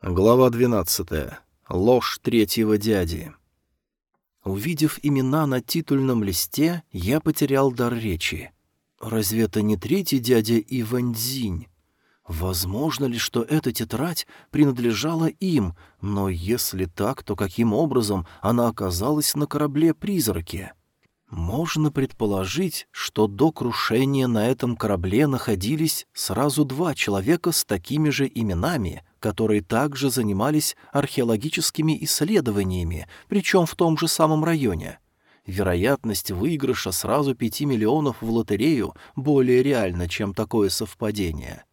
Глава 12. Ложь третьего дяди. Увидев имена на титульном листе, я потерял дар речи. Разве это не третий дядя Иваньцзинь? Возможно ли, что эта тетрадь принадлежала им, но если так, то каким образом она оказалась на корабле-призраке? Можно предположить, что до крушения на этом корабле находились сразу два человека с такими же именами, которые также занимались археологическими исследованиями, причем в том же самом районе. Вероятность выигрыша сразу пяти миллионов в лотерею более реальна, чем такое совпадение.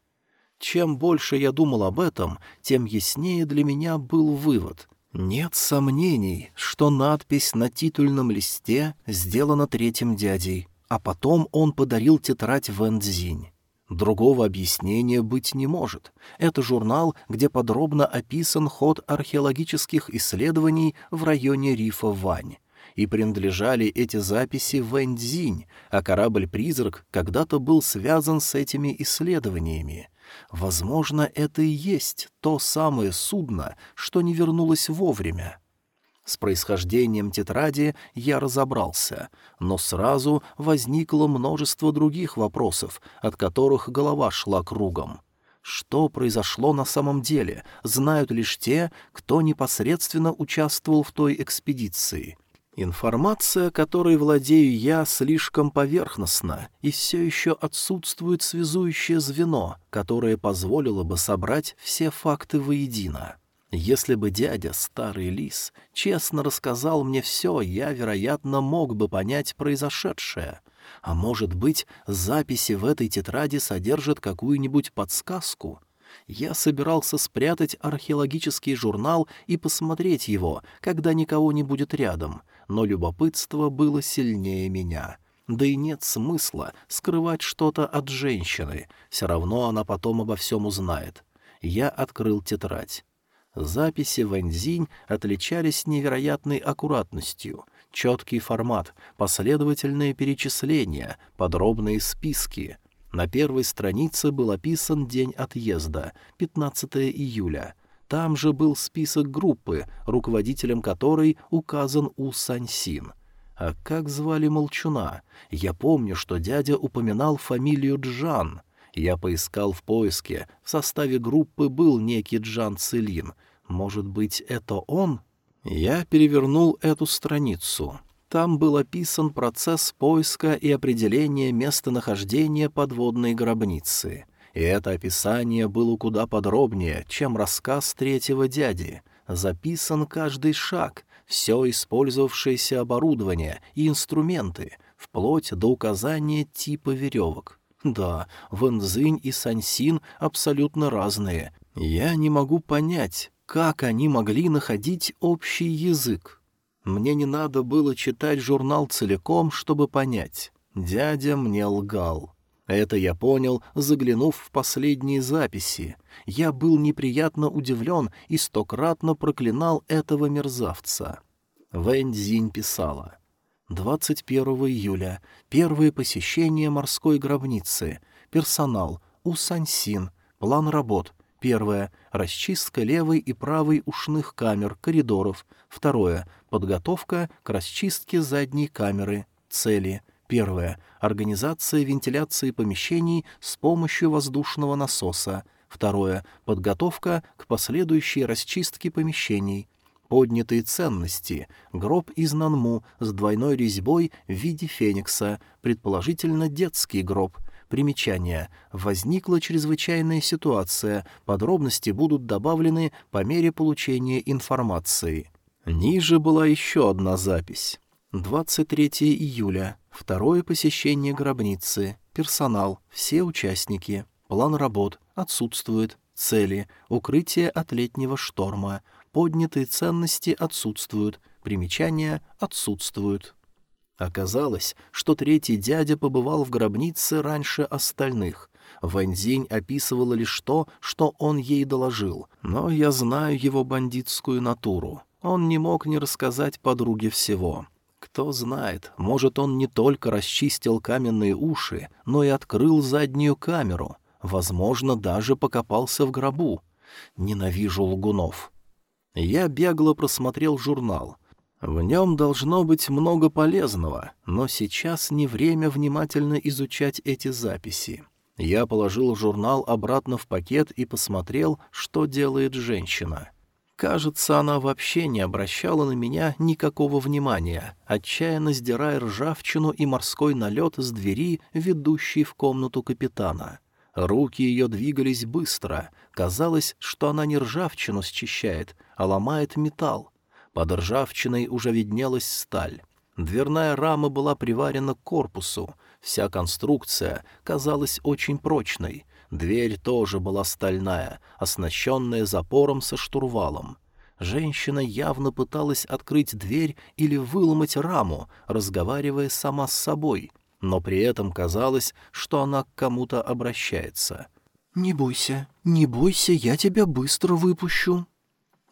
Чем больше я думал об этом, тем яснее для меня был вывод. Нет сомнений, что надпись на титульном листе сделана третьим дядей, а потом он подарил тетрадь Вэнцзинь. Другого объяснения быть не может. Это журнал, где подробно описан ход археологических исследований в районе рифа Вань. И принадлежали эти записи Вэньцзинь, а корабль-призрак когда-то был связан с этими исследованиями. Возможно, это и есть то самое судно, что не вернулось вовремя. С происхождением тетради я разобрался, но сразу возникло множество других вопросов, от которых голова шла кругом. Что произошло на самом деле, знают лишь те, кто непосредственно участвовал в той экспедиции. Информация, которой владею я, слишком поверхностна, и все еще отсутствует связующее звено, которое позволило бы собрать все факты воедино. Если бы дядя, старый лис, честно рассказал мне все, я, вероятно, мог бы понять произошедшее. А может быть, записи в этой тетради содержат какую-нибудь подсказку? Я собирался спрятать археологический журнал и посмотреть его, когда никого не будет рядом, но любопытство было сильнее меня. Да и нет смысла скрывать что-то от женщины, все равно она потом обо всем узнает. Я открыл тетрадь. Записи Вэньзинь отличались невероятной аккуратностью, четкий формат, последовательные перечисления, подробные списки. На первой странице был описан день отъезда, 15 июля. Там же был список группы, руководителем которой указан У Саньсин. А как звали Молчуна? Я помню, что дядя упоминал фамилию Джан — я поискал в поиске. В составе группы был некий Джан Целин. Может быть, это он? Я перевернул эту страницу. Там был описан процесс поиска и определения местонахождения подводной гробницы. И это описание было куда подробнее, чем рассказ третьего дяди. Записан каждый шаг, все использовавшееся оборудование и инструменты, вплоть до указания типа веревок. Да, Вэнзинь и Сансин абсолютно разные. Я не могу понять, как они могли находить общий язык. Мне не надо было читать журнал целиком, чтобы понять. Дядя мне лгал. Это я понял, заглянув в последние записи. Я был неприятно удивлен и стократно проклинал этого мерзавца. Вэнь Зинь писала. 21 июля. Первое посещение морской гробницы. Персонал. Усаньсин. План работ. Первое. Расчистка левой и правой ушных камер, коридоров. Второе. Подготовка к расчистке задней камеры. Цели. Первое. Организация вентиляции помещений с помощью воздушного насоса. Второе. Подготовка к последующей расчистке помещений поднятые ценности, гроб из нанму с двойной резьбой в виде феникса, предположительно детский гроб. Примечание. Возникла чрезвычайная ситуация, подробности будут добавлены по мере получения информации. Ниже была еще одна запись. 23 июля. Второе посещение гробницы. Персонал. Все участники. План работ. Отсутствует. Цели. Укрытие от летнего шторма поднятые ценности отсутствуют, примечания отсутствуют. Оказалось, что третий дядя побывал в гробнице раньше остальных. Вэньзинь описывала лишь то, что он ей доложил, но я знаю его бандитскую натуру. Он не мог не рассказать подруге всего. Кто знает, может, он не только расчистил каменные уши, но и открыл заднюю камеру, возможно, даже покопался в гробу. Ненавижу лгунов. Я бегло просмотрел журнал. В нем должно быть много полезного, но сейчас не время внимательно изучать эти записи. Я положил журнал обратно в пакет и посмотрел, что делает женщина. Кажется, она вообще не обращала на меня никакого внимания, отчаянно сдирая ржавчину и морской налет с двери, ведущей в комнату капитана. Руки ее двигались быстро. Казалось, что она не ржавчину счищает, а ломает металл. Под ржавчиной уже виднелась сталь. Дверная рама была приварена к корпусу. Вся конструкция казалась очень прочной. Дверь тоже была стальная, оснащенная запором со штурвалом. Женщина явно пыталась открыть дверь или выломать раму, разговаривая сама с собой, но при этом казалось, что она к кому-то обращается. «Не бойся, не бойся, я тебя быстро выпущу»,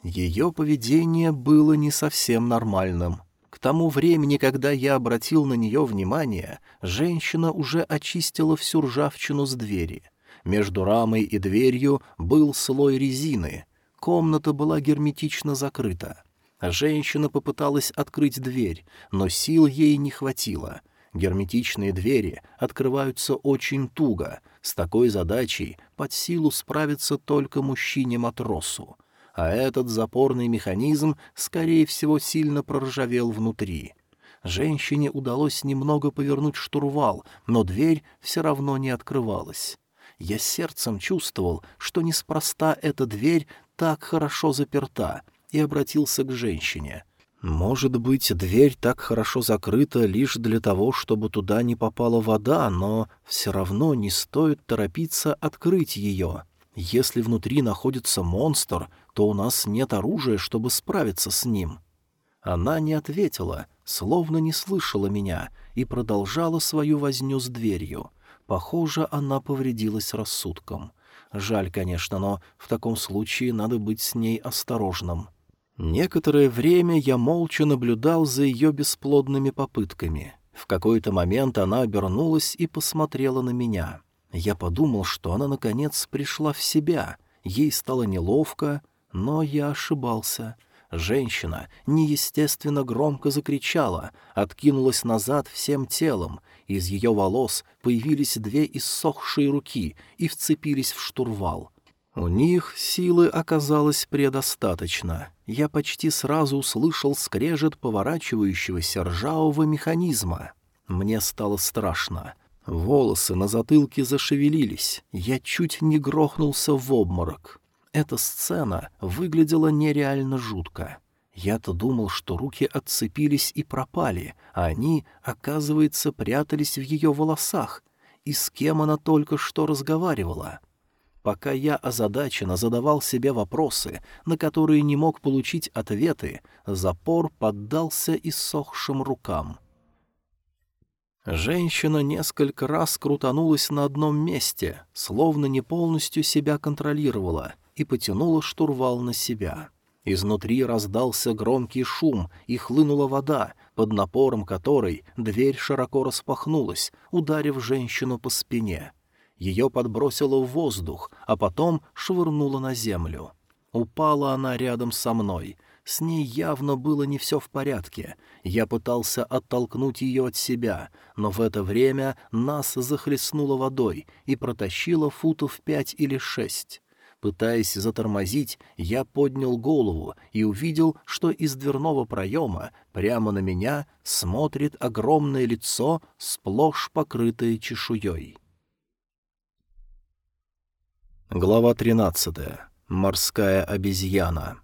ее поведение было не совсем нормальным. К тому времени, когда я обратил на нее внимание, женщина уже очистила всю ржавчину с двери. Между рамой и дверью был слой резины. Комната была герметично закрыта. Женщина попыталась открыть дверь, но сил ей не хватило. Герметичные двери открываются очень туго. С такой задачей под силу справиться только мужчине-матросу а этот запорный механизм, скорее всего, сильно проржавел внутри. Женщине удалось немного повернуть штурвал, но дверь все равно не открывалась. Я сердцем чувствовал, что неспроста эта дверь так хорошо заперта, и обратился к женщине. Может быть, дверь так хорошо закрыта лишь для того, чтобы туда не попала вода, но все равно не стоит торопиться открыть ее. Если внутри находится монстр, то у нас нет оружия, чтобы справиться с ним». Она не ответила, словно не слышала меня, и продолжала свою возню с дверью. Похоже, она повредилась рассудком. Жаль, конечно, но в таком случае надо быть с ней осторожным. Некоторое время я молча наблюдал за ее бесплодными попытками. В какой-то момент она обернулась и посмотрела на меня. Я подумал, что она, наконец, пришла в себя. Ей стало неловко, но я ошибался. Женщина неестественно громко закричала, откинулась назад всем телом. Из ее волос появились две иссохшие руки и вцепились в штурвал. У них силы оказалось предостаточно. Я почти сразу услышал скрежет поворачивающегося ржавого механизма. Мне стало страшно. Волосы на затылке зашевелились. Я чуть не грохнулся в обморок. Эта сцена выглядела нереально жутко. Я-то думал, что руки отцепились и пропали, а они, оказывается, прятались в ее волосах. И с кем она только что разговаривала? Пока я озадаченно задавал себе вопросы, на которые не мог получить ответы, запор поддался иссохшим рукам. Женщина несколько раз крутанулась на одном месте, словно не полностью себя контролировала — и потянула штурвал на себя. Изнутри раздался громкий шум, и хлынула вода, под напором которой дверь широко распахнулась, ударив женщину по спине. Ее подбросило в воздух, а потом швырнуло на землю. Упала она рядом со мной. С ней явно было не все в порядке. Я пытался оттолкнуть ее от себя, но в это время нас захлестнуло водой и протащило футов пять или шесть. Пытаясь затормозить, я поднял голову и увидел, что из дверного проема прямо на меня смотрит огромное лицо, сплошь покрытое чешуей. Глава 13. Морская обезьяна.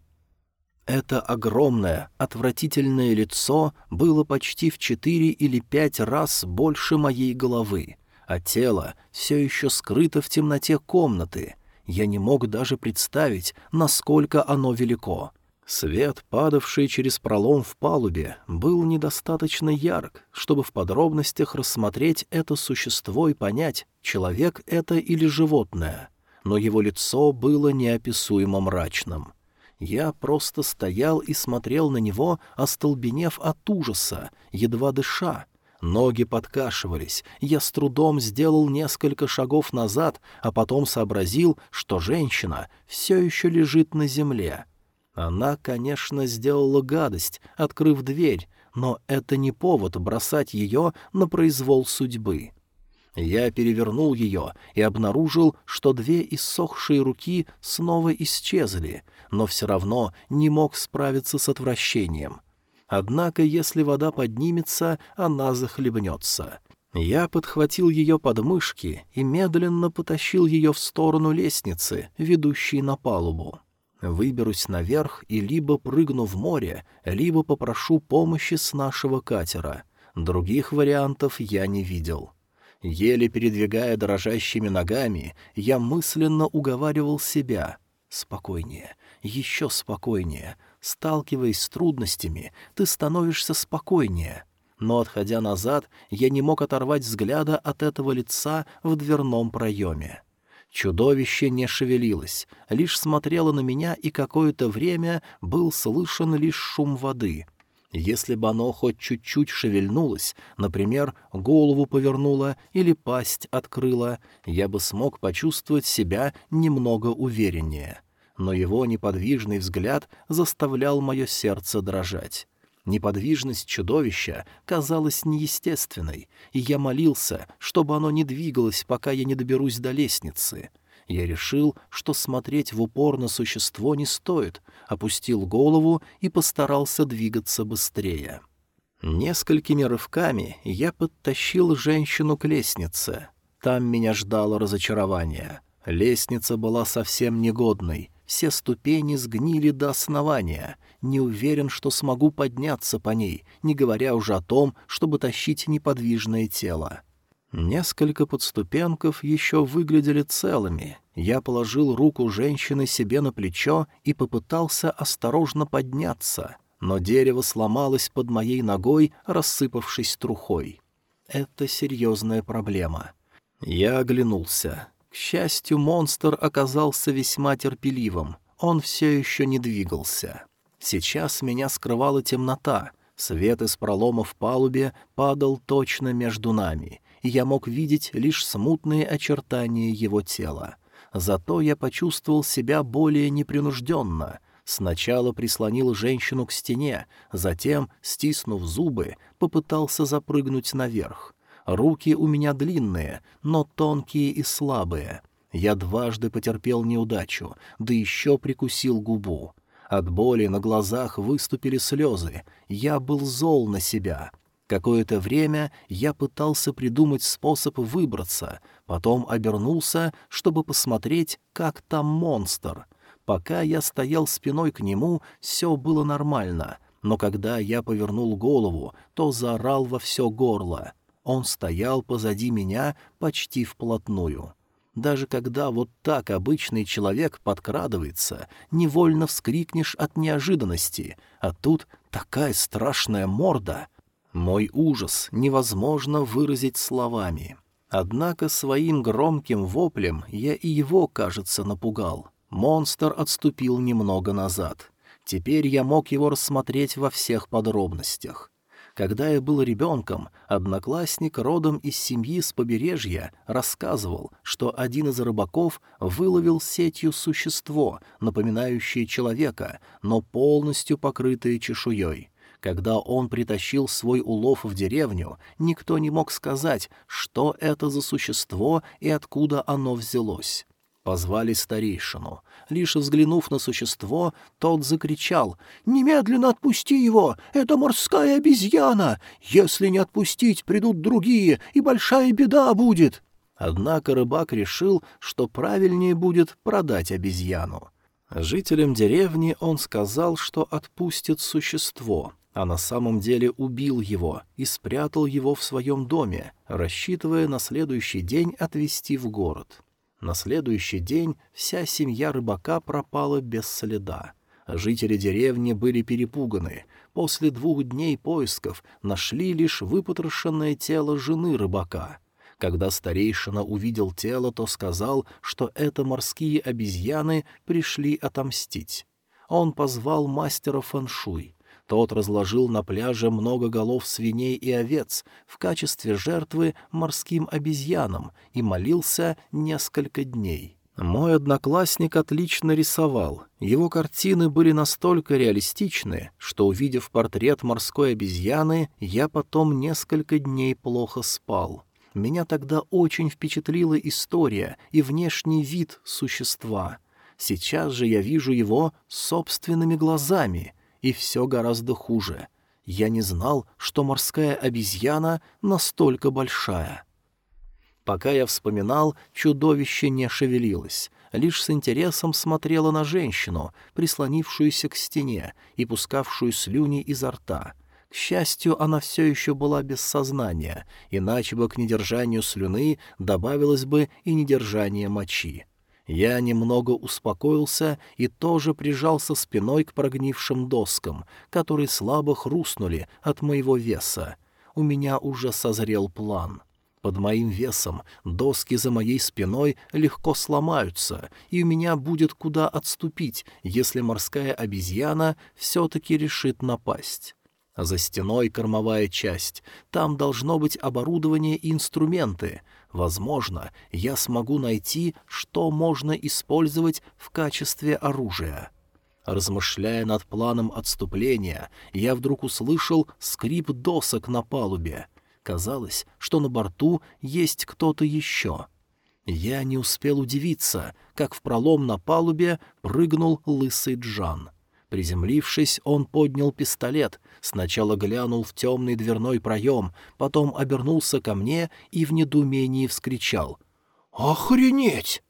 Это огромное, отвратительное лицо было почти в четыре или пять раз больше моей головы, а тело все еще скрыто в темноте комнаты — я не мог даже представить, насколько оно велико. Свет, падавший через пролом в палубе, был недостаточно ярк, чтобы в подробностях рассмотреть это существо и понять, человек это или животное. Но его лицо было неописуемо мрачным. Я просто стоял и смотрел на него, остолбенев от ужаса, едва дыша. Ноги подкашивались, я с трудом сделал несколько шагов назад, а потом сообразил, что женщина все еще лежит на земле. Она, конечно, сделала гадость, открыв дверь, но это не повод бросать ее на произвол судьбы. Я перевернул ее и обнаружил, что две иссохшие руки снова исчезли, но все равно не мог справиться с отвращением. Однако, если вода поднимется, она захлебнется. Я подхватил ее под мышки и медленно потащил ее в сторону лестницы, ведущей на палубу. Выберусь наверх и либо прыгну в море, либо попрошу помощи с нашего катера. Других вариантов я не видел. Еле передвигая дрожащими ногами, я мысленно уговаривал себя. «Спокойнее, еще спокойнее, Сталкиваясь с трудностями, ты становишься спокойнее. Но, отходя назад, я не мог оторвать взгляда от этого лица в дверном проеме. Чудовище не шевелилось, лишь смотрело на меня, и какое-то время был слышен лишь шум воды. Если бы оно хоть чуть-чуть шевельнулось, например, голову повернуло или пасть открыло, я бы смог почувствовать себя немного увереннее но его неподвижный взгляд заставлял мое сердце дрожать. Неподвижность чудовища казалась неестественной, и я молился, чтобы оно не двигалось, пока я не доберусь до лестницы. Я решил, что смотреть в упор на существо не стоит, опустил голову и постарался двигаться быстрее. Несколькими рывками я подтащил женщину к лестнице. Там меня ждало разочарование. Лестница была совсем негодной, все ступени сгнили до основания. Не уверен, что смогу подняться по ней, не говоря уже о том, чтобы тащить неподвижное тело. Несколько подступенков еще выглядели целыми. Я положил руку женщины себе на плечо и попытался осторожно подняться, но дерево сломалось под моей ногой, рассыпавшись трухой. Это серьезная проблема. Я оглянулся. К счастью, монстр оказался весьма терпеливым. Он все еще не двигался. Сейчас меня скрывала темнота. Свет из пролома в палубе падал точно между нами, и я мог видеть лишь смутные очертания его тела. Зато я почувствовал себя более непринужденно. Сначала прислонил женщину к стене, затем, стиснув зубы, попытался запрыгнуть наверх. Руки у меня длинные, но тонкие и слабые. Я дважды потерпел неудачу, да еще прикусил губу. От боли на глазах выступили слезы. Я был зол на себя. Какое-то время я пытался придумать способ выбраться, потом обернулся, чтобы посмотреть, как там монстр. Пока я стоял спиной к нему, все было нормально, но когда я повернул голову, то заорал во все горло. Он стоял позади меня почти вплотную. Даже когда вот так обычный человек подкрадывается, невольно вскрикнешь от неожиданности, а тут такая страшная морда. Мой ужас невозможно выразить словами. Однако своим громким воплем я и его, кажется, напугал. Монстр отступил немного назад. Теперь я мог его рассмотреть во всех подробностях. Когда я был ребенком, одноклассник родом из семьи с побережья рассказывал, что один из рыбаков выловил сетью существо, напоминающее человека, но полностью покрытое чешуей. Когда он притащил свой улов в деревню, никто не мог сказать, что это за существо и откуда оно взялось. Позвали старейшину. Лишь взглянув на существо, тот закричал «Немедленно отпусти его! Это морская обезьяна! Если не отпустить, придут другие, и большая беда будет!» Однако рыбак решил, что правильнее будет продать обезьяну. Жителям деревни он сказал, что отпустит существо, а на самом деле убил его и спрятал его в своем доме, рассчитывая на следующий день отвезти в город. На следующий день вся семья рыбака пропала без следа. Жители деревни были перепуганы. После двух дней поисков нашли лишь выпотрошенное тело жены рыбака. Когда старейшина увидел тело, то сказал, что это морские обезьяны пришли отомстить. Он позвал мастера фэншуй. Тот разложил на пляже много голов свиней и овец в качестве жертвы морским обезьянам и молился несколько дней. Мой одноклассник отлично рисовал. Его картины были настолько реалистичны, что, увидев портрет морской обезьяны, я потом несколько дней плохо спал. Меня тогда очень впечатлила история и внешний вид существа. Сейчас же я вижу его собственными глазами — и все гораздо хуже. Я не знал, что морская обезьяна настолько большая. Пока я вспоминал, чудовище не шевелилось, лишь с интересом смотрело на женщину, прислонившуюся к стене и пускавшую слюни изо рта. К счастью, она все еще была без сознания, иначе бы к недержанию слюны добавилось бы и недержание мочи. Я немного успокоился и тоже прижался спиной к прогнившим доскам, которые слабо хрустнули от моего веса. У меня уже созрел план. Под моим весом доски за моей спиной легко сломаются, и у меня будет куда отступить, если морская обезьяна все-таки решит напасть. За стеной кормовая часть. Там должно быть оборудование и инструменты — Возможно, я смогу найти, что можно использовать в качестве оружия. Размышляя над планом отступления, я вдруг услышал скрип досок на палубе. Казалось, что на борту есть кто-то еще. Я не успел удивиться, как в пролом на палубе прыгнул лысый Джан — Приземлившись, он поднял пистолет, сначала глянул в темный дверной проем, потом обернулся ко мне и в недоумении вскричал. «Охренеть!»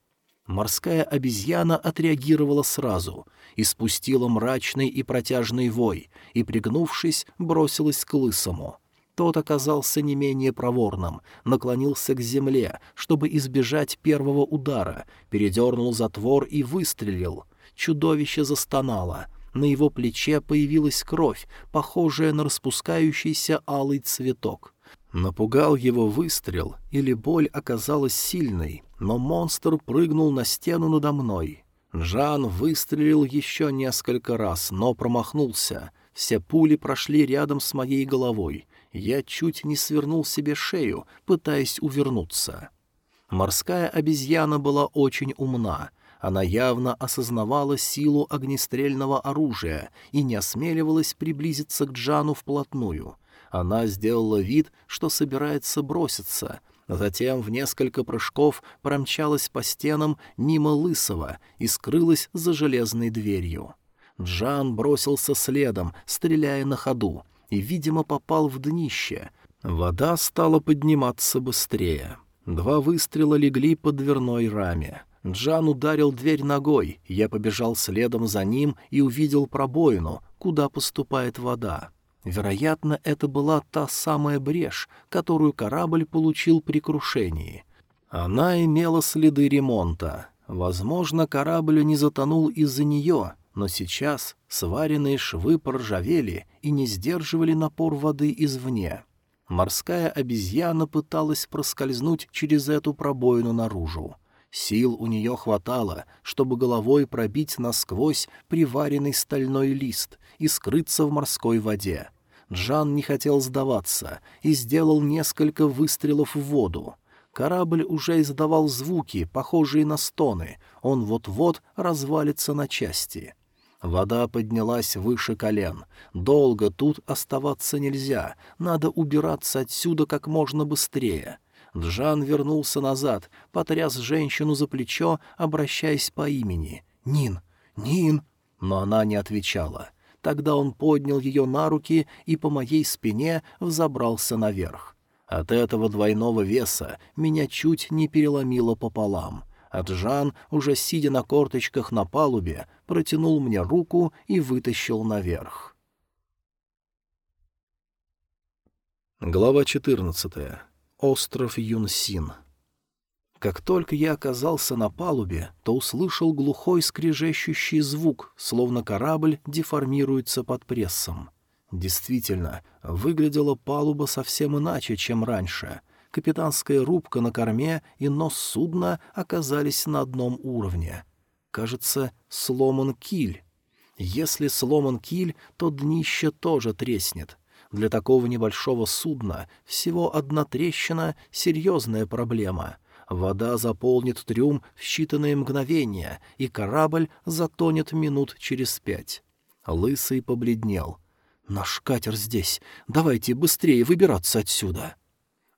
Морская обезьяна отреагировала сразу, испустила мрачный и протяжный вой и, пригнувшись, бросилась к лысому. Тот оказался не менее проворным, наклонился к земле, чтобы избежать первого удара, передернул затвор и выстрелил. Чудовище застонало — на его плече появилась кровь, похожая на распускающийся алый цветок. Напугал его выстрел, или боль оказалась сильной, но монстр прыгнул на стену надо мной. Жан выстрелил еще несколько раз, но промахнулся. Все пули прошли рядом с моей головой. Я чуть не свернул себе шею, пытаясь увернуться. Морская обезьяна была очень умна — она явно осознавала силу огнестрельного оружия и не осмеливалась приблизиться к Джану вплотную. Она сделала вид, что собирается броситься, затем в несколько прыжков промчалась по стенам мимо Лысого и скрылась за железной дверью. Джан бросился следом, стреляя на ходу, и, видимо, попал в днище. Вода стала подниматься быстрее. Два выстрела легли по дверной раме. Джан ударил дверь ногой, я побежал следом за ним и увидел пробоину, куда поступает вода. Вероятно, это была та самая брешь, которую корабль получил при крушении. Она имела следы ремонта. Возможно, корабль не затонул из-за нее, но сейчас сваренные швы поржавели и не сдерживали напор воды извне. Морская обезьяна пыталась проскользнуть через эту пробоину наружу. Сил у нее хватало, чтобы головой пробить насквозь приваренный стальной лист и скрыться в морской воде. Джан не хотел сдаваться и сделал несколько выстрелов в воду. Корабль уже издавал звуки, похожие на стоны, он вот-вот развалится на части. Вода поднялась выше колен. Долго тут оставаться нельзя, надо убираться отсюда как можно быстрее. — Джан вернулся назад, потряс женщину за плечо, обращаясь по имени. «Нин! Нин!» Но она не отвечала. Тогда он поднял ее на руки и по моей спине взобрался наверх. От этого двойного веса меня чуть не переломило пополам. А Джан, уже сидя на корточках на палубе, протянул мне руку и вытащил наверх. Глава четырнадцатая. Остров Юнсин. Как только я оказался на палубе, то услышал глухой скрежещущий звук, словно корабль деформируется под прессом. Действительно, выглядела палуба совсем иначе, чем раньше. Капитанская рубка на корме и нос судна оказались на одном уровне. Кажется, сломан киль. Если сломан киль, то днище тоже треснет. Для такого небольшого судна всего одна трещина — серьезная проблема. Вода заполнит трюм в считанные мгновения, и корабль затонет минут через пять. Лысый побледнел. «Наш катер здесь. Давайте быстрее выбираться отсюда».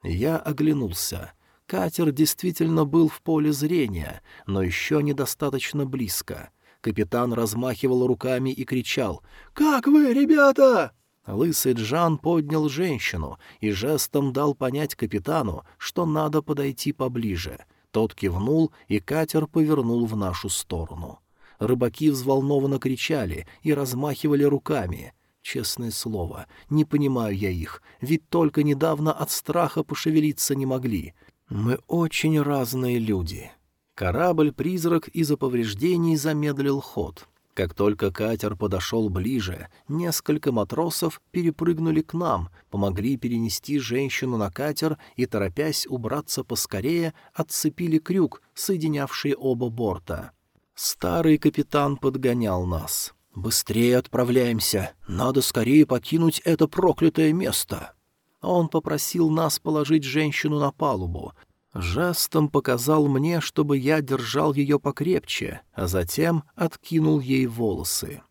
Я оглянулся. Катер действительно был в поле зрения, но еще недостаточно близко. Капитан размахивал руками и кричал «Как вы, ребята?» Лысый Джан поднял женщину и жестом дал понять капитану, что надо подойти поближе. Тот кивнул, и катер повернул в нашу сторону. Рыбаки взволнованно кричали и размахивали руками. Честное слово, не понимаю я их, ведь только недавно от страха пошевелиться не могли. Мы очень разные люди. Корабль-призрак из-за повреждений замедлил ход. Как только катер подошел ближе, несколько матросов перепрыгнули к нам, помогли перенести женщину на катер и, торопясь убраться поскорее, отцепили крюк, соединявший оба борта. Старый капитан подгонял нас. «Быстрее отправляемся! Надо скорее покинуть это проклятое место!» Он попросил нас положить женщину на палубу, Жестом показал мне, чтобы я держал ее покрепче, а затем откинул ей волосы.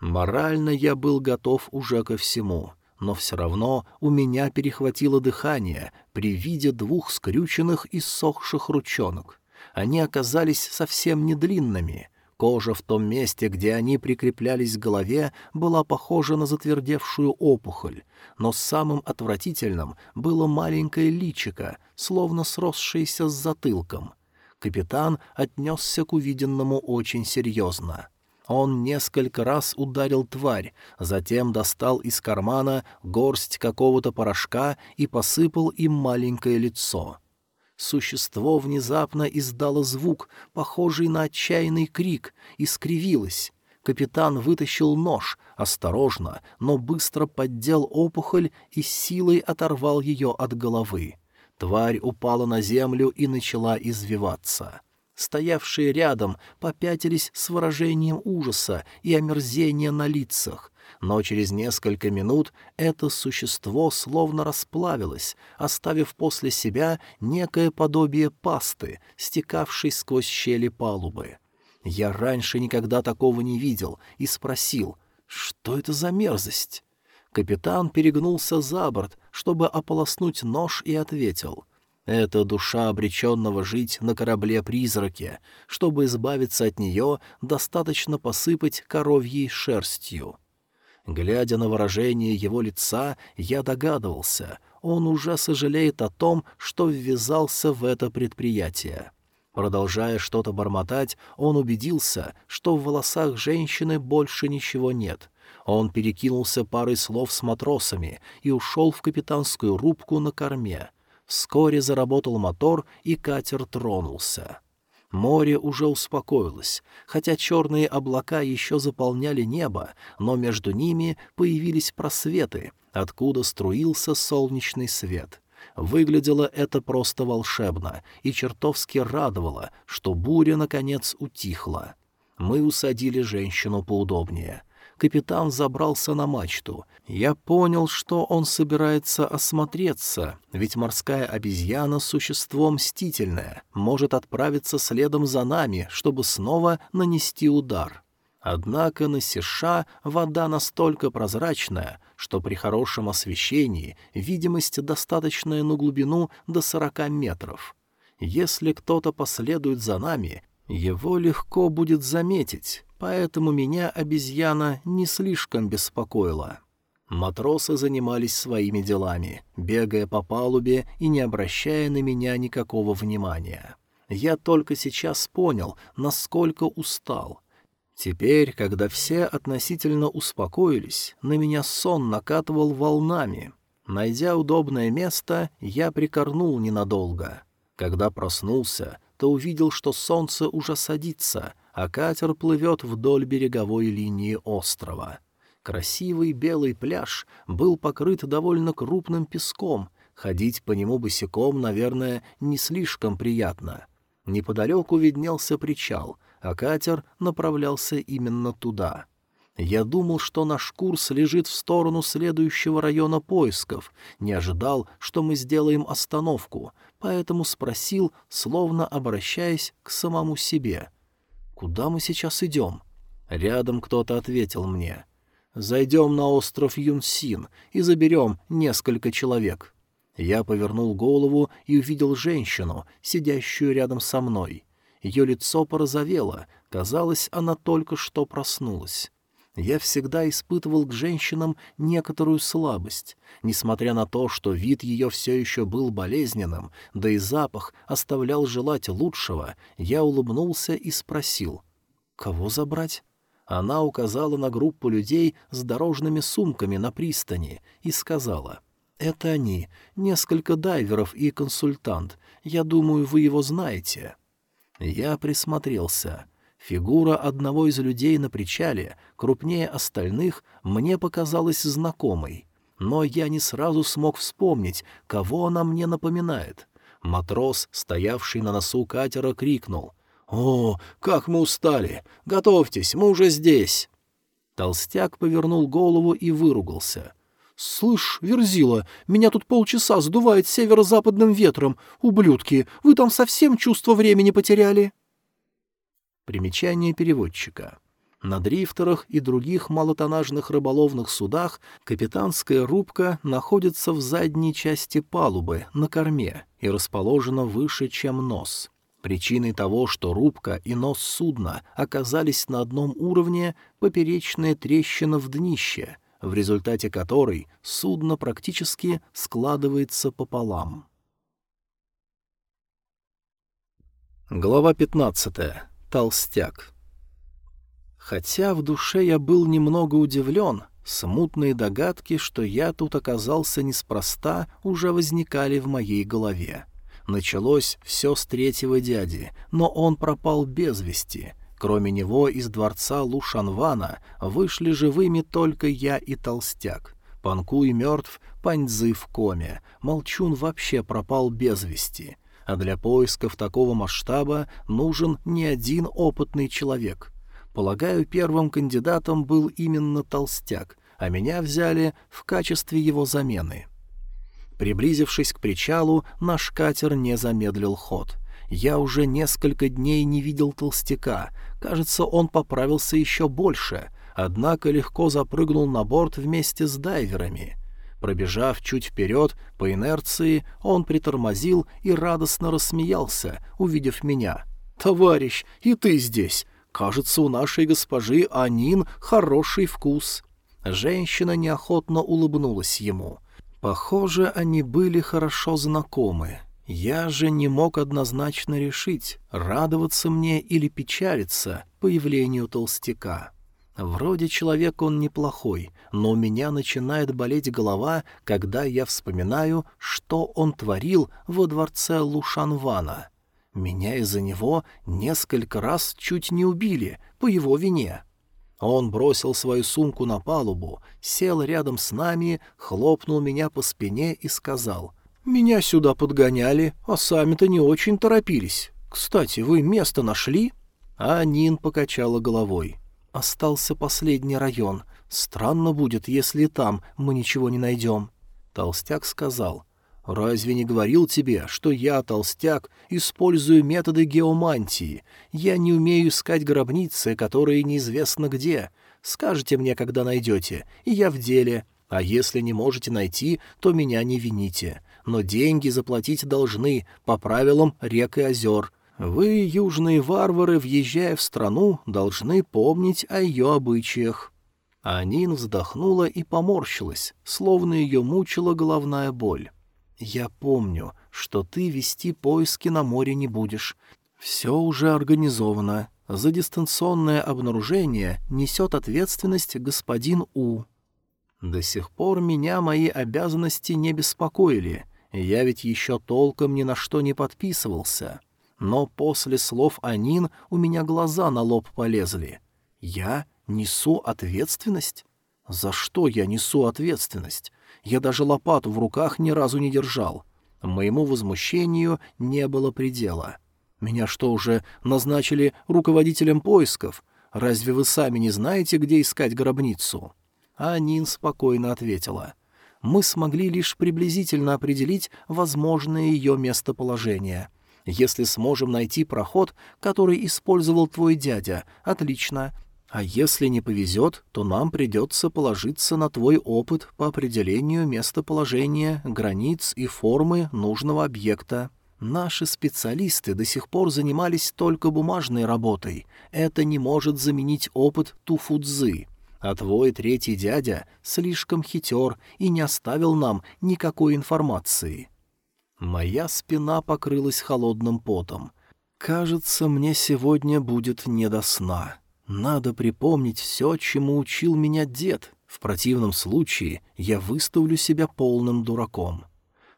Морально я был готов уже ко всему, но все равно у меня перехватило дыхание при виде двух скрюченных и сохших ручонок. Они оказались совсем не длинными, Кожа в том месте, где они прикреплялись к голове, была похожа на затвердевшую опухоль, но самым отвратительным было маленькое личико, словно сросшееся с затылком. Капитан отнесся к увиденному очень серьезно. Он несколько раз ударил тварь, затем достал из кармана горсть какого-то порошка и посыпал им маленькое лицо — Существо внезапно издало звук, похожий на отчаянный крик, и скривилось. Капитан вытащил нож, осторожно, но быстро поддел опухоль и силой оторвал ее от головы. Тварь упала на землю и начала извиваться. Стоявшие рядом попятились с выражением ужаса и омерзения на лицах, но через несколько минут это существо словно расплавилось, оставив после себя некое подобие пасты, стекавшей сквозь щели палубы. Я раньше никогда такого не видел и спросил, что это за мерзость? Капитан перегнулся за борт, чтобы ополоснуть нож, и ответил — это душа обреченного жить на корабле-призраке. Чтобы избавиться от нее, достаточно посыпать коровьей шерстью. Глядя на выражение его лица, я догадывался, он уже сожалеет о том, что ввязался в это предприятие. Продолжая что-то бормотать, он убедился, что в волосах женщины больше ничего нет. Он перекинулся парой слов с матросами и ушел в капитанскую рубку на корме. Вскоре заработал мотор, и катер тронулся. Море уже успокоилось, хотя черные облака еще заполняли небо, но между ними появились просветы, откуда струился солнечный свет. Выглядело это просто волшебно и чертовски радовало, что буря, наконец, утихла. Мы усадили женщину поудобнее капитан забрался на мачту. Я понял, что он собирается осмотреться, ведь морская обезьяна — существо мстительное, может отправиться следом за нами, чтобы снова нанести удар. Однако на Сиша вода настолько прозрачная, что при хорошем освещении видимость достаточная на глубину до сорока метров. Если кто-то последует за нами, его легко будет заметить, поэтому меня обезьяна не слишком беспокоила. Матросы занимались своими делами, бегая по палубе и не обращая на меня никакого внимания. Я только сейчас понял, насколько устал. Теперь, когда все относительно успокоились, на меня сон накатывал волнами. Найдя удобное место, я прикорнул ненадолго. Когда проснулся, то увидел, что солнце уже садится, а катер плывет вдоль береговой линии острова. Красивый белый пляж был покрыт довольно крупным песком, ходить по нему босиком, наверное, не слишком приятно. Неподалеку виднелся причал, а катер направлялся именно туда. Я думал, что наш курс лежит в сторону следующего района поисков, не ожидал, что мы сделаем остановку, поэтому спросил, словно обращаясь к самому себе. «Куда мы сейчас идем?» Рядом кто-то ответил мне. «Зайдем на остров Юнсин и заберем несколько человек». Я повернул голову и увидел женщину, сидящую рядом со мной. Ее лицо порозовело, казалось, она только что проснулась. Я всегда испытывал к женщинам некоторую слабость, несмотря на то, что вид ее все еще был болезненным, да и запах оставлял желать лучшего, я улыбнулся и спросил, «Кого забрать?» Она указала на группу людей с дорожными сумками на пристани и сказала, «Это они, несколько дайверов и консультант. Я думаю, вы его знаете». Я присмотрелся — Фигура одного из людей на причале, крупнее остальных, мне показалась знакомой. Но я не сразу смог вспомнить, кого она мне напоминает. Матрос, стоявший на носу катера, крикнул. «О, как мы устали! Готовьтесь, мы уже здесь!» Толстяк повернул голову и выругался. «Слышь, Верзила, меня тут полчаса сдувает северо-западным ветром. Ублюдки, вы там совсем чувство времени потеряли?» Примечание переводчика. На дрифтерах и других малотоннажных рыболовных судах капитанская рубка находится в задней части палубы, на корме, и расположена выше, чем нос. Причиной того, что рубка и нос судна оказались на одном уровне, поперечная трещина в днище, в результате которой судно практически складывается пополам. Глава пятнадцатая толстяк. Хотя в душе я был немного удивлен, смутные догадки, что я тут оказался неспроста, уже возникали в моей голове. Началось все с третьего дяди, но он пропал без вести. Кроме него из дворца Лушанвана вышли живыми только я и толстяк. Панкуй мертв, Паньцзы в коме, Молчун вообще пропал без вести — а для поисков такого масштаба нужен не один опытный человек. Полагаю, первым кандидатом был именно толстяк, а меня взяли в качестве его замены. Приблизившись к причалу, наш катер не замедлил ход. Я уже несколько дней не видел толстяка, кажется, он поправился еще больше, однако легко запрыгнул на борт вместе с дайверами — Пробежав чуть вперед, по инерции, он притормозил и радостно рассмеялся, увидев меня. «Товарищ, и ты здесь! Кажется, у нашей госпожи Анин хороший вкус!» Женщина неохотно улыбнулась ему. Похоже, они были хорошо знакомы. Я же не мог однозначно решить, радоваться мне или печалиться появлению толстяка. Вроде человек он неплохой, но у меня начинает болеть голова, когда я вспоминаю, что он творил во дворце Лушанвана. Меня из-за него несколько раз чуть не убили, по его вине. Он бросил свою сумку на палубу, сел рядом с нами, хлопнул меня по спине и сказал, «Меня сюда подгоняли, а сами-то не очень торопились. Кстати, вы место нашли?» А Нин покачала головой. Остался последний район. Странно будет, если там мы ничего не найдем. Толстяк сказал. «Разве не говорил тебе, что я, толстяк, использую методы геомантии? Я не умею искать гробницы, которые неизвестно где. Скажите мне, когда найдете, и я в деле. А если не можете найти, то меня не вините. Но деньги заплатить должны по правилам рек и озер. Вы, южные варвары, въезжая в страну, должны помнить о ее обычаях». Анин вздохнула и поморщилась, словно ее мучила головная боль. «Я помню, что ты вести поиски на море не будешь. Все уже организовано. За дистанционное обнаружение несет ответственность господин У. До сих пор меня мои обязанности не беспокоили. Я ведь еще толком ни на что не подписывался но после слов Анин у меня глаза на лоб полезли. Я несу ответственность? За что я несу ответственность? Я даже лопату в руках ни разу не держал. Моему возмущению не было предела. Меня что, уже назначили руководителем поисков? Разве вы сами не знаете, где искать гробницу?» А Нин спокойно ответила. «Мы смогли лишь приблизительно определить возможное ее местоположение. Если сможем найти проход, который использовал твой дядя, отлично. А если не повезет, то нам придется положиться на твой опыт по определению местоположения, границ и формы нужного объекта. Наши специалисты до сих пор занимались только бумажной работой. Это не может заменить опыт туфудзы. А твой третий дядя слишком хитер и не оставил нам никакой информации. Моя спина покрылась холодным потом. Кажется, мне сегодня будет не до сна. Надо припомнить все, чему учил меня дед. В противном случае я выставлю себя полным дураком.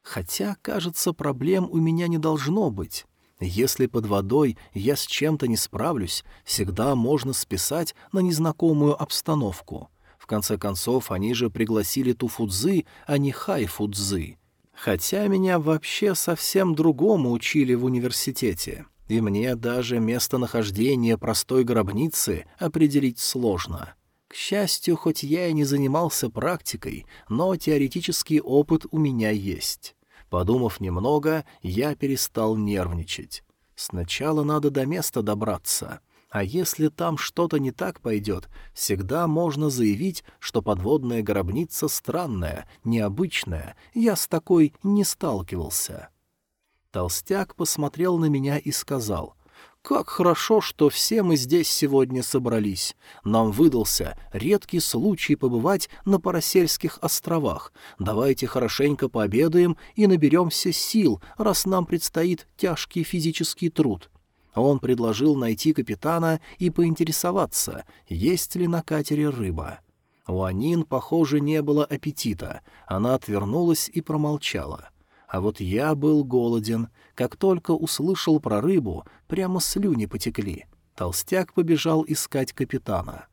Хотя, кажется, проблем у меня не должно быть. Если под водой я с чем-то не справлюсь, всегда можно списать на незнакомую обстановку. В конце концов, они же пригласили Туфудзы, а не Хайфудзы. Хотя меня вообще совсем другому учили в университете, и мне даже местонахождение простой гробницы определить сложно. К счастью, хоть я и не занимался практикой, но теоретический опыт у меня есть. Подумав немного, я перестал нервничать. Сначала надо до места добраться. А если там что-то не так пойдет, всегда можно заявить, что подводная гробница странная, необычная, я с такой не сталкивался. Толстяк посмотрел на меня и сказал, как хорошо, что все мы здесь сегодня собрались. Нам выдался редкий случай побывать на Парасельских островах. Давайте хорошенько пообедаем и наберемся сил, раз нам предстоит тяжкий физический труд». Он предложил найти капитана и поинтересоваться, есть ли на катере рыба. У Анин, похоже, не было аппетита. Она отвернулась и промолчала. А вот я был голоден. Как только услышал про рыбу, прямо слюни потекли. Толстяк побежал искать капитана.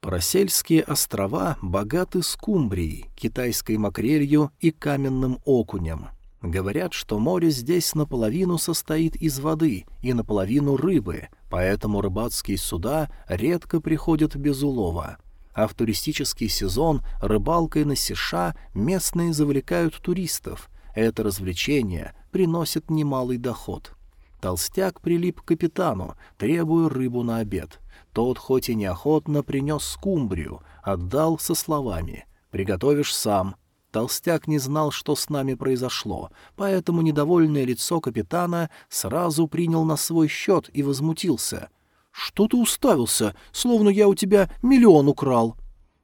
Парасельские острова богаты скумбрией, китайской макрелью и каменным окунем. Говорят, что море здесь наполовину состоит из воды и наполовину рыбы, поэтому рыбацкие суда редко приходят без улова. А в туристический сезон рыбалкой на Сиша местные завлекают туристов, это развлечение приносит немалый доход. Толстяк прилип к капитану, требуя рыбу на обед. Тот хоть и неохотно принес скумбрию, отдал со словами «Приготовишь сам». Толстяк не знал, что с нами произошло, поэтому недовольное лицо капитана сразу принял на свой счет и возмутился. «Что ты уставился, словно я у тебя миллион украл?»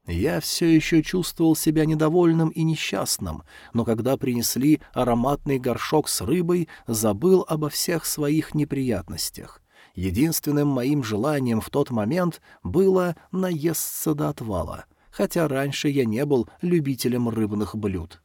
Я все еще чувствовал себя недовольным и несчастным, но когда принесли ароматный горшок с рыбой, забыл обо всех своих неприятностях. Единственным моим желанием в тот момент было наесться до отвала, хотя раньше я не был любителем рыбных блюд.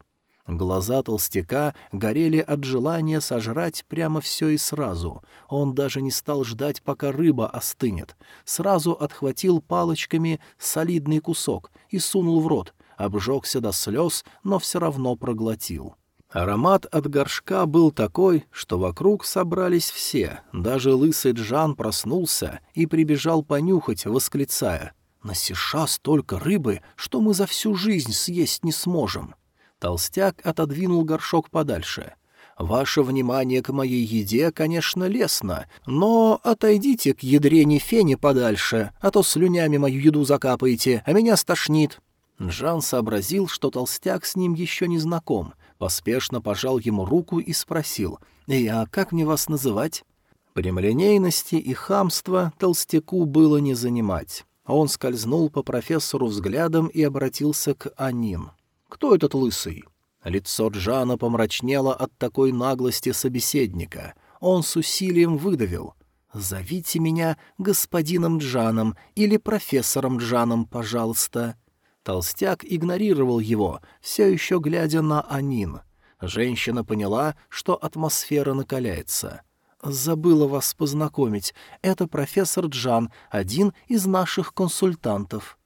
Глаза толстяка горели от желания сожрать прямо все и сразу. Он даже не стал ждать, пока рыба остынет. Сразу отхватил палочками солидный кусок и сунул в рот, обжегся до слез, но все равно проглотил. Аромат от горшка был такой, что вокруг собрались все. Даже лысый Джан проснулся и прибежал понюхать, восклицая. «На сиша столько рыбы, что мы за всю жизнь съесть не сможем». Толстяк отодвинул горшок подальше. «Ваше внимание к моей еде, конечно, лестно, но отойдите к ядрене фени подальше, а то слюнями мою еду закапаете, а меня стошнит». Жан сообразил, что толстяк с ним еще не знаком, поспешно пожал ему руку и спросил, «Эй, а как мне вас называть?» Прямолинейности и хамства толстяку было не занимать. Он скользнул по профессору взглядом и обратился к Анин. Кто этот лысый?» Лицо Джана помрачнело от такой наглости собеседника. Он с усилием выдавил. «Зовите меня господином Джаном или профессором Джаном, пожалуйста». Толстяк игнорировал его, все еще глядя на Анин. Женщина поняла, что атмосфера накаляется. «Забыла вас познакомить. Это профессор Джан, один из наших консультантов».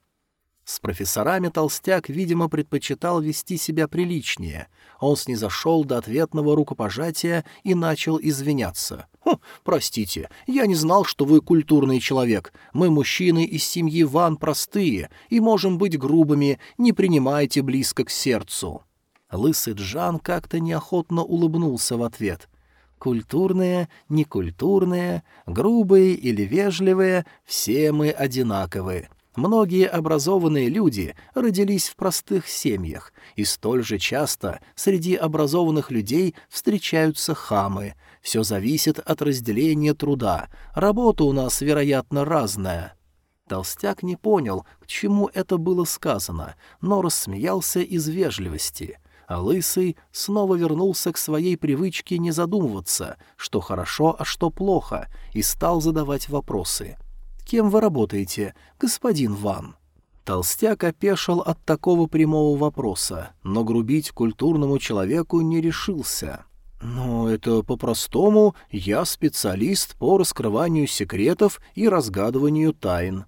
С профессорами толстяк, видимо, предпочитал вести себя приличнее. Он снизошел до ответного рукопожатия и начал извиняться. «Хм, простите, я не знал, что вы культурный человек. Мы, мужчины из семьи Ван, простые и можем быть грубыми, не принимайте близко к сердцу». Лысый Джан как-то неохотно улыбнулся в ответ. «Культурные, некультурные, грубые или вежливые — все мы одинаковы. Многие образованные люди родились в простых семьях, и столь же часто среди образованных людей встречаются хамы. Все зависит от разделения труда. Работа у нас, вероятно, разная. Толстяк не понял, к чему это было сказано, но рассмеялся из вежливости. А Лысый снова вернулся к своей привычке не задумываться, что хорошо, а что плохо, и стал задавать вопросы — Кем вы работаете, господин Ван?» Толстяк опешил от такого прямого вопроса, но грубить культурному человеку не решился. «Ну, это по-простому, я специалист по раскрыванию секретов и разгадыванию тайн».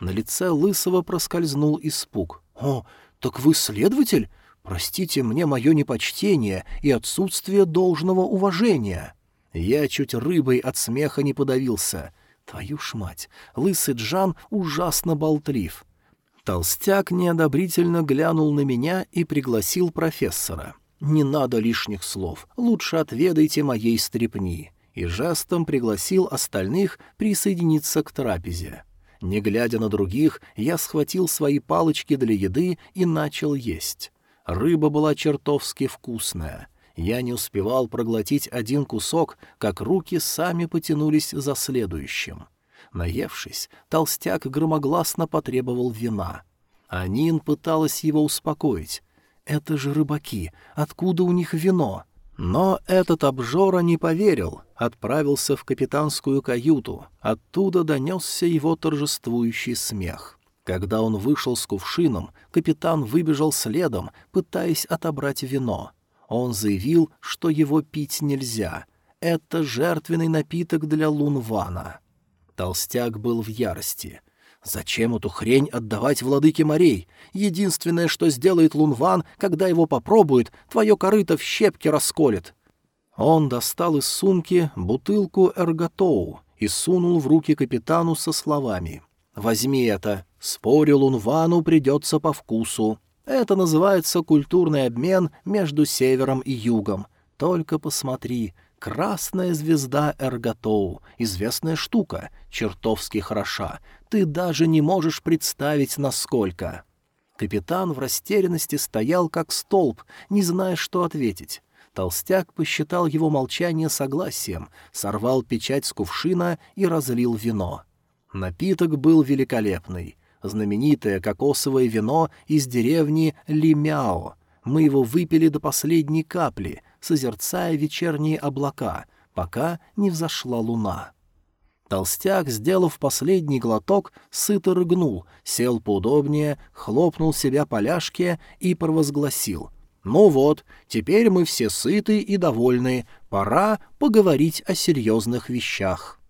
На лице Лысого проскользнул испуг. «О, так вы следователь? Простите мне мое непочтение и отсутствие должного уважения». Я чуть рыбой от смеха не подавился. Твою ж мать, лысый Джан ужасно болтлив. Толстяк неодобрительно глянул на меня и пригласил профессора. «Не надо лишних слов, лучше отведайте моей стрепни», и жестом пригласил остальных присоединиться к трапезе. Не глядя на других, я схватил свои палочки для еды и начал есть. Рыба была чертовски вкусная — я не успевал проглотить один кусок, как руки сами потянулись за следующим. Наевшись, толстяк громогласно потребовал вина. Анин пыталась его успокоить. «Это же рыбаки, откуда у них вино?» Но этот обжора не поверил, отправился в капитанскую каюту. Оттуда донесся его торжествующий смех. Когда он вышел с кувшином, капитан выбежал следом, пытаясь отобрать вино. Он заявил, что его пить нельзя. Это жертвенный напиток для Лунвана. Толстяк был в ярости. Зачем эту хрень отдавать владыке морей? Единственное, что сделает Лунван, когда его попробует, твое корыто в щепки расколет. Он достал из сумки бутылку эрготоу и сунул в руки капитану со словами. «Возьми это. Спорю, Лунвану придется по вкусу. Это называется культурный обмен между севером и югом. Только посмотри, красная звезда Эрготоу, известная штука, чертовски хороша. Ты даже не можешь представить, насколько. Капитан в растерянности стоял как столб, не зная, что ответить. Толстяк посчитал его молчание согласием, сорвал печать с кувшина и разлил вино. Напиток был великолепный знаменитое кокосовое вино из деревни Лимяо. Мы его выпили до последней капли, созерцая вечерние облака, пока не взошла луна. Толстяк, сделав последний глоток, сыто рыгнул, сел поудобнее, хлопнул себя по ляжке и провозгласил. «Ну вот, теперь мы все сыты и довольны, пора поговорить о серьезных вещах».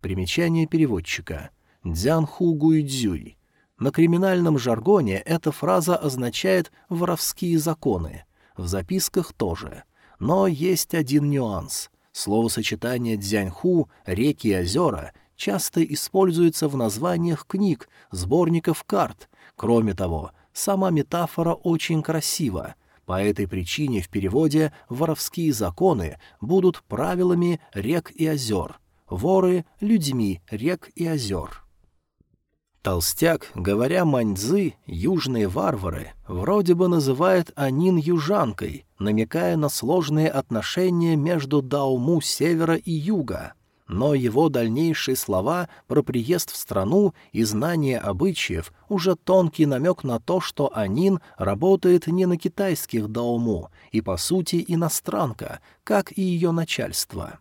Примечание переводчика — «дзянху гуйдзюй». На криминальном жаргоне эта фраза означает «воровские законы». В записках тоже. Но есть один нюанс. Словосочетание «дзяньху» — «реки и озера» часто используется в названиях книг, сборников карт. Кроме того, сама метафора очень красива. По этой причине в переводе «воровские законы» будут правилами рек и озер, воры — людьми рек и озер. Толстяк, говоря маньцзы, южные варвары, вроде бы называет Анин южанкой, намекая на сложные отношения между Дауму севера и юга. Но его дальнейшие слова про приезд в страну и знание обычаев уже тонкий намек на то, что Анин работает не на китайских Дауму и, по сути, иностранка, как и ее начальство.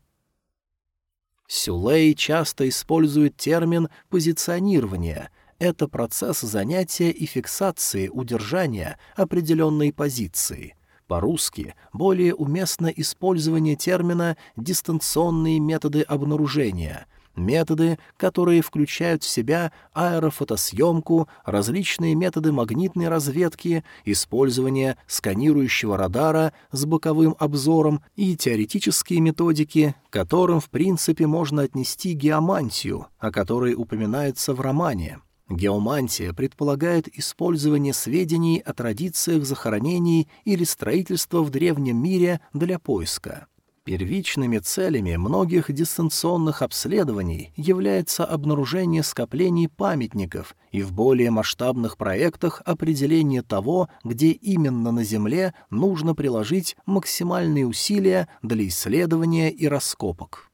Сюлей часто использует термин «позиционирование». Это процесс занятия и фиксации удержания определенной позиции. По-русски более уместно использование термина «дистанционные методы обнаружения». Методы, которые включают в себя аэрофотосъемку, различные методы магнитной разведки, использование сканирующего радара с боковым обзором и теоретические методики, которым в принципе можно отнести геомантию, о которой упоминается в романе. Геомантия предполагает использование сведений о традициях захоронений или строительства в древнем мире для поиска. Первичными целями многих дистанционных обследований является обнаружение скоплений памятников и в более масштабных проектах определение того, где именно на Земле нужно приложить максимальные усилия для исследования и раскопок.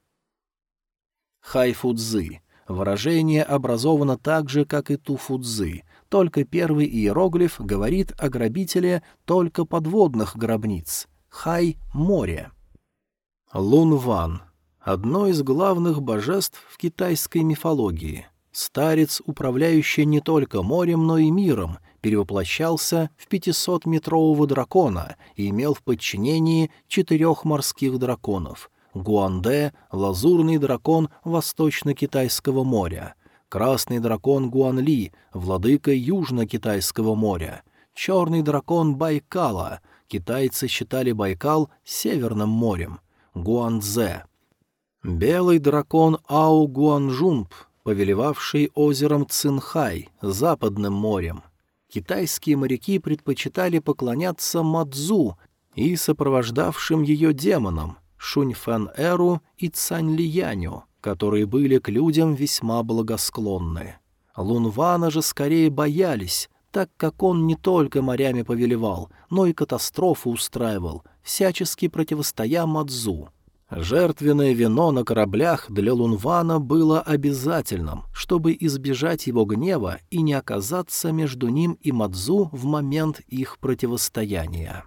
Хайфудзы. Выражение образовано так же, как и туфудзы, только первый иероглиф говорит о грабителе только подводных гробниц. Хай — море. Лунван — одно из главных божеств в китайской мифологии. Старец, управляющий не только морем, но и миром, перевоплощался в 500-метрового дракона и имел в подчинении четырех морских драконов — Гуанде — лазурный дракон Восточно-Китайского моря, красный дракон Гуанли — владыка Южно-Китайского моря, черный дракон Байкала — китайцы считали Байкал Северным морем — Гуанзе. Белый дракон Ао Гуанжун, повелевавший озером Цинхай, Западным морем. Китайские моряки предпочитали поклоняться Мадзу и сопровождавшим ее демонам Шуньфэнэру и Цяньлияню, которые были к людям весьма благосклонны. Лунвана же скорее боялись, так как он не только морями повелевал, но и катастрофу устраивал, всячески противостоя Мадзу. Жертвенное вино на кораблях для Лунвана было обязательным, чтобы избежать его гнева и не оказаться между ним и Мадзу в момент их противостояния.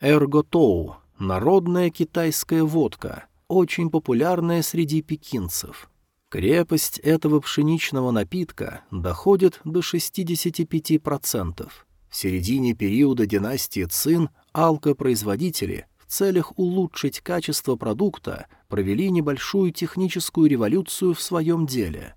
Эрготоу — народная китайская водка, очень популярная среди пекинцев. Крепость этого пшеничного напитка доходит до 65%. В середине периода династии Цин алкопроизводители в целях улучшить качество продукта провели небольшую техническую революцию в своем деле.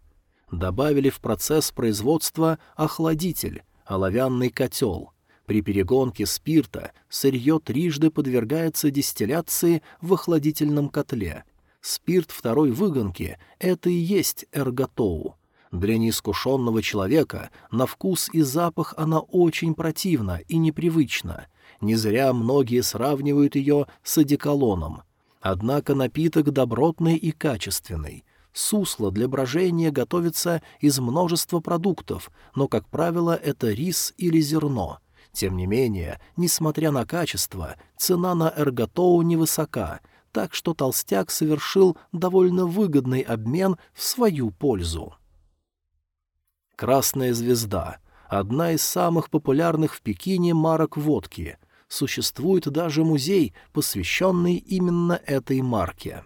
Добавили в процесс производства охладитель, оловянный котел. При перегонке спирта сырье трижды подвергается дистилляции в охладительном котле. Спирт второй выгонки — это и есть эрготоу. Для неискушенного человека на вкус и запах она очень противна и непривычна — не зря многие сравнивают ее с одеколоном. Однако напиток добротный и качественный. Сусло для брожения готовится из множества продуктов, но, как правило, это рис или зерно. Тем не менее, несмотря на качество, цена на эрготоу невысока, так что толстяк совершил довольно выгодный обмен в свою пользу. «Красная звезда» — одна из самых популярных в Пекине марок водки — существует даже музей, посвященный именно этой марке.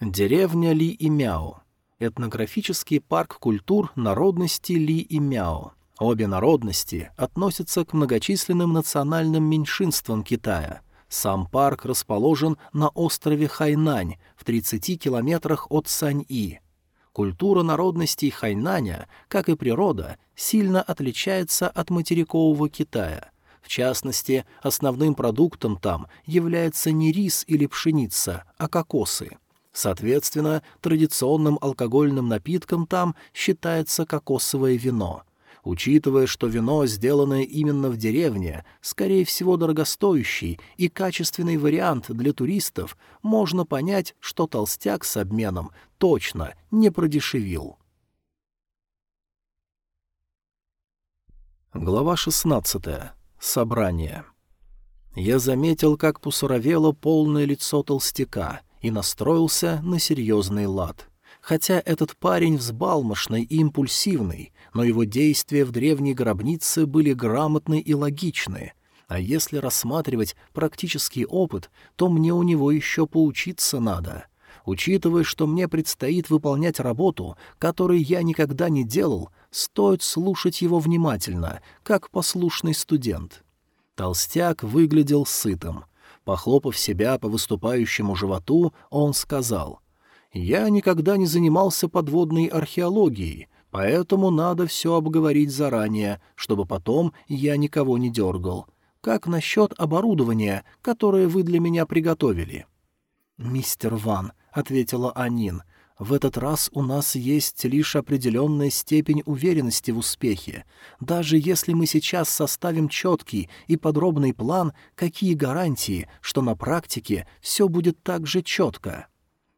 Деревня Ли и Мяо. Этнографический парк культур народности Ли и Мяо. Обе народности относятся к многочисленным национальным меньшинствам Китая. Сам парк расположен на острове Хайнань в 30 километрах от Сань-И. Культура народностей Хайнаня, как и природа, сильно отличается от материкового Китая — в частности, основным продуктом там является не рис или пшеница, а кокосы. Соответственно, традиционным алкогольным напитком там считается кокосовое вино. Учитывая, что вино, сделанное именно в деревне, скорее всего дорогостоящий и качественный вариант для туристов, можно понять, что толстяк с обменом точно не продешевил. Глава шестнадцатая. Собрание. Я заметил, как посуровело полное лицо толстяка и настроился на серьезный лад. Хотя этот парень взбалмошный и импульсивный, но его действия в древней гробнице были грамотны и логичны. А если рассматривать практический опыт, то мне у него еще поучиться надо. Учитывая, что мне предстоит выполнять работу, которую я никогда не делал, стоит слушать его внимательно, как послушный студент. Толстяк выглядел сытым. Похлопав себя по выступающему животу, он сказал, «Я никогда не занимался подводной археологией, поэтому надо все обговорить заранее, чтобы потом я никого не дергал. Как насчет оборудования, которое вы для меня приготовили?» «Мистер Ван», — ответила Анин, — в этот раз у нас есть лишь определенная степень уверенности в успехе. Даже если мы сейчас составим четкий и подробный план, какие гарантии, что на практике все будет так же четко?»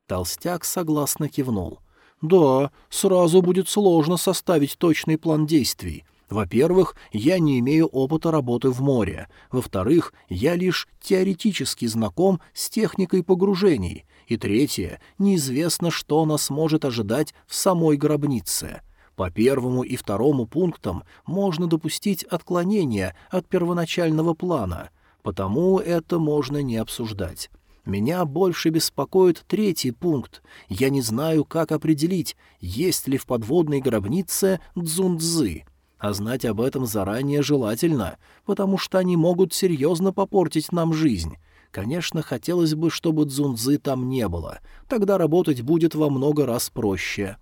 Толстяк согласно кивнул. «Да, сразу будет сложно составить точный план действий. Во-первых, я не имею опыта работы в море. Во-вторых, я лишь теоретически знаком с техникой погружений. И третье, неизвестно, что нас может ожидать в самой гробнице. По первому и второму пунктам можно допустить отклонение от первоначального плана, потому это можно не обсуждать. Меня больше беспокоит третий пункт. Я не знаю, как определить, есть ли в подводной гробнице дзунцзы. А знать об этом заранее желательно, потому что они могут серьезно попортить нам жизнь. Конечно, хотелось бы, чтобы дзунзы там не было. Тогда работать будет во много раз проще.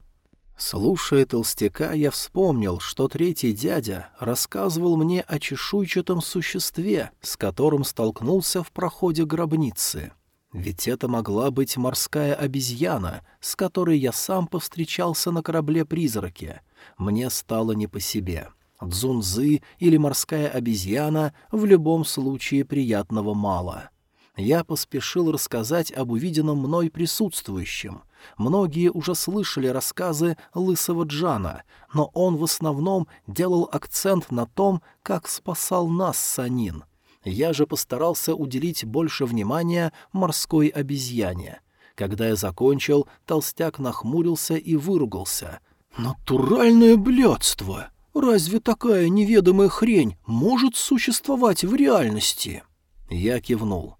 Слушая толстяка, я вспомнил, что третий дядя рассказывал мне о чешуйчатом существе, с которым столкнулся в проходе гробницы. Ведь это могла быть морская обезьяна, с которой я сам повстречался на корабле-призраке. Мне стало не по себе. Дзунзы или морская обезьяна в любом случае приятного мало я поспешил рассказать об увиденном мной присутствующем. Многие уже слышали рассказы Лысого Джана, но он в основном делал акцент на том, как спасал нас Санин. Я же постарался уделить больше внимания морской обезьяне. Когда я закончил, толстяк нахмурился и выругался. «Натуральное блядство! Разве такая неведомая хрень может существовать в реальности?» Я кивнул.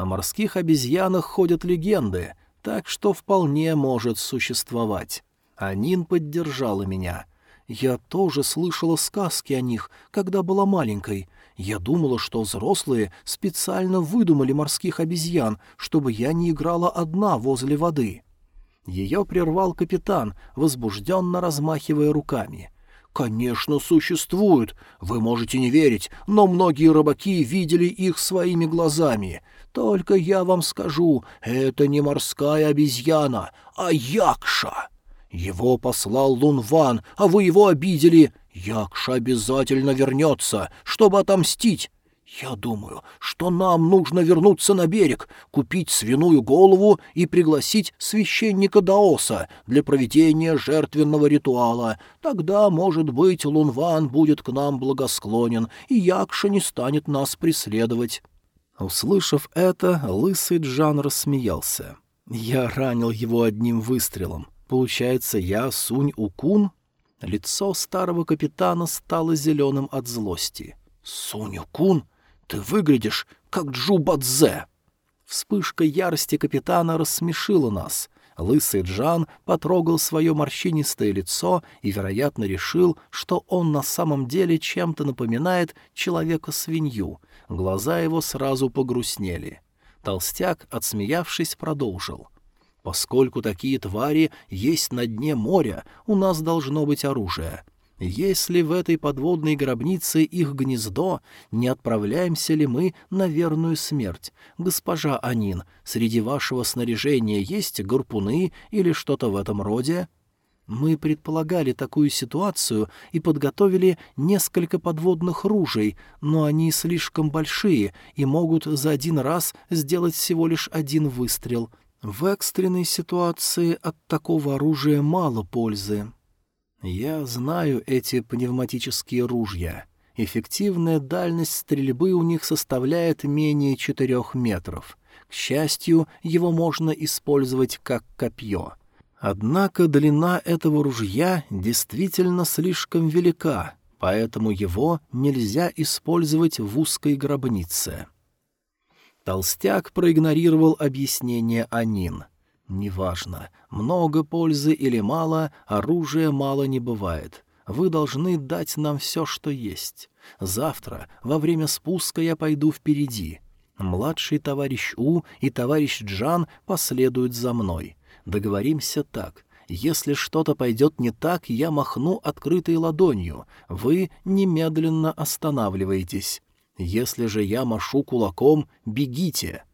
О морских обезьянах ходят легенды, так что вполне может существовать. Анин поддержала меня. Я тоже слышала сказки о них, когда была маленькой. Я думала, что взрослые специально выдумали морских обезьян, чтобы я не играла одна возле воды. Ее прервал капитан, возбужденно размахивая руками. «Конечно, существуют. Вы можете не верить, но многие рыбаки видели их своими глазами. Только я вам скажу, это не морская обезьяна, а якша. Его послал Лунван, а вы его обидели. Якша обязательно вернется, чтобы отомстить. Я думаю, что нам нужно вернуться на берег, купить свиную голову и пригласить священника Даоса для проведения жертвенного ритуала. Тогда, может быть, Лунван будет к нам благосклонен, и Якша не станет нас преследовать. Услышав это, лысый Джан рассмеялся. «Я ранил его одним выстрелом. Получается, я Сунь-Укун?» Лицо старого капитана стало зеленым от злости. «Сунь-Укун? Ты выглядишь, как Джу-Бадзе!» Вспышка ярости капитана рассмешила нас. Лысый Джан потрогал свое морщинистое лицо и, вероятно, решил, что он на самом деле чем-то напоминает человека-свинью. Глаза его сразу погрустнели. Толстяк, отсмеявшись, продолжил. «Поскольку такие твари есть на дне моря, у нас должно быть оружие. Если в этой подводной гробнице их гнездо, не отправляемся ли мы на верную смерть? Госпожа Анин, среди вашего снаряжения есть гарпуны или что-то в этом роде?» Мы предполагали такую ситуацию и подготовили несколько подводных ружей, но они слишком большие и могут за один раз сделать всего лишь один выстрел. В экстренной ситуации от такого оружия мало пользы. Я знаю эти пневматические ружья. Эффективная дальность стрельбы у них составляет менее четырех метров. К счастью, его можно использовать как копье. Однако длина этого ружья действительно слишком велика, поэтому его нельзя использовать в узкой гробнице. Толстяк проигнорировал объяснение Анин. «Неважно, много пользы или мало, оружия мало не бывает. Вы должны дать нам все, что есть. Завтра, во время спуска, я пойду впереди. Младший товарищ У и товарищ Джан последуют за мной. Договоримся так. Если что-то пойдет не так, я махну открытой ладонью. Вы немедленно останавливаетесь. Если же я машу кулаком, бегите.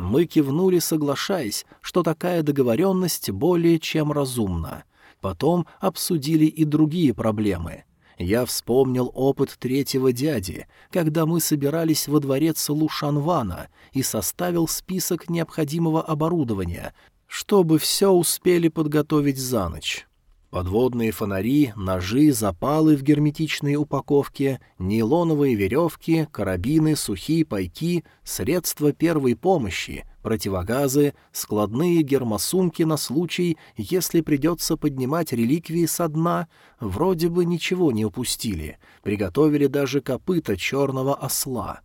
Мы кивнули, соглашаясь, что такая договоренность более чем разумна. Потом обсудили и другие проблемы. Я вспомнил опыт третьего дяди, когда мы собирались во дворец Лушанвана и составил список необходимого оборудования, чтобы все успели подготовить за ночь. Подводные фонари, ножи, запалы в герметичной упаковке, нейлоновые веревки, карабины, сухие пайки, средства первой помощи, противогазы, складные гермосумки на случай, если придется поднимать реликвии со дна. Вроде бы ничего не упустили, приготовили даже копыта черного осла.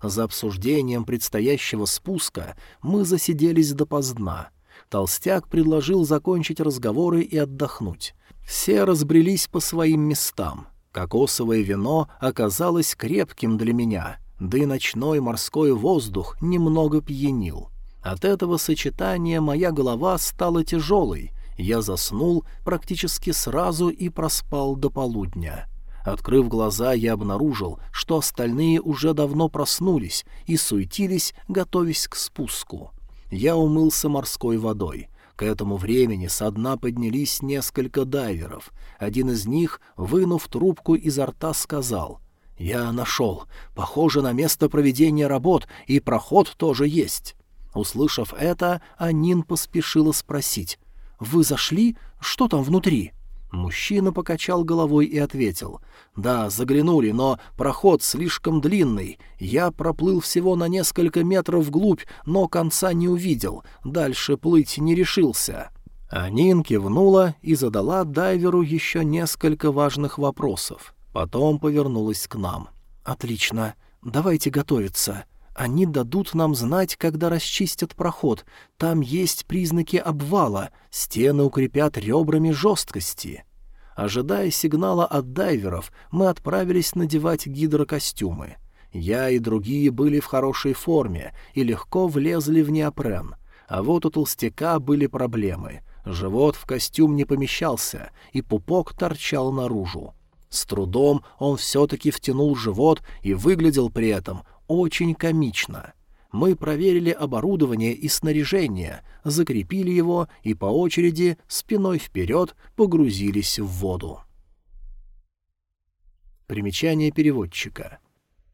За обсуждением предстоящего спуска мы засиделись допоздна — Толстяк предложил закончить разговоры и отдохнуть. Все разбрелись по своим местам. Кокосовое вино оказалось крепким для меня, да и ночной морской воздух немного пьянил. От этого сочетания моя голова стала тяжелой. Я заснул практически сразу и проспал до полудня. Открыв глаза, я обнаружил, что остальные уже давно проснулись и суетились, готовясь к спуску я умылся морской водой. К этому времени со дна поднялись несколько дайверов. Один из них, вынув трубку изо рта, сказал «Я нашел. Похоже на место проведения работ, и проход тоже есть». Услышав это, Анин поспешила спросить «Вы зашли? Что там внутри?» Мужчина покачал головой и ответил. «Да, заглянули, но проход слишком длинный. Я проплыл всего на несколько метров вглубь, но конца не увидел. Дальше плыть не решился». Анин кивнула и задала дайверу еще несколько важных вопросов. Потом повернулась к нам. «Отлично. Давайте готовиться. Они дадут нам знать, когда расчистят проход. Там есть признаки обвала, стены укрепят ребрами жесткости. Ожидая сигнала от дайверов, мы отправились надевать гидрокостюмы. Я и другие были в хорошей форме и легко влезли в неопрен. А вот у толстяка были проблемы. Живот в костюм не помещался, и пупок торчал наружу. С трудом он все-таки втянул живот и выглядел при этом очень комично. Мы проверили оборудование и снаряжение, закрепили его и по очереди спиной вперед погрузились в воду. Примечание переводчика.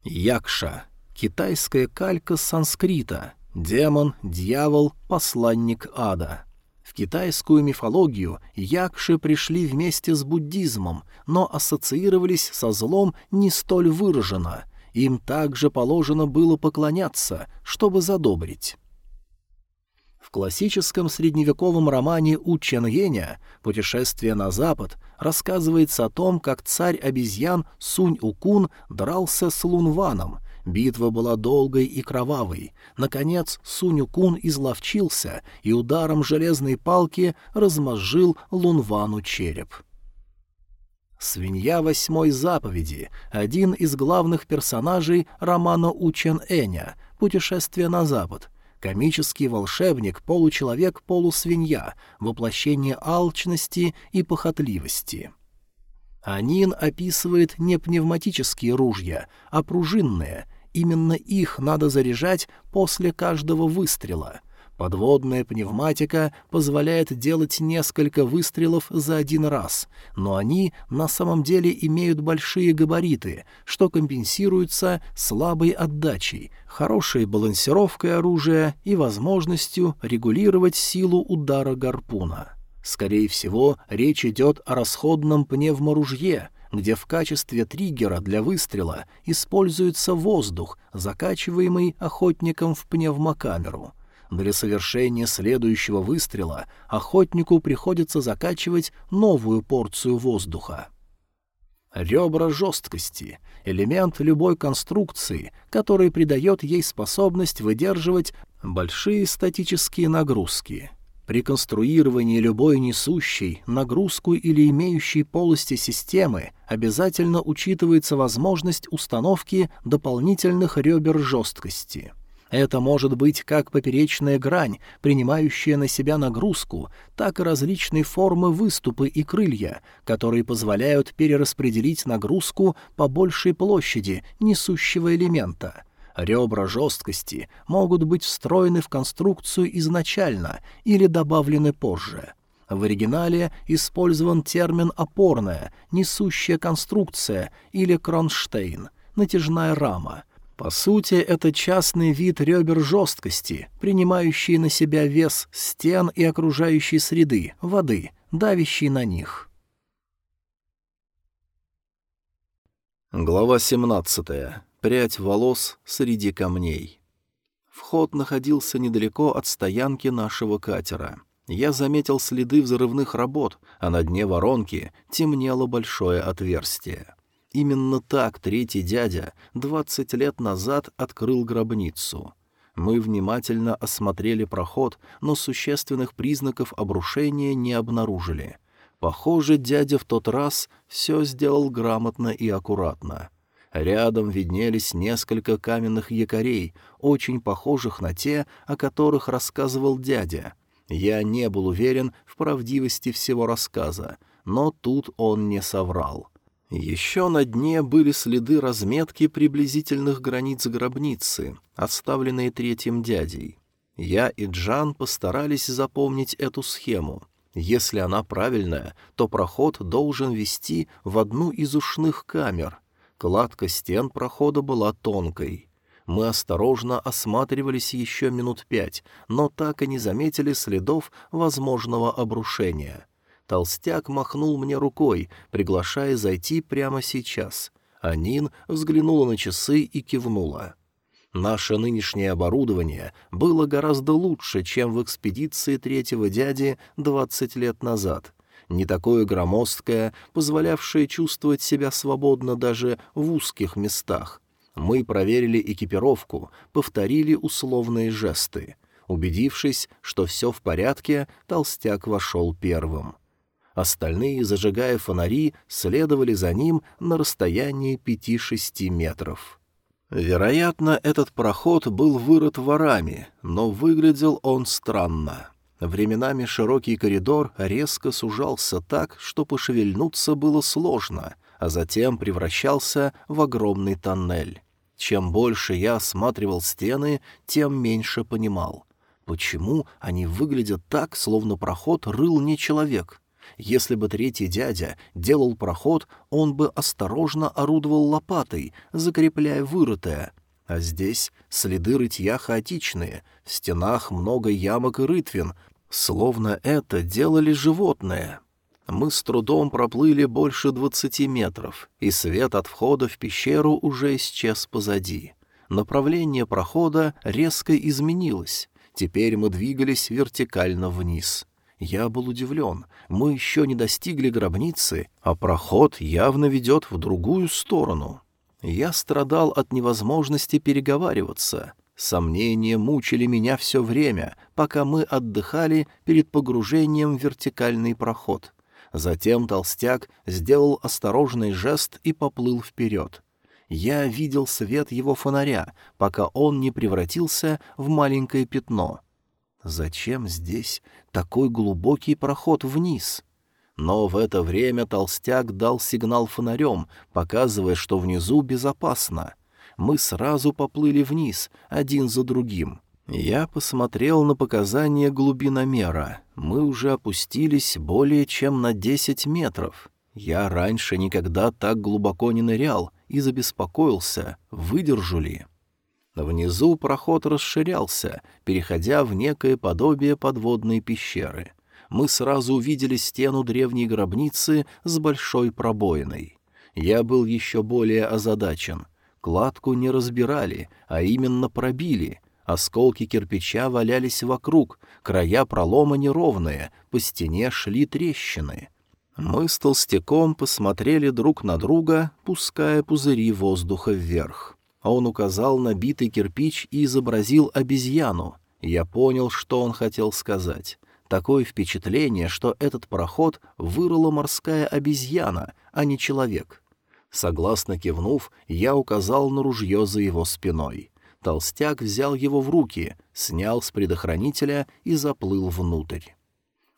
Якша. Китайская калька с санскрита. Демон, дьявол, посланник ада. В китайскую мифологию якши пришли вместе с буддизмом, но ассоциировались со злом не столь выраженно — им также положено было поклоняться, чтобы задобрить. В классическом средневековом романе У Чен «Путешествие на запад» рассказывается о том, как царь обезьян Сунь Укун дрался с Лунваном. Битва была долгой и кровавой. Наконец Сунь Укун изловчился и ударом железной палки размозжил Лунвану череп. Свинья восьмой заповеди, один из главных персонажей романа Учен Эня «Путешествие на запад», комический волшебник, получеловек, полусвинья, воплощение алчности и похотливости. Анин описывает не пневматические ружья, а пружинные, именно их надо заряжать после каждого выстрела — Подводная пневматика позволяет делать несколько выстрелов за один раз, но они на самом деле имеют большие габариты, что компенсируется слабой отдачей, хорошей балансировкой оружия и возможностью регулировать силу удара гарпуна. Скорее всего, речь идет о расходном пневморужье, где в качестве триггера для выстрела используется воздух, закачиваемый охотником в пневмокамеру — для совершения следующего выстрела охотнику приходится закачивать новую порцию воздуха. Ребра жесткости — элемент любой конструкции, который придает ей способность выдерживать большие статические нагрузки. При конструировании любой несущей, нагрузку или имеющей полости системы обязательно учитывается возможность установки дополнительных ребер жесткости. Это может быть как поперечная грань, принимающая на себя нагрузку, так и различные формы выступы и крылья, которые позволяют перераспределить нагрузку по большей площади несущего элемента — Ребра жесткости могут быть встроены в конструкцию изначально или добавлены позже. В оригинале использован термин «опорная», «несущая конструкция» или «кронштейн», «натяжная рама». По сути, это частный вид ребер жесткости, принимающий на себя вес стен и окружающей среды, воды, давящий на них. Глава семнадцатая прядь волос среди камней. Вход находился недалеко от стоянки нашего катера. Я заметил следы взрывных работ, а на дне воронки темнело большое отверстие. Именно так третий дядя двадцать лет назад открыл гробницу. Мы внимательно осмотрели проход, но существенных признаков обрушения не обнаружили. Похоже, дядя в тот раз все сделал грамотно и аккуратно. Рядом виднелись несколько каменных якорей, очень похожих на те, о которых рассказывал дядя. Я не был уверен в правдивости всего рассказа, но тут он не соврал. Еще на дне были следы разметки приблизительных границ гробницы, оставленные третьим дядей. Я и Джан постарались запомнить эту схему. Если она правильная, то проход должен вести в одну из ушных камер, Кладка стен прохода была тонкой. Мы осторожно осматривались еще минут пять, но так и не заметили следов возможного обрушения. Толстяк махнул мне рукой, приглашая зайти прямо сейчас. Анин взглянула на часы и кивнула. Наше нынешнее оборудование было гораздо лучше, чем в экспедиции третьего дяди двадцать лет назад — не такое громоздкое, позволявшее чувствовать себя свободно даже в узких местах. Мы проверили экипировку, повторили условные жесты. Убедившись, что все в порядке, толстяк вошел первым. Остальные, зажигая фонари, следовали за ним на расстоянии пяти-шести метров. Вероятно, этот проход был вырыт ворами, но выглядел он странно. Временами широкий коридор резко сужался так, что пошевельнуться было сложно, а затем превращался в огромный тоннель. Чем больше я осматривал стены, тем меньше понимал. Почему они выглядят так, словно проход рыл не человек? Если бы третий дядя делал проход, он бы осторожно орудовал лопатой, закрепляя вырытое. А здесь следы рытья хаотичные, в стенах много ямок и рытвин, Словно это делали животные. Мы с трудом проплыли больше двадцати метров, и свет от входа в пещеру уже исчез позади. Направление прохода резко изменилось. Теперь мы двигались вертикально вниз. Я был удивлен. Мы еще не достигли гробницы, а проход явно ведет в другую сторону. Я страдал от невозможности переговариваться — Сомнения мучили меня все время, пока мы отдыхали перед погружением в вертикальный проход. Затем толстяк сделал осторожный жест и поплыл вперед. Я видел свет его фонаря, пока он не превратился в маленькое пятно. Зачем здесь такой глубокий проход вниз? Но в это время толстяк дал сигнал фонарем, показывая, что внизу безопасно — мы сразу поплыли вниз, один за другим. Я посмотрел на показания глубиномера. Мы уже опустились более чем на десять метров. Я раньше никогда так глубоко не нырял и забеспокоился, выдержу ли. Внизу проход расширялся, переходя в некое подобие подводной пещеры. Мы сразу увидели стену древней гробницы с большой пробоиной. Я был еще более озадачен. Кладку не разбирали, а именно пробили. Осколки кирпича валялись вокруг, края пролома неровные, по стене шли трещины. Мы с толстяком посмотрели друг на друга, пуская пузыри воздуха вверх. Он указал на битый кирпич и изобразил обезьяну. Я понял, что он хотел сказать. Такое впечатление, что этот проход вырыла морская обезьяна, а не человек. Согласно кивнув, я указал на ружье за его спиной. Толстяк взял его в руки, снял с предохранителя и заплыл внутрь.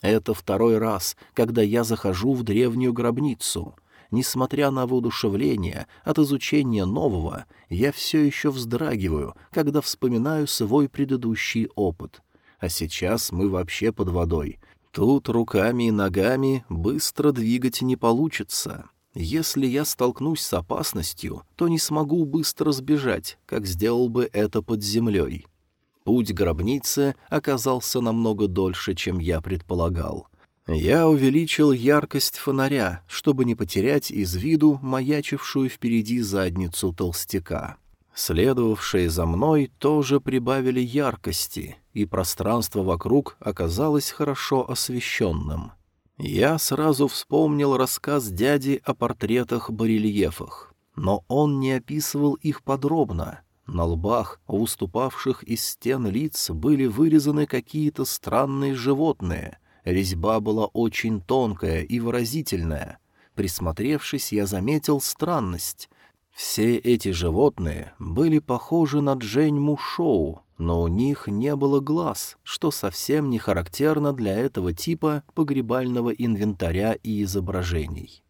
Это второй раз, когда я захожу в древнюю гробницу. Несмотря на воодушевление от изучения нового, я все еще вздрагиваю, когда вспоминаю свой предыдущий опыт. А сейчас мы вообще под водой. Тут руками и ногами быстро двигать не получится. Если я столкнусь с опасностью, то не смогу быстро сбежать, как сделал бы это под землей. Путь гробницы оказался намного дольше, чем я предполагал. Я увеличил яркость фонаря, чтобы не потерять из виду маячившую впереди задницу толстяка. Следовавшие за мной тоже прибавили яркости, и пространство вокруг оказалось хорошо освещенным. Я сразу вспомнил рассказ дяди о портретах-барельефах, но он не описывал их подробно. На лбах, выступавших из стен лиц, были вырезаны какие-то странные животные. Резьба была очень тонкая и выразительная. Присмотревшись, я заметил странность. Все эти животные были похожи на Джень Мушоу, но у них не было глаз, что совсем не характерно для этого типа погребального инвентаря и изображений.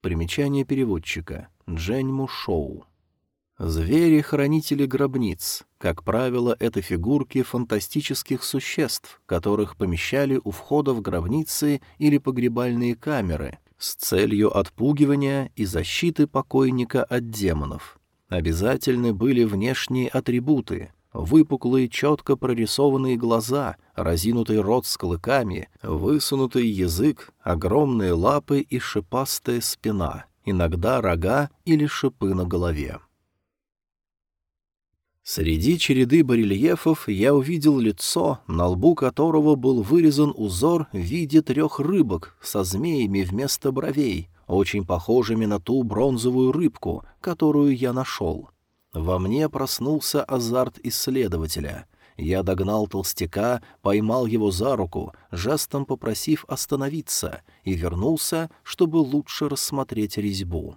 Примечание переводчика. Джень Мушоу. Звери-хранители гробниц. Как правило, это фигурки фантастических существ, которых помещали у входа в гробницы или погребальные камеры с целью отпугивания и защиты покойника от демонов. Обязательны были внешние атрибуты — выпуклые, четко прорисованные глаза, разинутый рот с клыками, высунутый язык, огромные лапы и шипастая спина, иногда рога или шипы на голове. Среди череды барельефов я увидел лицо, на лбу которого был вырезан узор в виде трех рыбок со змеями вместо бровей, очень похожими на ту бронзовую рыбку, которую я нашел. Во мне проснулся азарт исследователя. Я догнал толстяка, поймал его за руку, жестом попросив остановиться, и вернулся, чтобы лучше рассмотреть резьбу.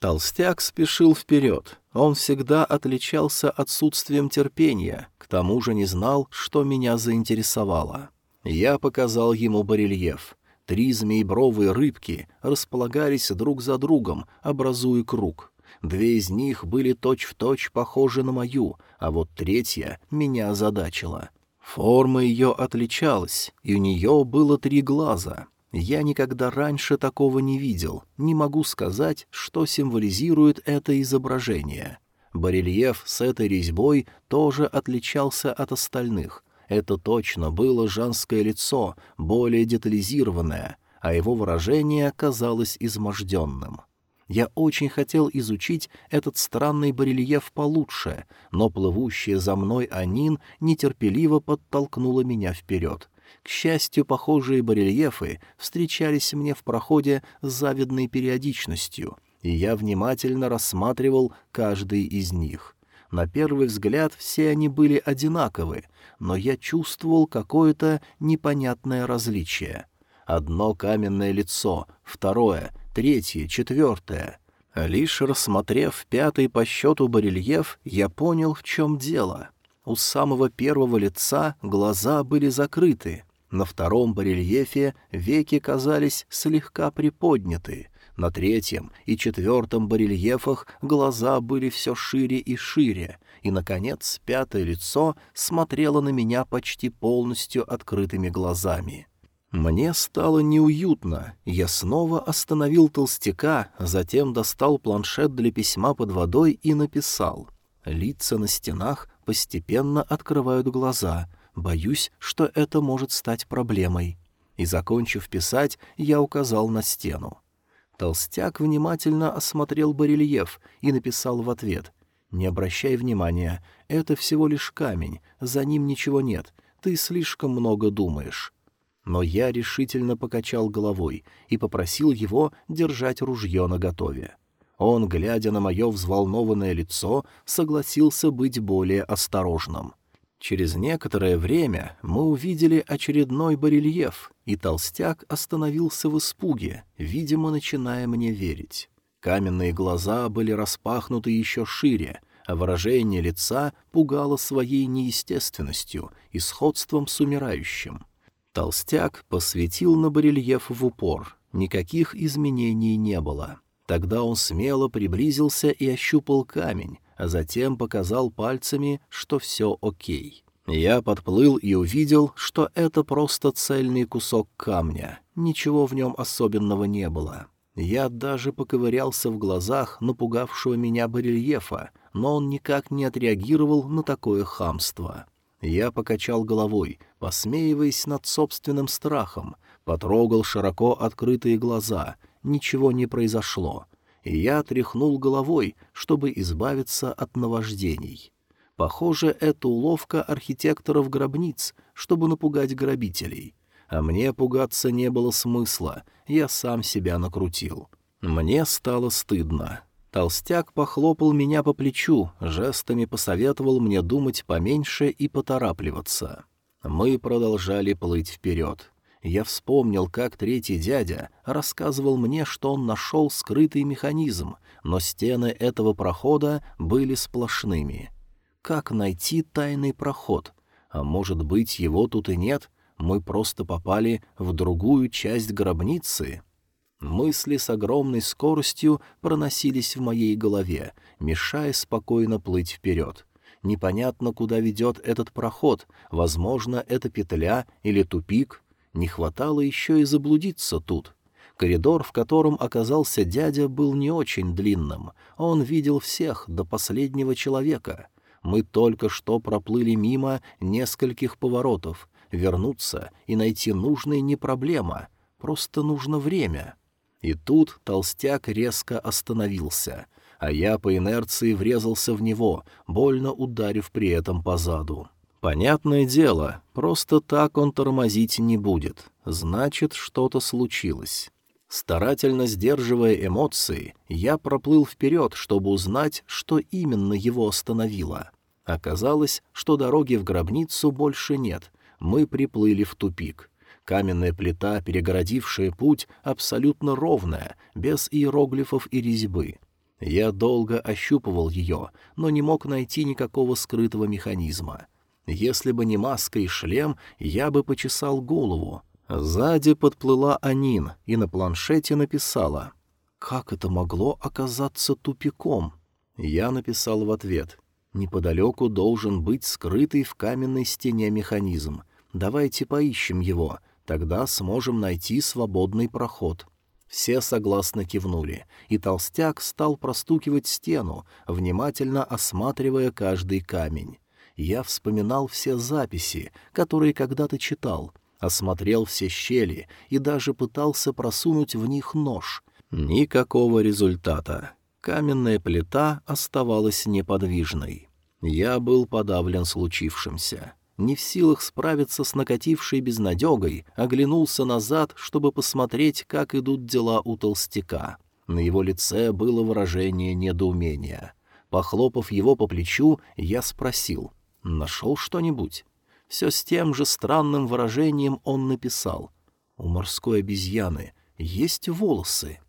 Толстяк спешил вперед. Он всегда отличался отсутствием терпения, к тому же не знал, что меня заинтересовало. Я показал ему барельеф. Три змеебровые рыбки располагались друг за другом, образуя круг. Две из них были точь-в-точь точь похожи на мою, а вот третья меня озадачила. Форма ее отличалась, и у нее было три глаза — я никогда раньше такого не видел, не могу сказать, что символизирует это изображение. Барельеф с этой резьбой тоже отличался от остальных. Это точно было женское лицо, более детализированное, а его выражение казалось изможденным. Я очень хотел изучить этот странный барельеф получше, но плывущая за мной Анин нетерпеливо подтолкнула меня вперед — к счастью, похожие барельефы встречались мне в проходе с завидной периодичностью, и я внимательно рассматривал каждый из них. На первый взгляд все они были одинаковы, но я чувствовал какое-то непонятное различие. Одно каменное лицо, второе, третье, четвертое. Лишь рассмотрев пятый по счету барельеф, я понял, в чем дело. У самого первого лица глаза были закрыты, на втором барельефе веки казались слегка приподняты, на третьем и четвертом барельефах глаза были все шире и шире, и, наконец, пятое лицо смотрело на меня почти полностью открытыми глазами. Мне стало неуютно, я снова остановил толстяка, затем достал планшет для письма под водой и написал. Лица на стенах постепенно открывают глаза — Боюсь, что это может стать проблемой. И, закончив писать, я указал на стену. Толстяк внимательно осмотрел барельеф и написал в ответ. «Не обращай внимания, это всего лишь камень, за ним ничего нет, ты слишком много думаешь». Но я решительно покачал головой и попросил его держать ружье наготове. Он, глядя на мое взволнованное лицо, согласился быть более осторожным. Через некоторое время мы увидели очередной барельеф, и толстяк остановился в испуге, видимо, начиная мне верить. Каменные глаза были распахнуты еще шире, а выражение лица пугало своей неестественностью и сходством с умирающим. Толстяк посветил на барельеф в упор. Никаких изменений не было. Тогда он смело приблизился и ощупал камень, а затем показал пальцами, что все окей. Я подплыл и увидел, что это просто цельный кусок камня. Ничего в нем особенного не было. Я даже поковырялся в глазах напугавшего меня барельефа, но он никак не отреагировал на такое хамство. Я покачал головой, посмеиваясь над собственным страхом, потрогал широко открытые глаза, ничего не произошло — и я тряхнул головой, чтобы избавиться от наваждений. Похоже, это уловка архитекторов гробниц, чтобы напугать грабителей. А мне пугаться не было смысла, я сам себя накрутил. Мне стало стыдно. Толстяк похлопал меня по плечу, жестами посоветовал мне думать поменьше и поторапливаться. Мы продолжали плыть вперед я вспомнил, как третий дядя рассказывал мне, что он нашел скрытый механизм, но стены этого прохода были сплошными. Как найти тайный проход? А может быть, его тут и нет? Мы просто попали в другую часть гробницы? Мысли с огромной скоростью проносились в моей голове, мешая спокойно плыть вперед. Непонятно, куда ведет этот проход, возможно, это петля или тупик — не хватало еще и заблудиться тут. Коридор, в котором оказался дядя, был не очень длинным. Он видел всех до последнего человека. Мы только что проплыли мимо нескольких поворотов. Вернуться и найти нужный не проблема, просто нужно время. И тут толстяк резко остановился, а я по инерции врезался в него, больно ударив при этом по заду. Понятное дело, просто так он тормозить не будет. Значит, что-то случилось. Старательно сдерживая эмоции, я проплыл вперед, чтобы узнать, что именно его остановило. Оказалось, что дороги в гробницу больше нет. Мы приплыли в тупик. Каменная плита, перегородившая путь, абсолютно ровная, без иероглифов и резьбы. Я долго ощупывал ее, но не мог найти никакого скрытого механизма — если бы не маска и шлем, я бы почесал голову. Сзади подплыла Анин и на планшете написала. «Как это могло оказаться тупиком?» Я написал в ответ. «Неподалеку должен быть скрытый в каменной стене механизм. Давайте поищем его, тогда сможем найти свободный проход». Все согласно кивнули, и толстяк стал простукивать стену, внимательно осматривая каждый камень я вспоминал все записи, которые когда-то читал, осмотрел все щели и даже пытался просунуть в них нож. Никакого результата. Каменная плита оставалась неподвижной. Я был подавлен случившимся. Не в силах справиться с накатившей безнадегой, оглянулся назад, чтобы посмотреть, как идут дела у толстяка. На его лице было выражение недоумения. Похлопав его по плечу, я спросил — Нашел что-нибудь? Все с тем же странным выражением он написал. У морской обезьяны есть волосы.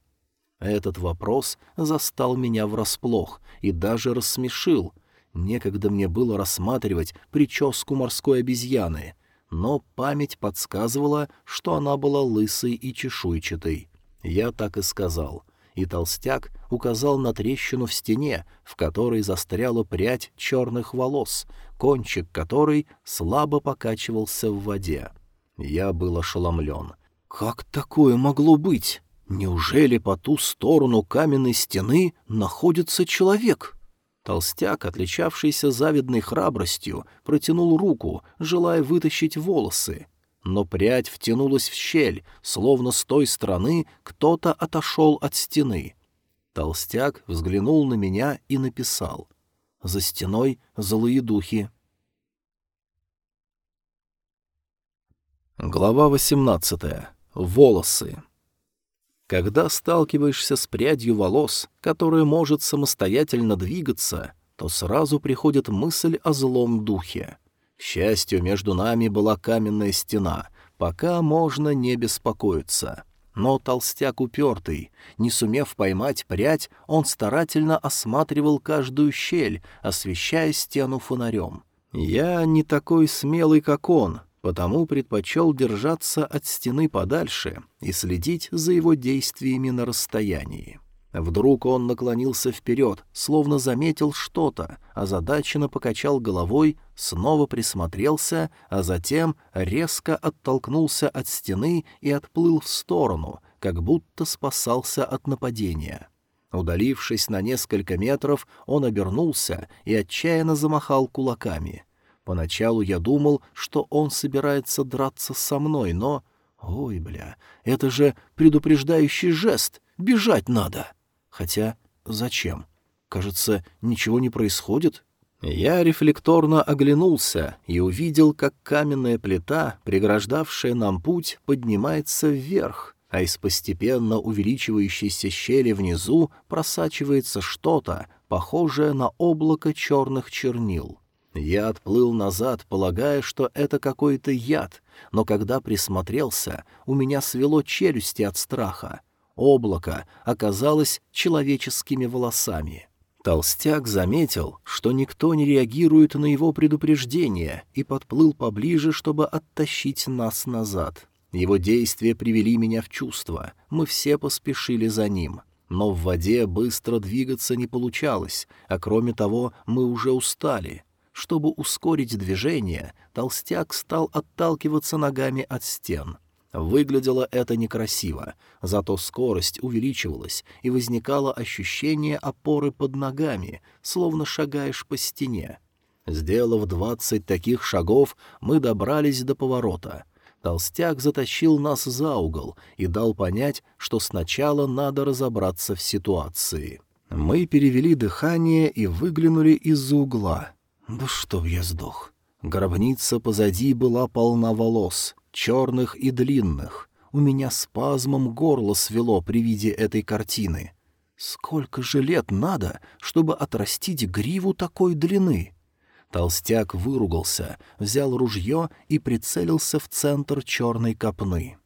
Этот вопрос застал меня врасплох и даже рассмешил. Некогда мне было рассматривать прическу морской обезьяны, но память подсказывала, что она была лысой и чешуйчатой. Я так и сказал и толстяк указал на трещину в стене, в которой застряла прядь черных волос, кончик которой слабо покачивался в воде. Я был ошеломлен. «Как такое могло быть? Неужели по ту сторону каменной стены находится человек?» Толстяк, отличавшийся завидной храбростью, протянул руку, желая вытащить волосы но прядь втянулась в щель, словно с той стороны кто-то отошел от стены. Толстяк взглянул на меня и написал. «За стеной злые духи». Глава восемнадцатая. Волосы. Когда сталкиваешься с прядью волос, которая может самостоятельно двигаться, то сразу приходит мысль о злом духе — К счастью, между нами была каменная стена, пока можно не беспокоиться. Но толстяк упертый, не сумев поймать прядь, он старательно осматривал каждую щель, освещая стену фонарем. Я не такой смелый, как он, потому предпочел держаться от стены подальше и следить за его действиями на расстоянии. Вдруг он наклонился вперед, словно заметил что-то, озадаченно покачал головой, снова присмотрелся, а затем резко оттолкнулся от стены и отплыл в сторону, как будто спасался от нападения. Удалившись на несколько метров, он обернулся и отчаянно замахал кулаками. Поначалу я думал, что он собирается драться со мной, но... Ой, бля, это же предупреждающий жест, бежать надо! Хотя зачем? Кажется, ничего не происходит. Я рефлекторно оглянулся и увидел, как каменная плита, преграждавшая нам путь, поднимается вверх, а из постепенно увеличивающейся щели внизу просачивается что-то, похожее на облако черных чернил. Я отплыл назад, полагая, что это какой-то яд, но когда присмотрелся, у меня свело челюсти от страха. Облако оказалось человеческими волосами. Толстяк заметил, что никто не реагирует на его предупреждение, и подплыл поближе, чтобы оттащить нас назад. Его действия привели меня в чувство, мы все поспешили за ним. Но в воде быстро двигаться не получалось, а кроме того мы уже устали. Чтобы ускорить движение, толстяк стал отталкиваться ногами от стен — Выглядело это некрасиво, зато скорость увеличивалась, и возникало ощущение опоры под ногами, словно шагаешь по стене. Сделав двадцать таких шагов, мы добрались до поворота. Толстяк затащил нас за угол и дал понять, что сначала надо разобраться в ситуации. Мы перевели дыхание и выглянули из-за угла. Да чтоб я сдох. Гробница позади была полна волос, черных и длинных. У меня спазмом горло свело при виде этой картины. Сколько же лет надо, чтобы отрастить гриву такой длины? Толстяк выругался, взял ружье и прицелился в центр черной копны.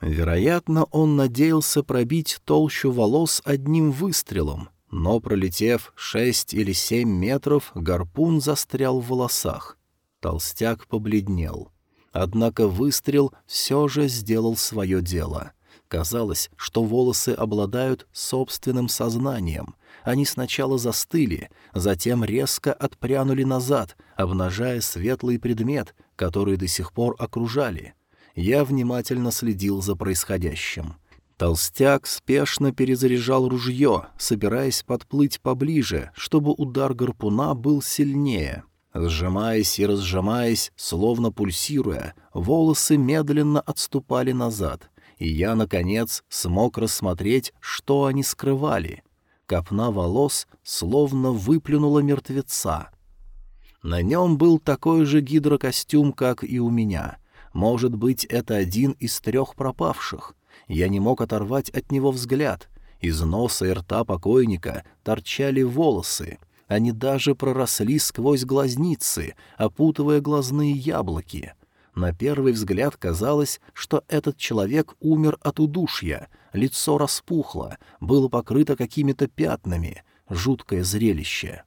Вероятно, он надеялся пробить толщу волос одним выстрелом, но, пролетев шесть или семь метров, гарпун застрял в волосах. Толстяк побледнел. Однако выстрел все же сделал свое дело. Казалось, что волосы обладают собственным сознанием. Они сначала застыли, затем резко отпрянули назад, обнажая светлый предмет, который до сих пор окружали. Я внимательно следил за происходящим. Толстяк спешно перезаряжал ружье, собираясь подплыть поближе, чтобы удар гарпуна был сильнее — Сжимаясь и разжимаясь, словно пульсируя, волосы медленно отступали назад, и я, наконец, смог рассмотреть, что они скрывали. Копна волос словно выплюнула мертвеца. На нем был такой же гидрокостюм, как и у меня. Может быть, это один из трех пропавших. Я не мог оторвать от него взгляд. Из носа и рта покойника торчали волосы — они даже проросли сквозь глазницы, опутывая глазные яблоки. На первый взгляд казалось, что этот человек умер от удушья, лицо распухло, было покрыто какими-то пятнами, жуткое зрелище.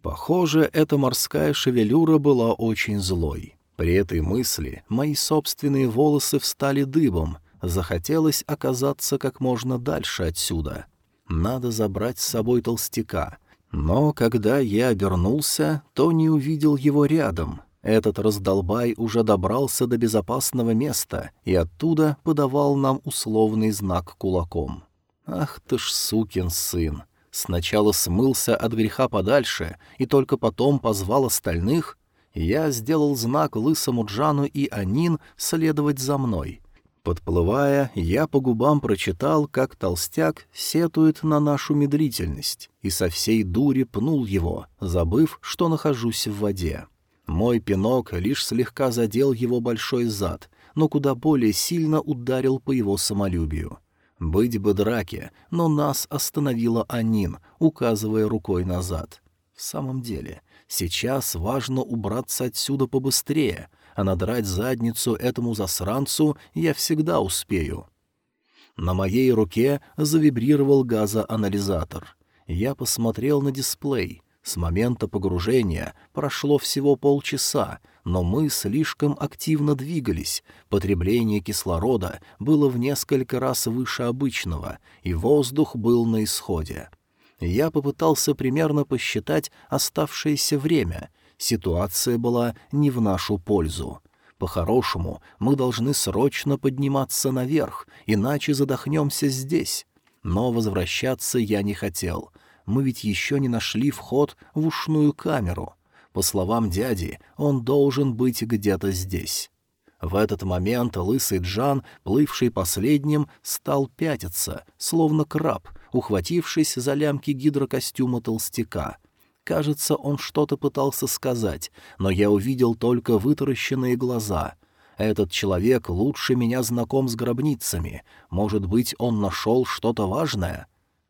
Похоже, эта морская шевелюра была очень злой. При этой мысли мои собственные волосы встали дыбом, захотелось оказаться как можно дальше отсюда. Надо забрать с собой толстяка, но когда я обернулся, то не увидел его рядом. Этот раздолбай уже добрался до безопасного места и оттуда подавал нам условный знак кулаком. Ах ты ж сукин сын! Сначала смылся от греха подальше и только потом позвал остальных. Я сделал знак лысому Джану и Анин следовать за мной. Подплывая, я по губам прочитал, как толстяк сетует на нашу медлительность, и со всей дури пнул его, забыв, что нахожусь в воде. Мой пинок лишь слегка задел его большой зад, но куда более сильно ударил по его самолюбию. Быть бы драке, но нас остановила Анин, указывая рукой назад. В самом деле, сейчас важно убраться отсюда побыстрее, а надрать задницу этому засранцу я всегда успею. На моей руке завибрировал газоанализатор. Я посмотрел на дисплей. С момента погружения прошло всего полчаса, но мы слишком активно двигались, потребление кислорода было в несколько раз выше обычного, и воздух был на исходе. Я попытался примерно посчитать оставшееся время. Ситуация была не в нашу пользу. По-хорошему, мы должны срочно подниматься наверх, иначе задохнемся здесь. Но возвращаться я не хотел. Мы ведь еще не нашли вход в ушную камеру. По словам дяди, он должен быть где-то здесь. В этот момент лысый Джан, плывший последним, стал пятиться, словно краб, ухватившись за лямки гидрокостюма толстяка. Кажется, он что-то пытался сказать, но я увидел только вытаращенные глаза. Этот человек лучше меня знаком с гробницами. Может быть, он нашел что-то важное?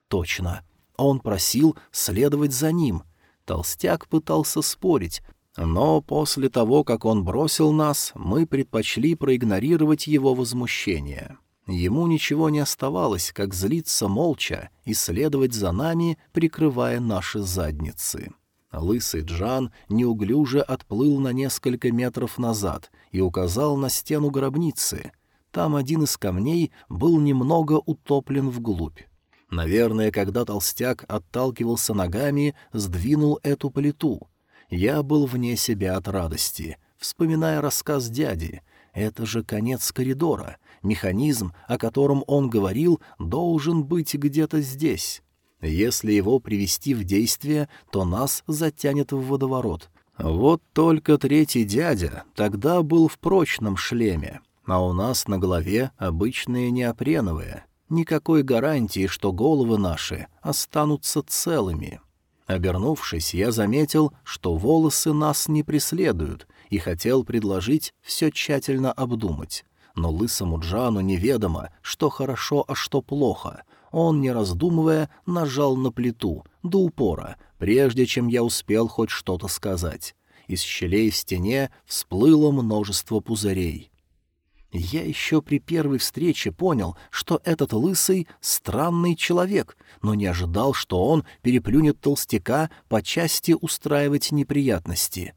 Точно. Он просил следовать за ним. Толстяк пытался спорить, но после того, как он бросил нас, мы предпочли проигнорировать его возмущение. Ему ничего не оставалось, как злиться молча и следовать за нами, прикрывая наши задницы. Лысый Джан неуклюже отплыл на несколько метров назад и указал на стену гробницы. Там один из камней был немного утоплен вглубь. Наверное, когда толстяк отталкивался ногами, сдвинул эту плиту. Я был вне себя от радости, вспоминая рассказ дяди. Это же конец коридора. Механизм, о котором он говорил, должен быть где-то здесь. Если его привести в действие, то нас затянет в водоворот. Вот только третий дядя тогда был в прочном шлеме, а у нас на голове обычные неопреновые. Никакой гарантии, что головы наши останутся целыми. Обернувшись, я заметил, что волосы нас не преследуют, и хотел предложить все тщательно обдумать но лысому Джану неведомо, что хорошо, а что плохо. Он, не раздумывая, нажал на плиту, до упора, прежде чем я успел хоть что-то сказать. Из щелей в стене всплыло множество пузырей. Я еще при первой встрече понял, что этот лысый — странный человек, но не ожидал, что он переплюнет толстяка по части устраивать неприятности.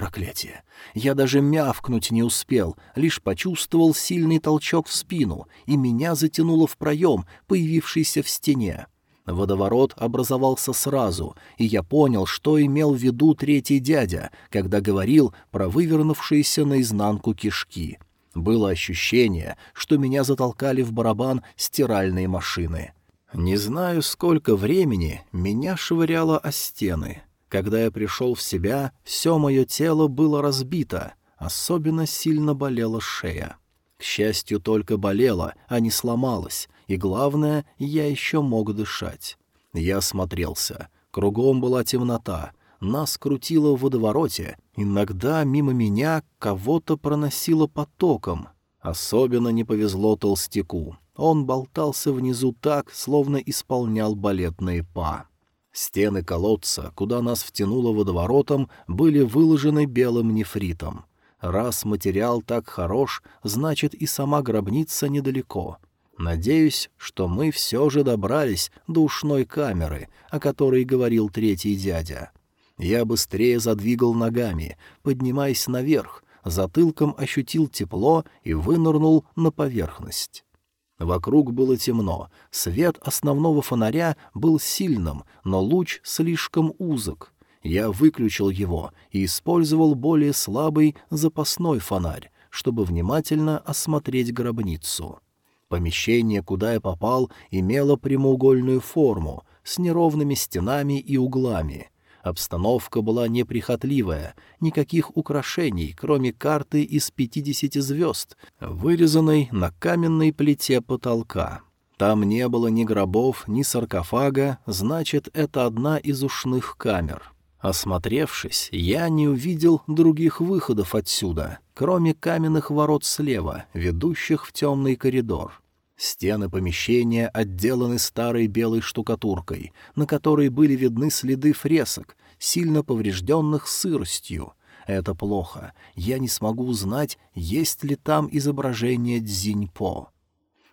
Проклятие! Я даже мявкнуть не успел, лишь почувствовал сильный толчок в спину, и меня затянуло в проем, появившийся в стене. Водоворот образовался сразу, и я понял, что имел в виду третий дядя, когда говорил про вывернувшиеся наизнанку кишки. Было ощущение, что меня затолкали в барабан стиральные машины. Не знаю, сколько времени меня швыряло о стены — когда я пришел в себя, все мое тело было разбито, особенно сильно болела шея. К счастью, только болела, а не сломалась, и, главное, я еще мог дышать. Я осмотрелся. Кругом была темнота. Нас крутило в водовороте. Иногда мимо меня кого-то проносило потоком. Особенно не повезло толстяку. Он болтался внизу так, словно исполнял балетные па. Стены колодца, куда нас втянуло водоворотом, были выложены белым нефритом. Раз материал так хорош, значит и сама гробница недалеко. Надеюсь, что мы все же добрались до ушной камеры, о которой говорил третий дядя. Я быстрее задвигал ногами, поднимаясь наверх, затылком ощутил тепло и вынырнул на поверхность. Вокруг было темно, свет основного фонаря был сильным, но луч слишком узок. Я выключил его и использовал более слабый запасной фонарь, чтобы внимательно осмотреть гробницу. Помещение, куда я попал, имело прямоугольную форму, с неровными стенами и углами — Обстановка была неприхотливая, никаких украшений, кроме карты из пятидесяти звезд, вырезанной на каменной плите потолка. Там не было ни гробов, ни саркофага, значит, это одна из ушных камер. Осмотревшись, я не увидел других выходов отсюда, кроме каменных ворот слева, ведущих в темный коридор. Стены помещения отделаны старой белой штукатуркой, на которой были видны следы фресок, сильно поврежденных сыростью. Это плохо. Я не смогу узнать, есть ли там изображение Дзиньпо.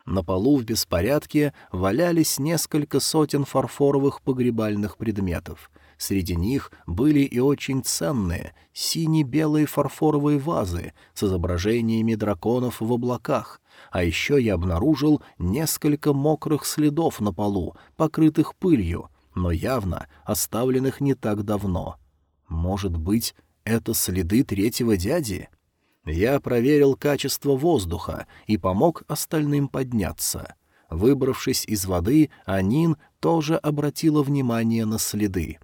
На полу в беспорядке валялись несколько сотен фарфоровых погребальных предметов. Среди них были и очень ценные сине-белые фарфоровые вазы с изображениями драконов в облаках, а еще я обнаружил несколько мокрых следов на полу, покрытых пылью, но явно оставленных не так давно. Может быть, это следы третьего дяди? Я проверил качество воздуха и помог остальным подняться. Выбравшись из воды, Анин тоже обратила внимание на следы.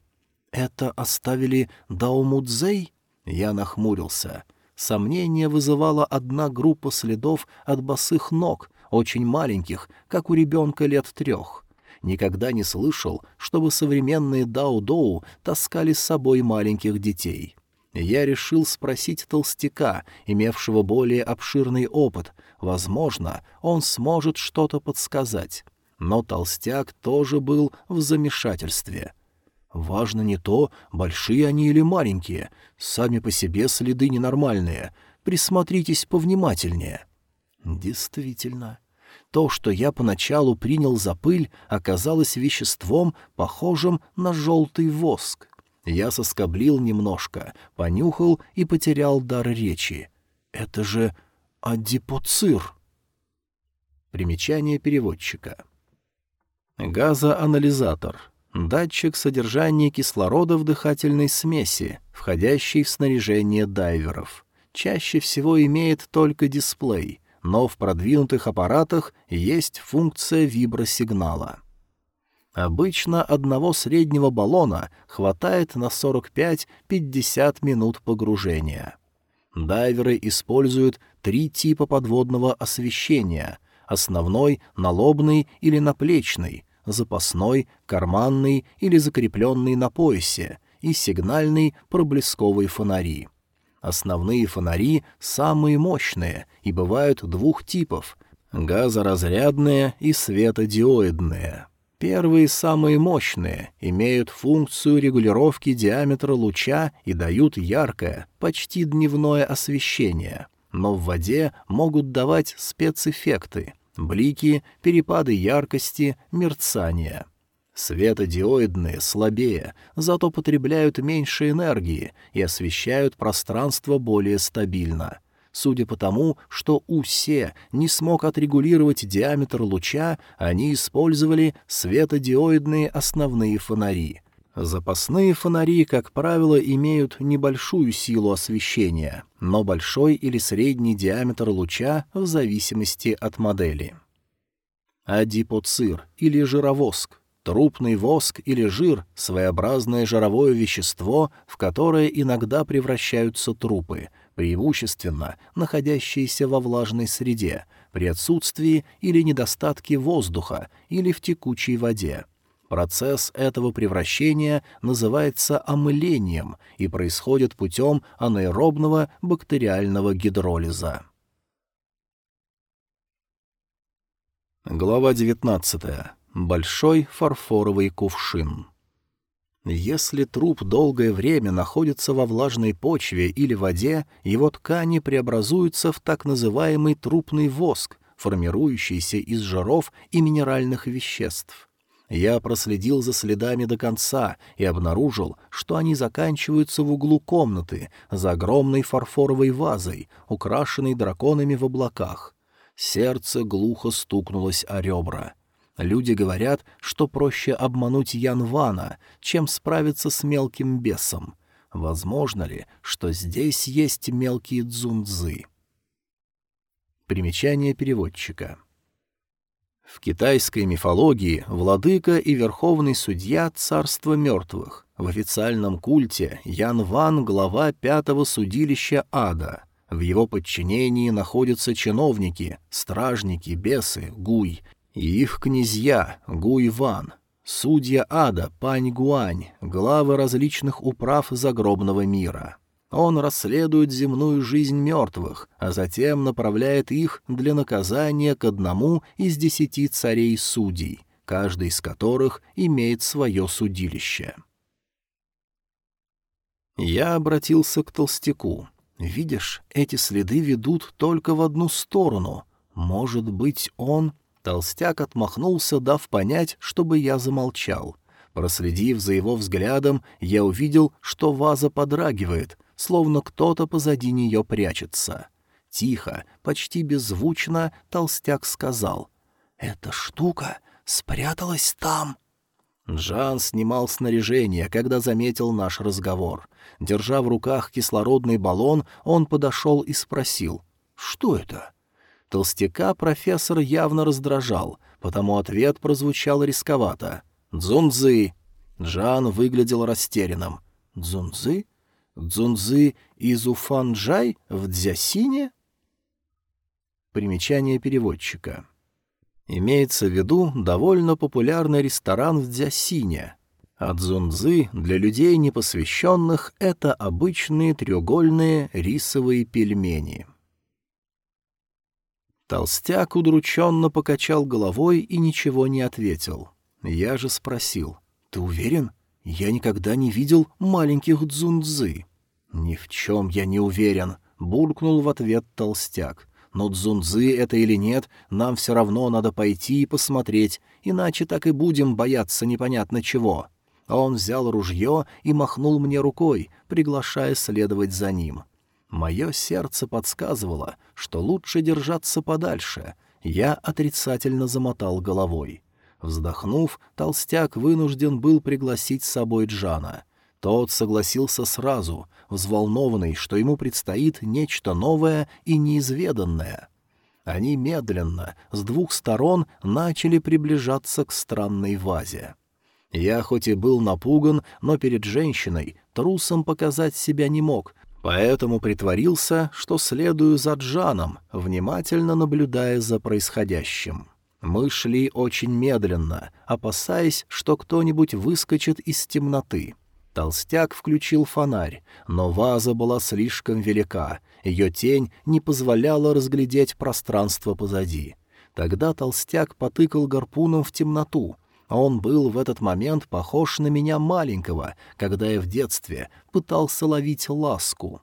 «Это оставили Даомудзей?» Я нахмурился. Сомнение вызывала одна группа следов от босых ног, очень маленьких, как у ребенка лет трех. Никогда не слышал, чтобы современные дао-доу таскали с собой маленьких детей. Я решил спросить толстяка, имевшего более обширный опыт. Возможно, он сможет что-то подсказать. Но толстяк тоже был в замешательстве — Важно не то, большие они или маленькие. Сами по себе следы ненормальные. Присмотритесь повнимательнее. Действительно. То, что я поначалу принял за пыль, оказалось веществом, похожим на желтый воск. Я соскоблил немножко, понюхал и потерял дар речи. Это же адипоцир. Примечание переводчика. Газоанализатор — Датчик содержания кислорода в дыхательной смеси, входящий в снаряжение дайверов. Чаще всего имеет только дисплей, но в продвинутых аппаратах есть функция вибросигнала. Обычно одного среднего баллона хватает на 45-50 минут погружения. Дайверы используют три типа подводного освещения — основной, налобный или наплечный — запасной, карманный или закрепленный на поясе и сигнальный проблесковый фонари. Основные фонари самые мощные и бывают двух типов — газоразрядные и светодиоидные. Первые самые мощные, имеют функцию регулировки диаметра луча и дают яркое, почти дневное освещение, но в воде могут давать спецэффекты — Блики, перепады яркости, мерцания. Светодиоидные слабее, зато потребляют меньше энергии и освещают пространство более стабильно. Судя по тому, что УСЕ не смог отрегулировать диаметр луча, они использовали светодиоидные основные фонари. Запасные фонари, как правило, имеют небольшую силу освещения, но большой или средний диаметр луча в зависимости от модели. Адипоцир или жировоск — трупный воск или жир — своеобразное жировое вещество, в которое иногда превращаются трупы, преимущественно находящиеся во влажной среде, при отсутствии или недостатке воздуха или в текучей воде — Процесс этого превращения называется омылением и происходит путем анаэробного бактериального гидролиза. Глава 19. Большой фарфоровый кувшин. Если труп долгое время находится во влажной почве или воде, его ткани преобразуются в так называемый трупный воск, формирующийся из жиров и минеральных веществ. Я проследил за следами до конца и обнаружил, что они заканчиваются в углу комнаты за огромной фарфоровой вазой, украшенной драконами в облаках. Сердце глухо стукнулось о ребра. Люди говорят, что проще обмануть Ян Вана, чем справиться с мелким бесом. Возможно ли, что здесь есть мелкие дзунзы? Примечание переводчика — в китайской мифологии владыка и верховный судья царства мертвых. В официальном культе Ян Ван — глава пятого судилища ада. В его подчинении находятся чиновники, стражники, бесы, гуй, и их князья, гуй Ван, судья ада, пань Гуань, главы различных управ загробного мира. Он расследует земную жизнь мертвых, а затем направляет их для наказания к одному из десяти царей-судей, каждый из которых имеет свое судилище. Я обратился к толстяку. «Видишь, эти следы ведут только в одну сторону. Может быть, он...» Толстяк отмахнулся, дав понять, чтобы я замолчал. Проследив за его взглядом, я увидел, что ваза подрагивает, словно кто-то позади нее прячется. Тихо, почти беззвучно, толстяк сказал. «Эта штука спряталась там». Джан снимал снаряжение, когда заметил наш разговор. Держа в руках кислородный баллон, он подошел и спросил, «Что это?» Толстяка профессор явно раздражал, потому ответ прозвучал рисковато. «Дзунзы!» Джан выглядел растерянным. «Дзунзы? Дзунзы из Уфанджай в Дзясине?» Примечание переводчика. Имеется в виду довольно популярный ресторан в Дзясине. А дзунзы для людей непосвященных — это обычные треугольные рисовые пельмени. Толстяк удрученно покачал головой и ничего не ответил. Я же спросил, «Ты уверен? Я никогда не видел маленьких дзунзы». «Ни в чем я не уверен», — буркнул в ответ толстяк. «Но дзунзы это или нет, нам все равно надо пойти и посмотреть, иначе так и будем бояться непонятно чего». Он взял ружье и махнул мне рукой, приглашая следовать за ним. Мое сердце подсказывало, что лучше держаться подальше. Я отрицательно замотал головой. Вздохнув, толстяк вынужден был пригласить с собой Джана. Тот согласился сразу, взволнованный, что ему предстоит нечто новое и неизведанное. Они медленно, с двух сторон, начали приближаться к странной вазе. Я хоть и был напуган, но перед женщиной трусом показать себя не мог, Поэтому притворился, что следую за Джаном, внимательно наблюдая за происходящим. Мы шли очень медленно, опасаясь, что кто-нибудь выскочит из темноты. Толстяк включил фонарь, но ваза была слишком велика, ее тень не позволяла разглядеть пространство позади. Тогда толстяк потыкал гарпуном в темноту, он был в этот момент похож на меня маленького, когда я в детстве пытался ловить ласку.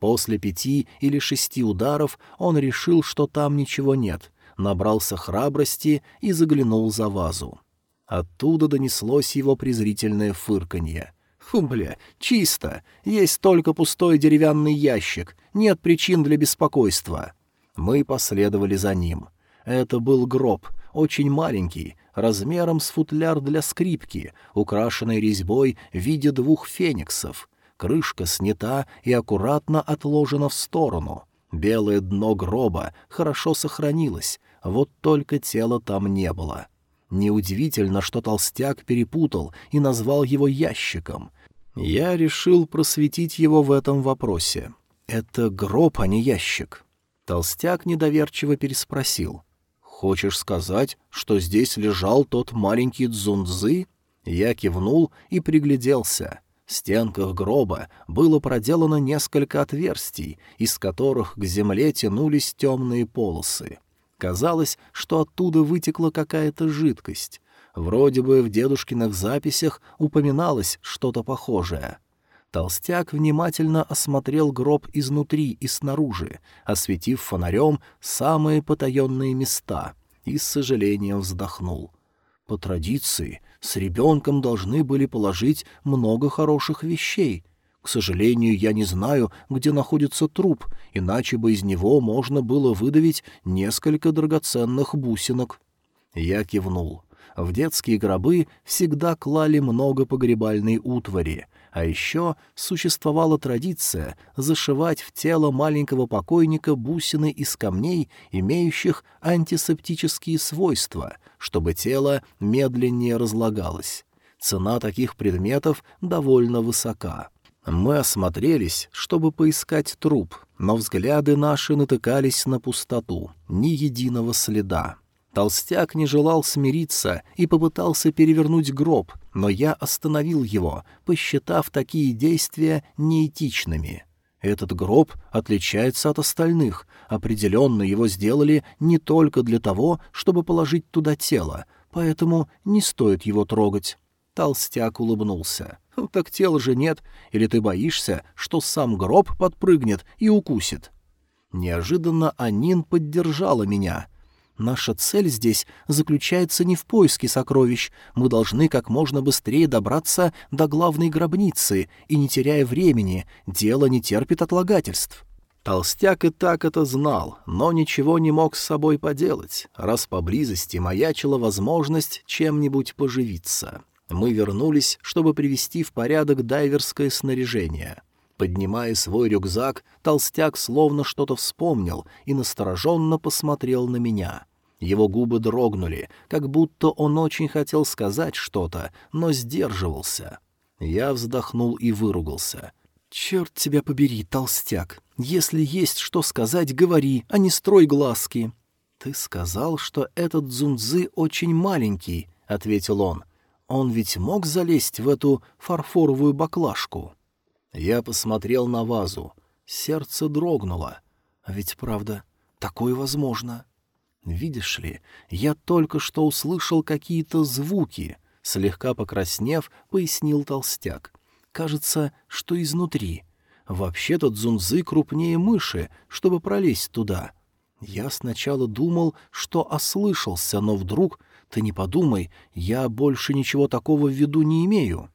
После пяти или шести ударов он решил, что там ничего нет, набрался храбрости и заглянул за вазу. Оттуда донеслось его презрительное фырканье. «Фу, бля, чисто. Есть только пустой деревянный ящик. Нет причин для беспокойства». Мы последовали за ним. Это был гроб, очень маленький, размером с футляр для скрипки, украшенный резьбой в виде двух фениксов. Крышка снята и аккуратно отложена в сторону. Белое дно гроба хорошо сохранилось, вот только тела там не было. Неудивительно, что толстяк перепутал и назвал его ящиком. Я решил просветить его в этом вопросе. «Это гроб, а не ящик». Толстяк недоверчиво переспросил. «Хочешь сказать, что здесь лежал тот маленький дзунзы?» Я кивнул и пригляделся. В стенках гроба было проделано несколько отверстий, из которых к земле тянулись темные полосы. Казалось, что оттуда вытекла какая-то жидкость. Вроде бы в дедушкиных записях упоминалось что-то похожее. Толстяк внимательно осмотрел гроб изнутри и снаружи, осветив фонарем самые потаенные места, и с сожалением вздохнул. По традиции, с ребенком должны были положить много хороших вещей. К сожалению, я не знаю, где находится труп, иначе бы из него можно было выдавить несколько драгоценных бусинок. Я кивнул. В детские гробы всегда клали много погребальной утвари, а еще существовала традиция зашивать в тело маленького покойника бусины из камней, имеющих антисептические свойства, чтобы тело медленнее разлагалось. Цена таких предметов довольно высока. Мы осмотрелись, чтобы поискать труп, но взгляды наши натыкались на пустоту, ни единого следа. Толстяк не желал смириться и попытался перевернуть гроб, но я остановил его, посчитав такие действия неэтичными. Этот гроб отличается от остальных. Определенно его сделали не только для того, чтобы положить туда тело, поэтому не стоит его трогать. Толстяк улыбнулся. Ну, так тела же нет, или ты боишься, что сам гроб подпрыгнет и укусит? Неожиданно Анин поддержала меня. Наша цель здесь заключается не в поиске сокровищ. Мы должны как можно быстрее добраться до главной гробницы, и, не теряя времени, дело не терпит отлагательств. Толстяк и так это знал, но ничего не мог с собой поделать, раз поблизости маячила возможность чем-нибудь поживиться. Мы вернулись, чтобы привести в порядок дайверское снаряжение. Поднимая свой рюкзак, толстяк словно что-то вспомнил и настороженно посмотрел на меня. Его губы дрогнули, как будто он очень хотел сказать что-то, но сдерживался. Я вздохнул и выругался. «Черт тебя побери, толстяк! Если есть что сказать, говори, а не строй глазки!» «Ты сказал, что этот дзунзы очень маленький», — ответил он. «Он ведь мог залезть в эту фарфоровую баклажку?» Я посмотрел на вазу. Сердце дрогнуло. А ведь правда, такое возможно. Видишь ли, я только что услышал какие-то звуки. Слегка покраснев, пояснил толстяк. Кажется, что изнутри. Вообще-то дзунзы крупнее мыши, чтобы пролезть туда. Я сначала думал, что ослышался, но вдруг... Ты не подумай, я больше ничего такого в виду не имею.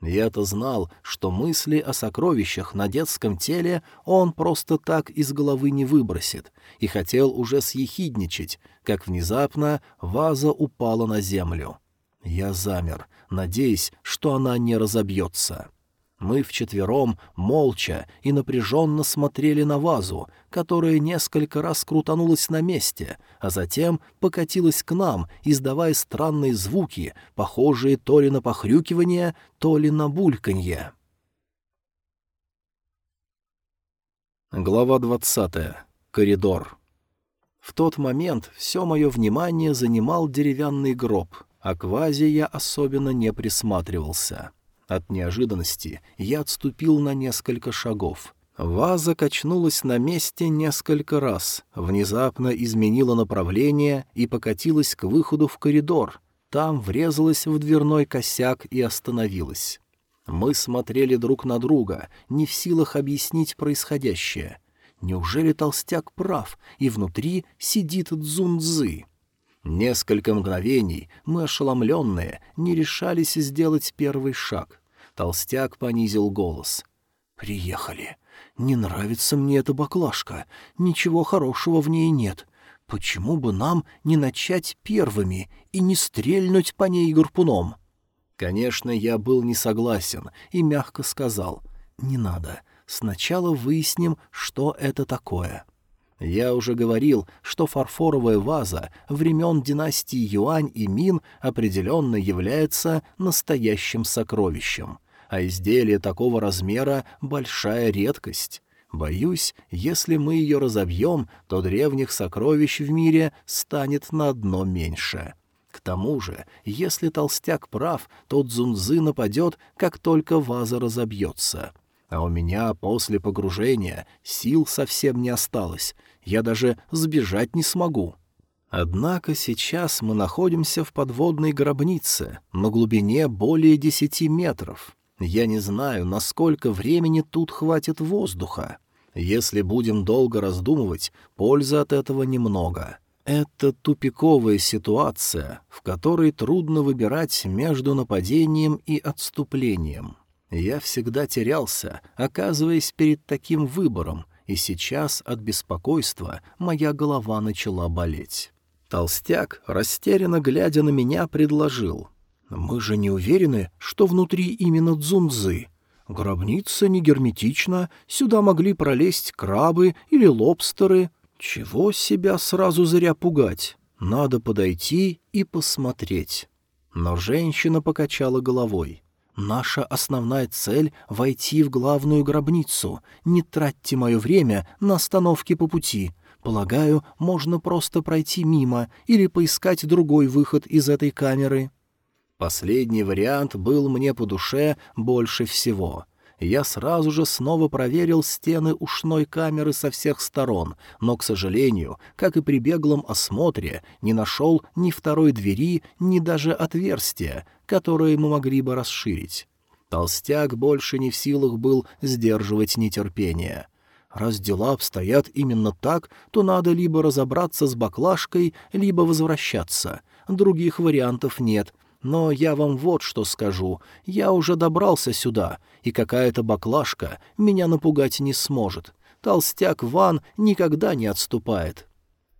Я-то знал, что мысли о сокровищах на детском теле он просто так из головы не выбросит, и хотел уже съехидничать, как внезапно ваза упала на землю. Я замер, надеясь, что она не разобьется. Мы вчетвером, молча и напряженно смотрели на вазу, которая несколько раз крутанулась на месте, а затем покатилась к нам, издавая странные звуки, похожие то ли на похрюкивание, то ли на бульканье. Глава двадцатая. Коридор. В тот момент все мое внимание занимал деревянный гроб, а к вазе я особенно не присматривался. От неожиданности я отступил на несколько шагов. Ваза качнулась на месте несколько раз, внезапно изменила направление и покатилась к выходу в коридор. Там врезалась в дверной косяк и остановилась. Мы смотрели друг на друга, не в силах объяснить происходящее. Неужели толстяк прав, и внутри сидит Цзунцзы? Несколько мгновений мы, ошеломленные, не решались сделать первый шаг. Толстяк понизил голос. «Приехали. Не нравится мне эта баклажка. Ничего хорошего в ней нет. Почему бы нам не начать первыми и не стрельнуть по ней гарпуном?» Конечно, я был не согласен и мягко сказал. «Не надо. Сначала выясним, что это такое». Я уже говорил, что фарфоровая ваза времен династии Юань и Мин определенно является настоящим сокровищем а изделие такого размера — большая редкость. Боюсь, если мы ее разобьем, то древних сокровищ в мире станет на одно меньше. К тому же, если толстяк прав, то Дзунзы нападет, как только ваза разобьется. А у меня после погружения сил совсем не осталось, я даже сбежать не смогу. Однако сейчас мы находимся в подводной гробнице на глубине более десяти метров. Я не знаю, насколько времени тут хватит воздуха. Если будем долго раздумывать, пользы от этого немного. Это тупиковая ситуация, в которой трудно выбирать между нападением и отступлением. Я всегда терялся, оказываясь перед таким выбором, и сейчас от беспокойства моя голова начала болеть. Толстяк, растерянно глядя на меня, предложил. «Мы же не уверены, что внутри именно дзунзы. Гробница не герметична, сюда могли пролезть крабы или лобстеры. Чего себя сразу зря пугать? Надо подойти и посмотреть». Но женщина покачала головой. «Наша основная цель — войти в главную гробницу. Не тратьте мое время на остановки по пути. Полагаю, можно просто пройти мимо или поискать другой выход из этой камеры». Последний вариант был мне по душе больше всего. Я сразу же снова проверил стены ушной камеры со всех сторон, но, к сожалению, как и при беглом осмотре, не нашел ни второй двери, ни даже отверстия, которые мы могли бы расширить. Толстяк больше не в силах был сдерживать нетерпение. Раз дела обстоят именно так, то надо либо разобраться с баклажкой, либо возвращаться. Других вариантов нет. Но я вам вот что скажу. Я уже добрался сюда, и какая-то баклажка меня напугать не сможет. Толстяк Ван никогда не отступает.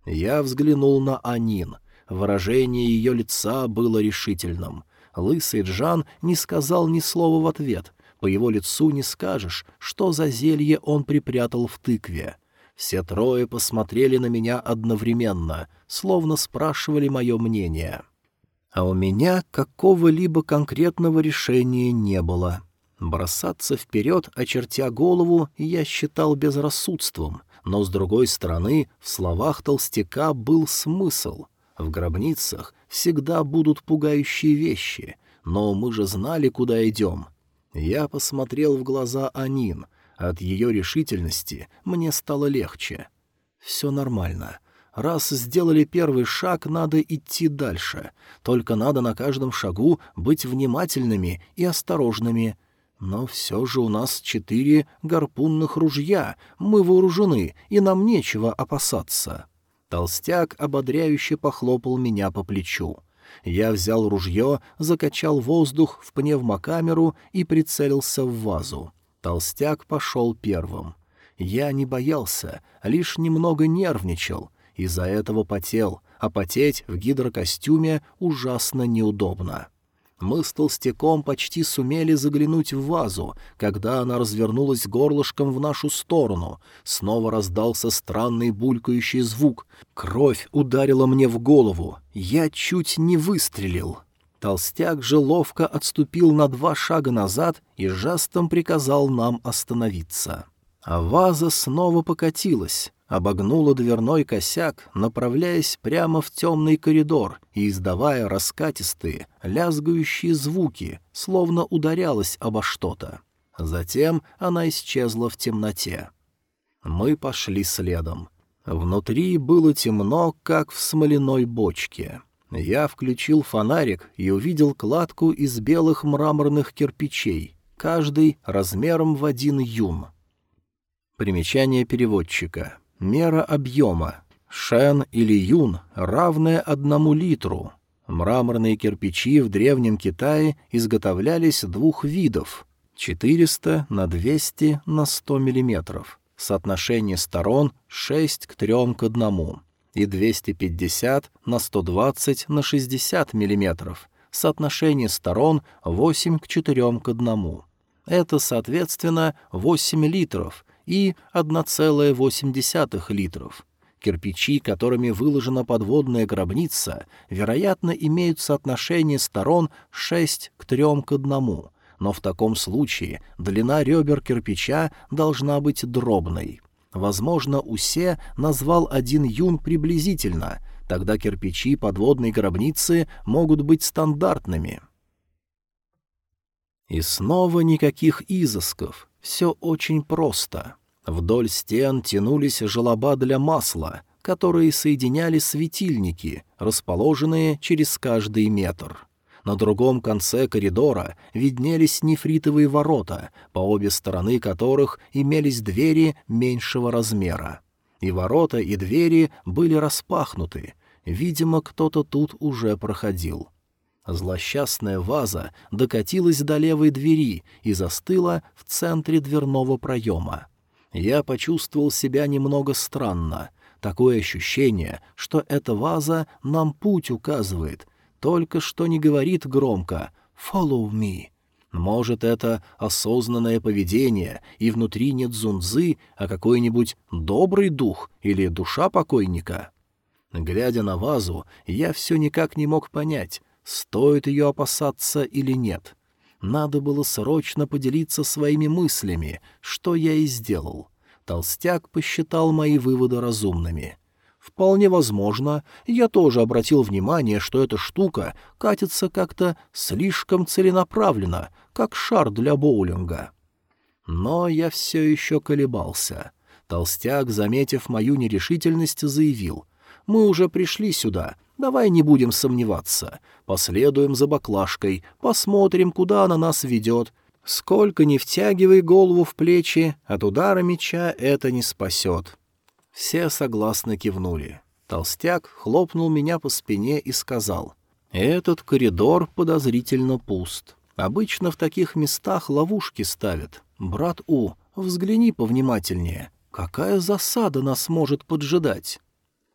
Я взглянул на Анин. Выражение ее лица было решительным. Лысый Джан не сказал ни слова в ответ. По его лицу не скажешь, что за зелье он припрятал в тыкве. Все трое посмотрели на меня одновременно, словно спрашивали мое мнение. А у меня какого-либо конкретного решения не было. Бросаться вперед, очертя голову, я считал безрассудством, но, с другой стороны, в словах толстяка был смысл. В гробницах всегда будут пугающие вещи, но мы же знали, куда идем. Я посмотрел в глаза Анин. От ее решительности мне стало легче. Все нормально. Раз сделали первый шаг, надо идти дальше. Только надо на каждом шагу быть внимательными и осторожными. Но все же у нас четыре гарпунных ружья, мы вооружены, и нам нечего опасаться. Толстяк ободряюще похлопал меня по плечу. Я взял ружье, закачал воздух в пневмокамеру и прицелился в вазу. Толстяк пошел первым. Я не боялся, лишь немного нервничал, из-за этого потел, а потеть в гидрокостюме ужасно неудобно. Мы с толстяком почти сумели заглянуть в вазу, когда она развернулась горлышком в нашу сторону. Снова раздался странный булькающий звук. Кровь ударила мне в голову. Я чуть не выстрелил. Толстяк же ловко отступил на два шага назад и жестом приказал нам остановиться. А ваза снова покатилась обогнула дверной косяк, направляясь прямо в темный коридор и издавая раскатистые, лязгающие звуки, словно ударялась обо что-то. Затем она исчезла в темноте. Мы пошли следом. Внутри было темно, как в смоляной бочке. Я включил фонарик и увидел кладку из белых мраморных кирпичей, каждый размером в один юн. Примечание переводчика. Мера объема. Шен или юн, равная одному литру. Мраморные кирпичи в Древнем Китае изготовлялись двух видов — 400 на 200 на 100 миллиметров. Соотношение сторон 6 к 3 к 1. И 250 на 120 на 60 миллиметров. Соотношение сторон 8 к 4 к 1. Это, соответственно, 8 литров — и 1,8 литров. Кирпичи, которыми выложена подводная гробница, вероятно, имеют соотношение сторон 6 к 3 к 1, но в таком случае длина ребер кирпича должна быть дробной. Возможно, Усе назвал один юн приблизительно, тогда кирпичи подводной гробницы могут быть стандартными. И снова никаких изысков, все очень просто. Вдоль стен тянулись желоба для масла, которые соединяли светильники, расположенные через каждый метр. На другом конце коридора виднелись нефритовые ворота, по обе стороны которых имелись двери меньшего размера. И ворота, и двери были распахнуты. Видимо, кто-то тут уже проходил. Злосчастная ваза докатилась до левой двери и застыла в центре дверного проема. Я почувствовал себя немного странно. Такое ощущение, что эта ваза нам путь указывает, только что не говорит громко «follow me». Может, это осознанное поведение, и внутри нет зунзы, а какой-нибудь добрый дух или душа покойника? Глядя на вазу, я все никак не мог понять, стоит ее опасаться или нет. Надо было срочно поделиться своими мыслями, что я и сделал. Толстяк посчитал мои выводы разумными. Вполне возможно, я тоже обратил внимание, что эта штука катится как-то слишком целенаправленно, как шар для боулинга. Но я все еще колебался. Толстяк, заметив мою нерешительность, заявил. «Мы уже пришли сюда, Давай не будем сомневаться. Последуем за баклажкой, посмотрим, куда она нас ведет. Сколько ни втягивай голову в плечи, от удара меча это не спасет. Все согласно кивнули. Толстяк хлопнул меня по спине и сказал, «Этот коридор подозрительно пуст. Обычно в таких местах ловушки ставят. Брат У, взгляни повнимательнее. Какая засада нас может поджидать?»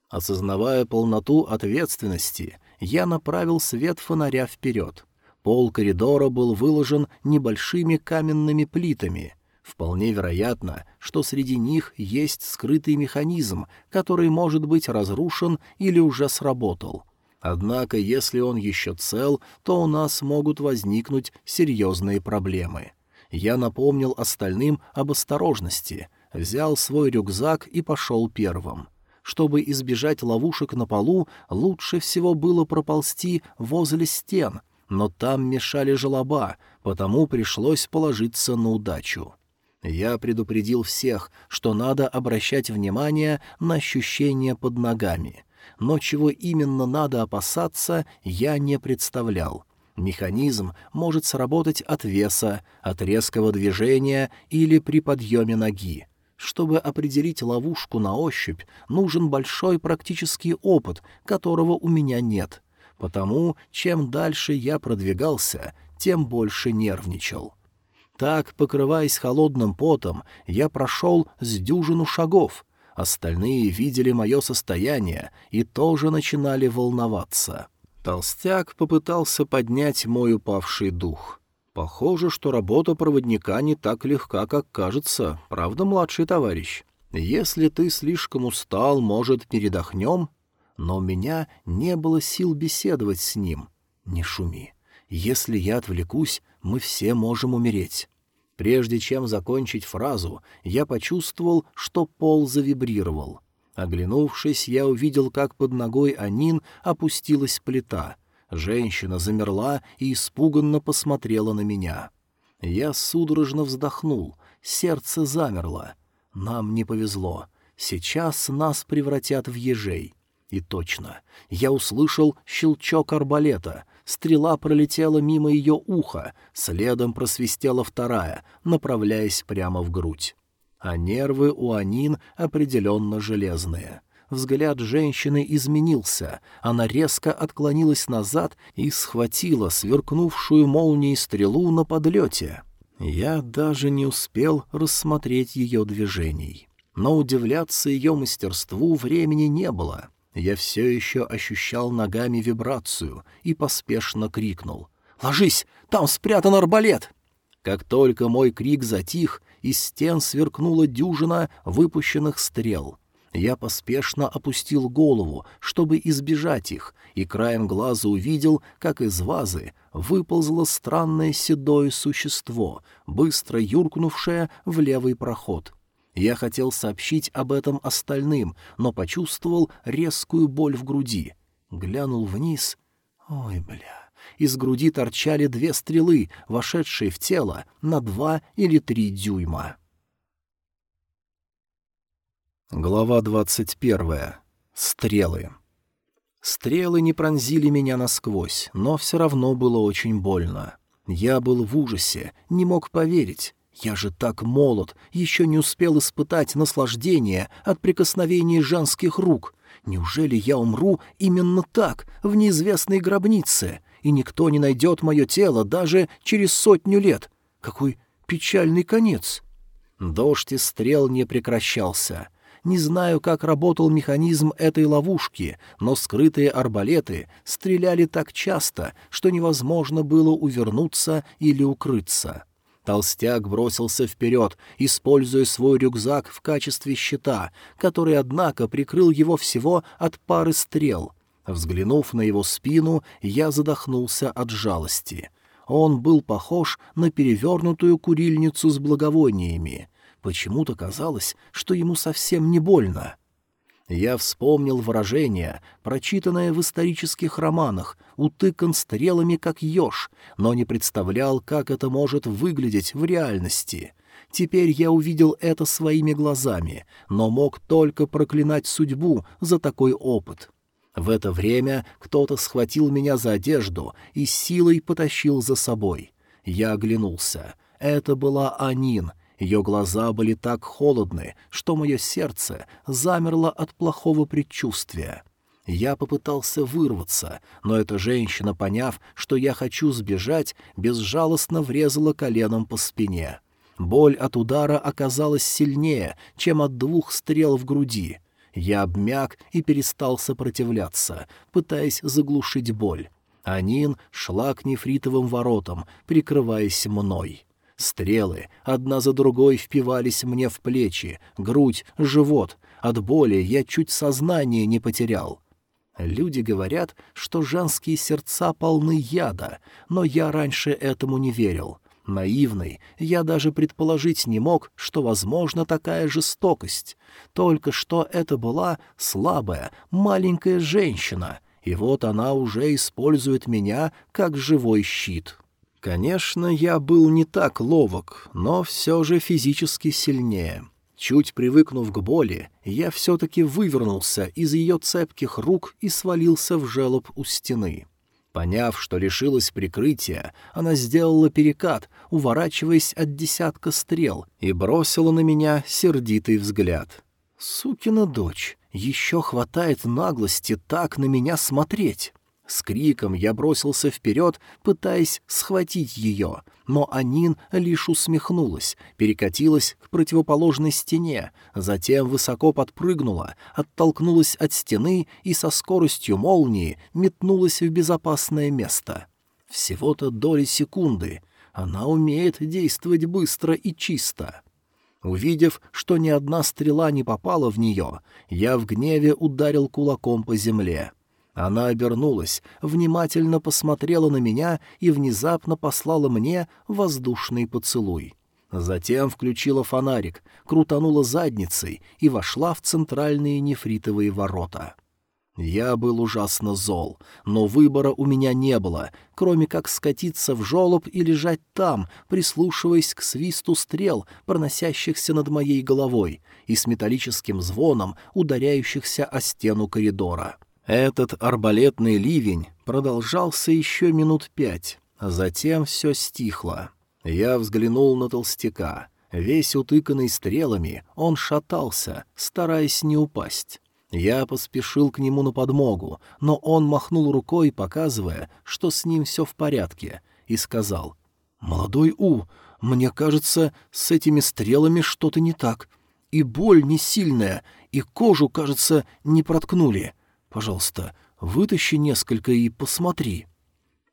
Осознавая полноту ответственности, я направил свет фонаря вперед. Пол коридора был выложен небольшими каменными плитами. Вполне вероятно, что среди них есть скрытый механизм, который может быть разрушен или уже сработал. Однако, если он еще цел, то у нас могут возникнуть серьезные проблемы. Я напомнил остальным об осторожности, взял свой рюкзак и пошел первым. Чтобы избежать ловушек на полу, лучше всего было проползти возле стен, но там мешали желоба, потому пришлось положиться на удачу. Я предупредил всех, что надо обращать внимание на ощущения под ногами. Но чего именно надо опасаться, я не представлял. Механизм может сработать от веса, от резкого движения или при подъеме ноги. Чтобы определить ловушку на ощупь, нужен большой практический опыт, которого у меня нет. Потому чем дальше я продвигался, тем больше нервничал. Так, покрываясь холодным потом, я прошел с дюжину шагов. Остальные видели мое состояние и тоже начинали волноваться. Толстяк попытался поднять мой упавший дух. Похоже, что работа проводника не так легка, как кажется, правда, младший товарищ? Если ты слишком устал, может, передохнем? Но у меня не было сил беседовать с ним. Не шуми. Если я отвлекусь, мы все можем умереть. Прежде чем закончить фразу, я почувствовал, что пол завибрировал. Оглянувшись, я увидел, как под ногой Анин опустилась плита. Женщина замерла и испуганно посмотрела на меня. Я судорожно вздохнул, сердце замерло. Нам не повезло. Сейчас нас превратят в ежей. И точно, я услышал щелчок арбалета, Стрела пролетела мимо ее уха, следом просвистела вторая, направляясь прямо в грудь. А нервы у Анин определенно железные. Взгляд женщины изменился, она резко отклонилась назад и схватила сверкнувшую молнией стрелу на подлете. Я даже не успел рассмотреть ее движений. Но удивляться ее мастерству времени не было — я все еще ощущал ногами вибрацию и поспешно крикнул. «Ложись! Там спрятан арбалет!» Как только мой крик затих, из стен сверкнула дюжина выпущенных стрел. Я поспешно опустил голову, чтобы избежать их, и краем глаза увидел, как из вазы выползло странное седое существо, быстро юркнувшее в левый проход — я хотел сообщить об этом остальным, но почувствовал резкую боль в груди. Глянул вниз. Ой, бля. Из груди торчали две стрелы, вошедшие в тело на два или три дюйма. Глава двадцать первая. Стрелы. Стрелы не пронзили меня насквозь, но все равно было очень больно. Я был в ужасе, не мог поверить. Я же так молод, еще не успел испытать наслаждение от прикосновения женских рук. Неужели я умру именно так, в неизвестной гробнице, и никто не найдет мое тело даже через сотню лет? Какой печальный конец! Дождь из стрел не прекращался. Не знаю, как работал механизм этой ловушки, но скрытые арбалеты стреляли так часто, что невозможно было увернуться или укрыться. Толстяк бросился вперед, используя свой рюкзак в качестве щита, который, однако, прикрыл его всего от пары стрел. Взглянув на его спину, я задохнулся от жалости. Он был похож на перевернутую курильницу с благовониями. Почему-то казалось, что ему совсем не больно. — я вспомнил выражение, прочитанное в исторических романах, утыкан стрелами, как еж, но не представлял, как это может выглядеть в реальности. Теперь я увидел это своими глазами, но мог только проклинать судьбу за такой опыт. В это время кто-то схватил меня за одежду и силой потащил за собой. Я оглянулся. Это была Анин. Ее глаза были так холодны, что мое сердце замерло от плохого предчувствия. Я попытался вырваться, но эта женщина, поняв, что я хочу сбежать, безжалостно врезала коленом по спине. Боль от удара оказалась сильнее, чем от двух стрел в груди. Я обмяк и перестал сопротивляться, пытаясь заглушить боль. Анин шла к нефритовым воротам, прикрываясь мной. Стрелы одна за другой впивались мне в плечи, грудь, живот. От боли я чуть сознание не потерял. Люди говорят, что женские сердца полны яда, но я раньше этому не верил. Наивный, я даже предположить не мог, что возможна такая жестокость. Только что это была слабая, маленькая женщина, и вот она уже использует меня как живой щит. Конечно, я был не так ловок, но все же физически сильнее. Чуть привыкнув к боли, я все-таки вывернулся из ее цепких рук и свалился в желоб у стены. Поняв, что лишилась прикрытия, она сделала перекат, уворачиваясь от десятка стрел, и бросила на меня сердитый взгляд. «Сукина дочь, еще хватает наглости так на меня смотреть!» С криком я бросился вперед, пытаясь схватить ее, но Анин лишь усмехнулась, перекатилась к противоположной стене, затем высоко подпрыгнула, оттолкнулась от стены и со скоростью молнии метнулась в безопасное место. Всего-то доли секунды. Она умеет действовать быстро и чисто. Увидев, что ни одна стрела не попала в нее, я в гневе ударил кулаком по земле — она обернулась, внимательно посмотрела на меня и внезапно послала мне воздушный поцелуй. Затем включила фонарик, крутанула задницей и вошла в центральные нефритовые ворота. Я был ужасно зол, но выбора у меня не было, кроме как скатиться в жолоб и лежать там, прислушиваясь к свисту стрел, проносящихся над моей головой, и с металлическим звоном, ударяющихся о стену коридора. Этот арбалетный ливень продолжался еще минут пять, а затем все стихло. Я взглянул на толстяка. Весь утыканный стрелами, он шатался, стараясь не упасть. Я поспешил к нему на подмогу, но он махнул рукой, показывая, что с ним все в порядке, и сказал, «Молодой У, мне кажется, с этими стрелами что-то не так. И боль не сильная, и кожу, кажется, не проткнули. Пожалуйста, вытащи несколько и посмотри».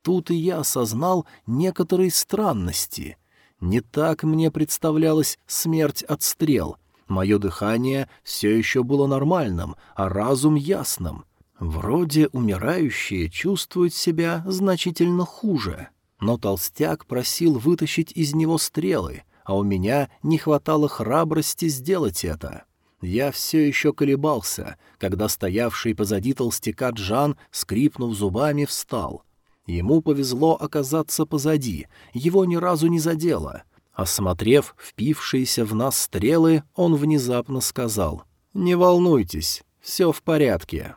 Тут и я осознал некоторые странности. Не так мне представлялась смерть от стрел. Мое дыхание все еще было нормальным, а разум ясным. Вроде умирающие чувствуют себя значительно хуже. Но толстяк просил вытащить из него стрелы, а у меня не хватало храбрости сделать это. Я все еще колебался, когда стоявший позади толстяка Джан, скрипнув зубами, встал. Ему повезло оказаться позади, его ни разу не задело. Осмотрев впившиеся в нас стрелы, он внезапно сказал «Не волнуйтесь, все в порядке».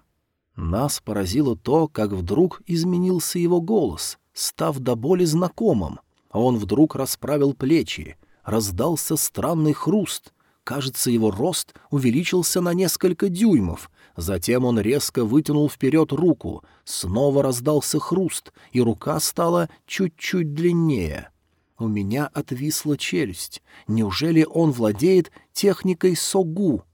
Нас поразило то, как вдруг изменился его голос, став до боли знакомым. Он вдруг расправил плечи, раздался странный хруст — Кажется, его рост увеличился на несколько дюймов. Затем он резко вытянул вперед руку. Снова раздался хруст, и рука стала чуть-чуть длиннее. У меня отвисла челюсть. Неужели он владеет техникой согу?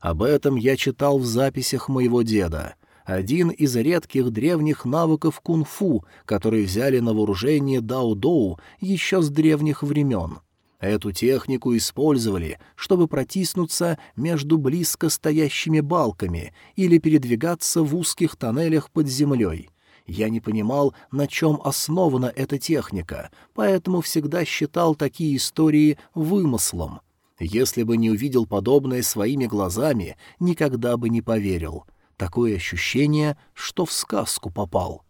Об этом я читал в записях моего деда. Один из редких древних навыков кунг-фу, которые взяли на вооружение Дао-Доу еще с древних времен — Эту технику использовали, чтобы протиснуться между близко стоящими балками или передвигаться в узких тоннелях под землей. Я не понимал, на чем основана эта техника, поэтому всегда считал такие истории вымыслом. Если бы не увидел подобное своими глазами, никогда бы не поверил. Такое ощущение, что в сказку попал.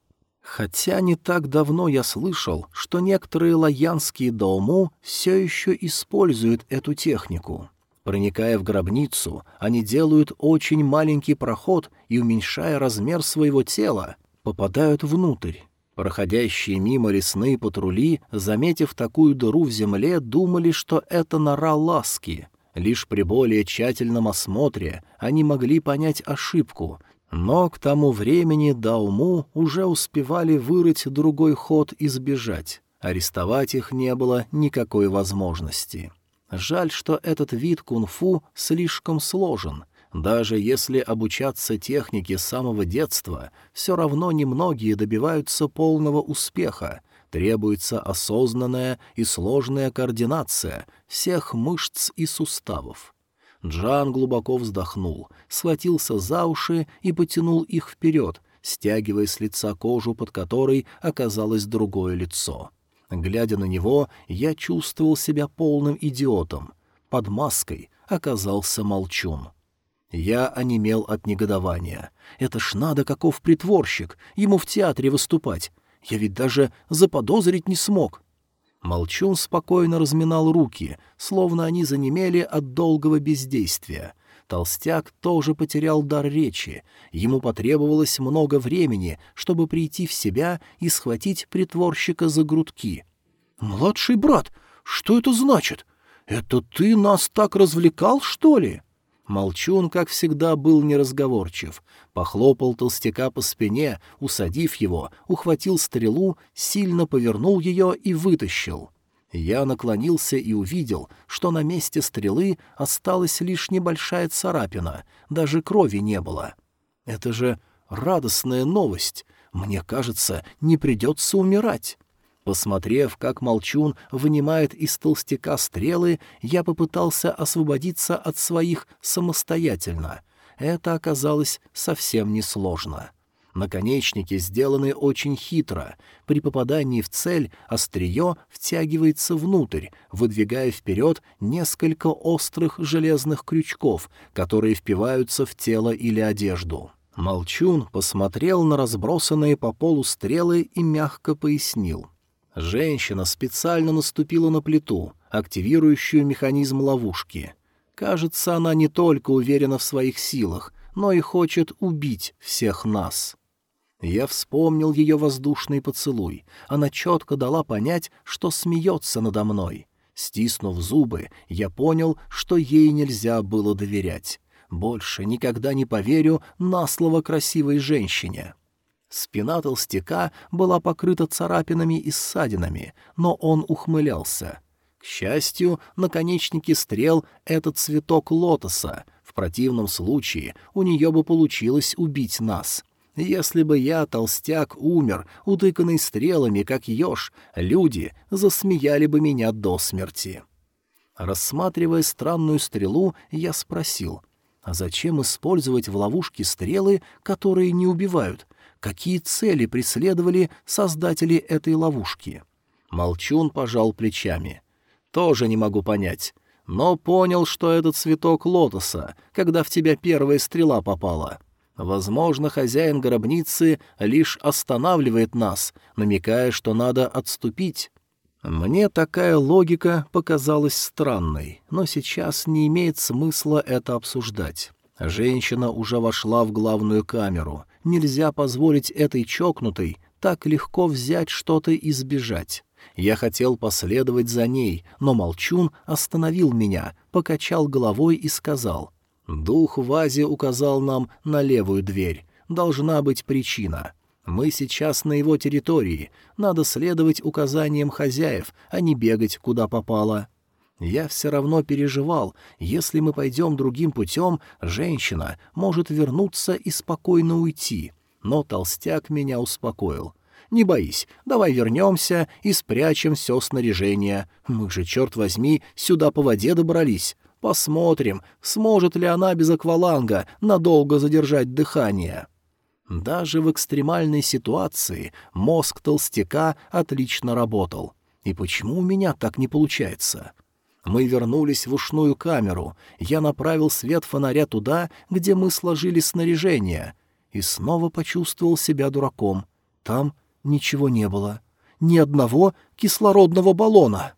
Хотя не так давно я слышал, что некоторые лаянские доуму все еще используют эту технику. Проникая в гробницу, они делают очень маленький проход и, уменьшая размер своего тела, попадают внутрь. Проходящие мимо лесные патрули, заметив такую дыру в земле, думали, что это нора ласки. Лишь при более тщательном осмотре они могли понять ошибку, но к тому времени Дауму уже успевали вырыть другой ход и сбежать. Арестовать их не было никакой возможности. Жаль, что этот вид кунг-фу слишком сложен — даже если обучаться технике с самого детства, все равно немногие добиваются полного успеха. Требуется осознанная и сложная координация всех мышц и суставов. Джан глубоко вздохнул, схватился за уши и потянул их вперед, стягивая с лица кожу, под которой оказалось другое лицо. Глядя на него, я чувствовал себя полным идиотом. Под маской оказался молчун. Я онемел от негодования. Это ж надо каков притворщик, ему в театре выступать. Я ведь даже заподозрить не смог. Молчун спокойно разминал руки, словно они занемели от долгого бездействия. Толстяк тоже потерял дар речи. Ему потребовалось много времени, чтобы прийти в себя и схватить притворщика за грудки. «Младший брат, что это значит? Это ты нас так развлекал, что ли?» Молчун, как всегда, был неразговорчив. Похлопал толстяка по спине, усадив его, ухватил стрелу, сильно повернул ее и вытащил. Я наклонился и увидел, что на месте стрелы осталась лишь небольшая царапина, даже крови не было. Это же радостная новость. Мне кажется, не придется умирать. Посмотрев, как молчун вынимает из толстяка стрелы, я попытался освободиться от своих самостоятельно. Это оказалось совсем несложно. Наконечники сделаны очень хитро. При попадании в цель острие втягивается внутрь, выдвигая вперед несколько острых железных крючков, которые впиваются в тело или одежду. Молчун посмотрел на разбросанные по полу стрелы и мягко пояснил. Женщина специально наступила на плиту, активирующую механизм ловушки. Кажется, она не только уверена в своих силах, но и хочет убить всех нас. Я вспомнил ее воздушный поцелуй. Она четко дала понять, что смеется надо мной. Стиснув зубы, я понял, что ей нельзя было доверять. Больше никогда не поверю на слово красивой женщине. Спина толстяка была покрыта царапинами и ссадинами, но он ухмылялся. К счастью, наконечники стрел — это цветок лотоса. В противном случае у нее бы получилось убить нас. Если бы я, толстяк, умер, утыканный стрелами, как еж, люди засмеяли бы меня до смерти. Рассматривая странную стрелу, я спросил, а зачем использовать в ловушке стрелы, которые не убивают — какие цели преследовали создатели этой ловушки. Молчун пожал плечами. «Тоже не могу понять, но понял, что это цветок лотоса, когда в тебя первая стрела попала. Возможно, хозяин гробницы лишь останавливает нас, намекая, что надо отступить». Мне такая логика показалась странной, но сейчас не имеет смысла это обсуждать. Женщина уже вошла в главную камеру, Нельзя позволить этой чокнутой так легко взять что-то и сбежать. Я хотел последовать за ней, но Молчун остановил меня, покачал головой и сказал. «Дух в вазе указал нам на левую дверь. Должна быть причина. Мы сейчас на его территории. Надо следовать указаниям хозяев, а не бегать, куда попало». Я все равно переживал, если мы пойдем другим путем, женщина может вернуться и спокойно уйти. Но толстяк меня успокоил. «Не боись, давай вернемся и спрячем все снаряжение. Мы же, черт возьми, сюда по воде добрались. Посмотрим, сможет ли она без акваланга надолго задержать дыхание». Даже в экстремальной ситуации мозг толстяка отлично работал. И почему у меня так не получается?» Мы вернулись в ушную камеру. Я направил свет фонаря туда, где мы сложили снаряжение. И снова почувствовал себя дураком. Там ничего не было. Ни одного кислородного баллона.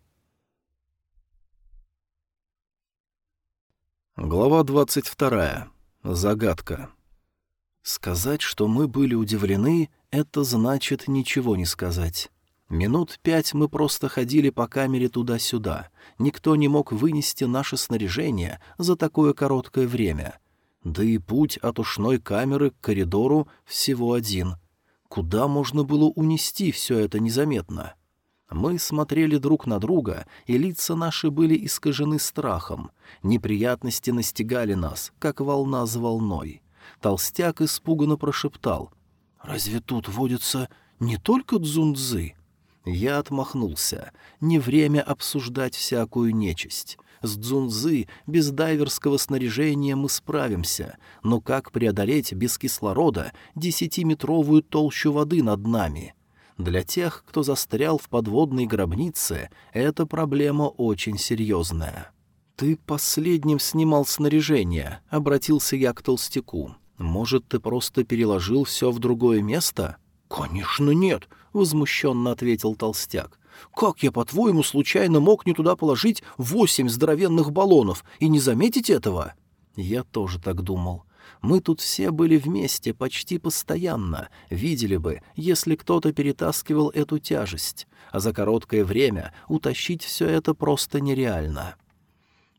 Глава двадцать вторая. Загадка. Сказать, что мы были удивлены, Это значит ничего не сказать. Минут пять мы просто ходили по камере туда-сюда. Никто не мог вынести наше снаряжение за такое короткое время. Да и путь от ушной камеры к коридору всего один. Куда можно было унести все это незаметно? Мы смотрели друг на друга, и лица наши были искажены страхом. Неприятности настигали нас, как волна за волной. Толстяк испуганно прошептал. «Разве тут водятся не только дзунцзы?» Я отмахнулся. Не время обсуждать всякую нечисть. С дзунзы без дайверского снаряжения мы справимся, но как преодолеть без кислорода десятиметровую толщу воды над нами? Для тех, кто застрял в подводной гробнице, эта проблема очень серьезная. «Ты последним снимал снаряжение», — обратился я к толстяку. «Может, ты просто переложил все в другое место?» «Конечно нет», — возмущенно ответил толстяк. «Как я, по-твоему, случайно мог не туда положить восемь здоровенных баллонов и не заметить этого?» Я тоже так думал. Мы тут все были вместе почти постоянно, видели бы, если кто-то перетаскивал эту тяжесть, а за короткое время утащить все это просто нереально.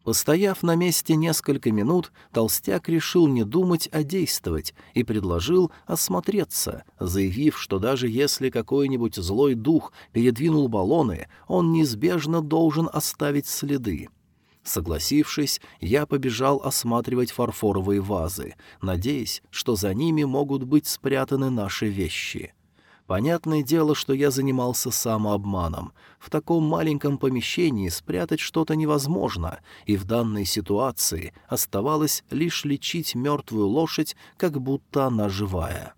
Постояв на месте несколько минут, толстяк решил не думать, а действовать, и предложил осмотреться, заявив, что даже если какой-нибудь злой дух передвинул баллоны, он неизбежно должен оставить следы. Согласившись, я побежал осматривать фарфоровые вазы, надеясь, что за ними могут быть спрятаны наши вещи. Понятное дело, что я занимался самообманом. В таком маленьком помещении спрятать что-то невозможно, и в данной ситуации оставалось лишь лечить мертвую лошадь, как будто она живая.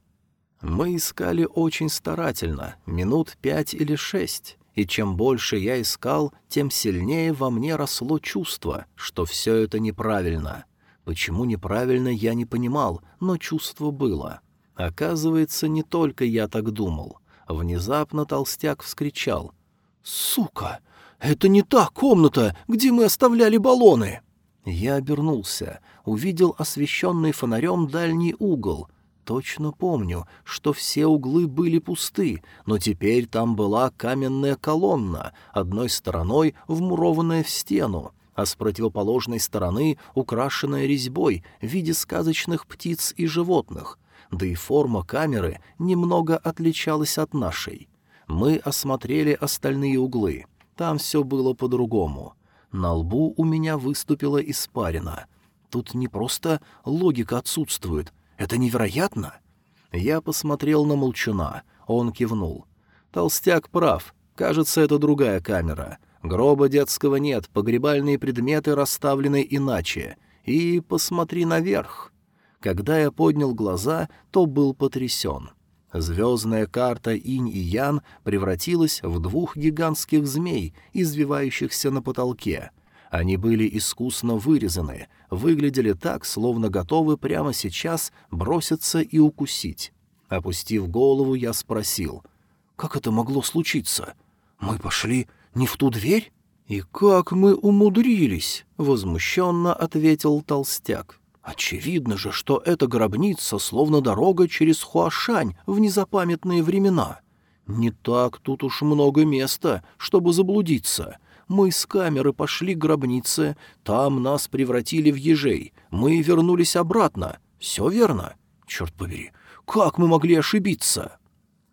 Мы искали очень старательно, минут пять или шесть, и чем больше я искал, тем сильнее во мне росло чувство, что все это неправильно. Почему неправильно, я не понимал, но чувство было — Оказывается, не только я так думал. Внезапно толстяк вскричал. «Сука! Это не та комната, где мы оставляли баллоны!» Я обернулся, увидел освещенный фонарем дальний угол. Точно помню, что все углы были пусты, но теперь там была каменная колонна, одной стороной вмурованная в стену, а с противоположной стороны украшенная резьбой в виде сказочных птиц и животных, да и форма камеры немного отличалась от нашей. Мы осмотрели остальные углы. Там все было по-другому. На лбу у меня выступила испарина. Тут не просто логика отсутствует. Это невероятно. Я посмотрел на молчуна. Он кивнул. Толстяк прав. Кажется, это другая камера. Гроба детского нет, погребальные предметы расставлены иначе. И посмотри наверх. Когда я поднял глаза, то был потрясен. Звездная карта Инь и Ян превратилась в двух гигантских змей, извивающихся на потолке. Они были искусно вырезаны, выглядели так, словно готовы прямо сейчас броситься и укусить. Опустив голову, я спросил, «Как это могло случиться? Мы пошли не в ту дверь?» «И как мы умудрились?» — возмущенно ответил толстяк. Очевидно же, что эта гробница словно дорога через Хуашань в незапамятные времена. Не так тут уж много места, чтобы заблудиться. Мы с камеры пошли к гробнице, там нас превратили в ежей. Мы вернулись обратно. Все верно? Черт побери, как мы могли ошибиться?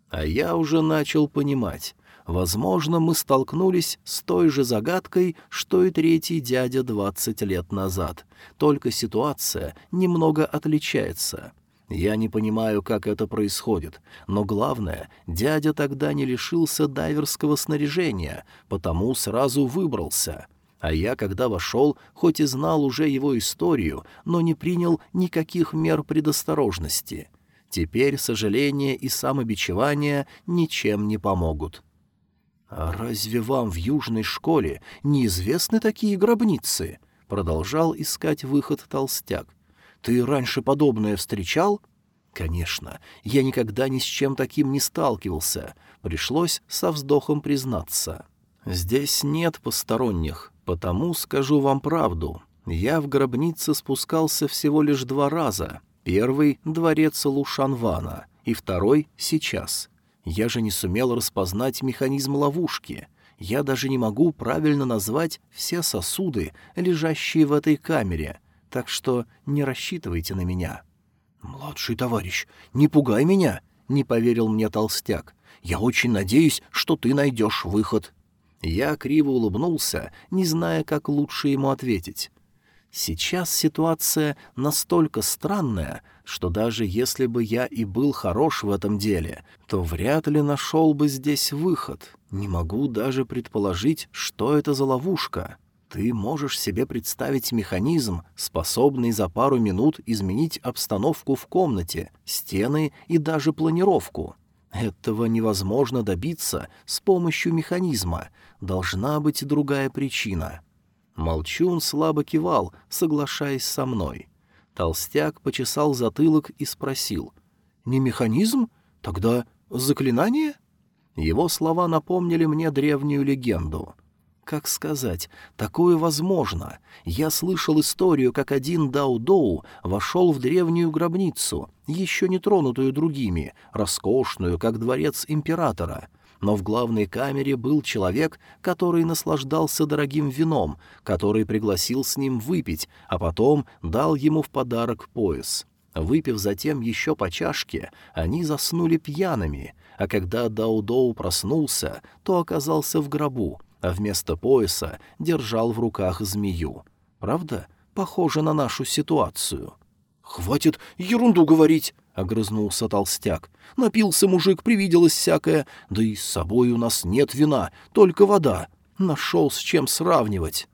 А я уже начал понимать. Возможно, мы столкнулись с той же загадкой, что и третий дядя двадцать лет назад. Только ситуация немного отличается. Я не понимаю, как это происходит, но главное, дядя тогда не лишился дайверского снаряжения, потому сразу выбрался. А я, когда вошел, хоть и знал уже его историю, но не принял никаких мер предосторожности. Теперь сожаление и самобичевание ничем не помогут. «А разве вам в южной школе неизвестны такие гробницы?» — продолжал искать выход толстяк. «Ты раньше подобное встречал?» «Конечно, я никогда ни с чем таким не сталкивался. Пришлось со вздохом признаться. Здесь нет посторонних, потому скажу вам правду. Я в гробнице спускался всего лишь два раза. Первый — дворец Лушанвана, и второй — сейчас. Я же не сумел распознать механизм ловушки. Я даже не могу правильно назвать все сосуды, лежащие в этой камере, так что не рассчитывайте на меня». «Младший товарищ, не пугай меня!» — не поверил мне толстяк. «Я очень надеюсь, что ты найдешь выход». Я криво улыбнулся, не зная, как лучше ему ответить. Сейчас ситуация настолько странная, что даже если бы я и был хорош в этом деле, то вряд ли нашел бы здесь выход. Не могу даже предположить, что это за ловушка. Ты можешь себе представить механизм, способный за пару минут изменить обстановку в комнате, стены и даже планировку. Этого невозможно добиться с помощью механизма. Должна быть другая причина. Молчун слабо кивал, соглашаясь со мной. Толстяк почесал затылок и спросил. «Не механизм? Тогда заклинание?» Его слова напомнили мне древнюю легенду. Как сказать, такое возможно. Я слышал историю, как один Дау-Доу вошел в древнюю гробницу, еще не тронутую другими, роскошную, как дворец императора. Но в главной камере был человек, который наслаждался дорогим вином, который пригласил с ним выпить, а потом дал ему в подарок пояс. Выпив затем еще по чашке, они заснули пьяными, а когда Дау-Доу проснулся, то оказался в гробу — а вместо пояса держал в руках змею. Правда? Похоже на нашу ситуацию. «Хватит ерунду говорить!» — огрызнулся толстяк. «Напился мужик, привиделось всякое. Да и с собой у нас нет вина, только вода. Нашел с чем сравнивать».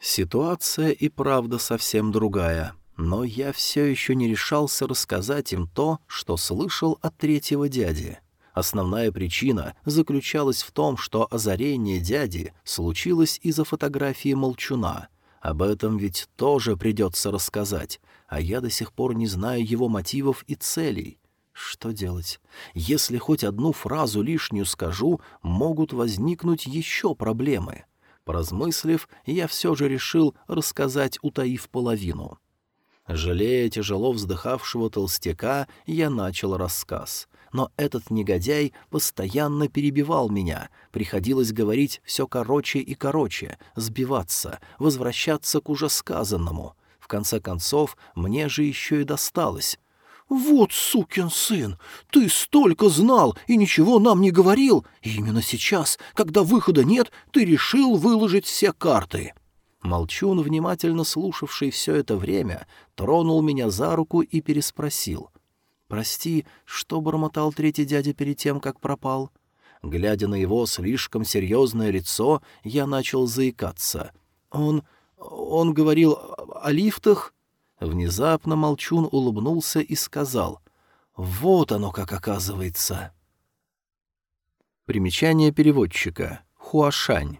Ситуация и правда совсем другая. Но я все еще не решался рассказать им то, что слышал от третьего дяди. Основная причина заключалась в том, что озарение дяди случилось из-за фотографии Молчуна. Об этом ведь тоже придется рассказать, а я до сих пор не знаю его мотивов и целей. Что делать? Если хоть одну фразу лишнюю скажу, могут возникнуть еще проблемы. Поразмыслив, я все же решил рассказать, утаив половину. Жалея тяжело вздыхавшего толстяка, я начал рассказ но этот негодяй постоянно перебивал меня, приходилось говорить все короче и короче, сбиваться, возвращаться к уже сказанному. В конце концов, мне же еще и досталось. «Вот сукин сын! Ты столько знал и ничего нам не говорил! И именно сейчас, когда выхода нет, ты решил выложить все карты!» Молчун, внимательно слушавший все это время, тронул меня за руку и переспросил. «Прости, что бормотал третий дядя перед тем, как пропал?» Глядя на его слишком серьезное лицо, я начал заикаться. «Он... он говорил о лифтах?» Внезапно Молчун улыбнулся и сказал. «Вот оно как оказывается!» Примечание переводчика. Хуашань.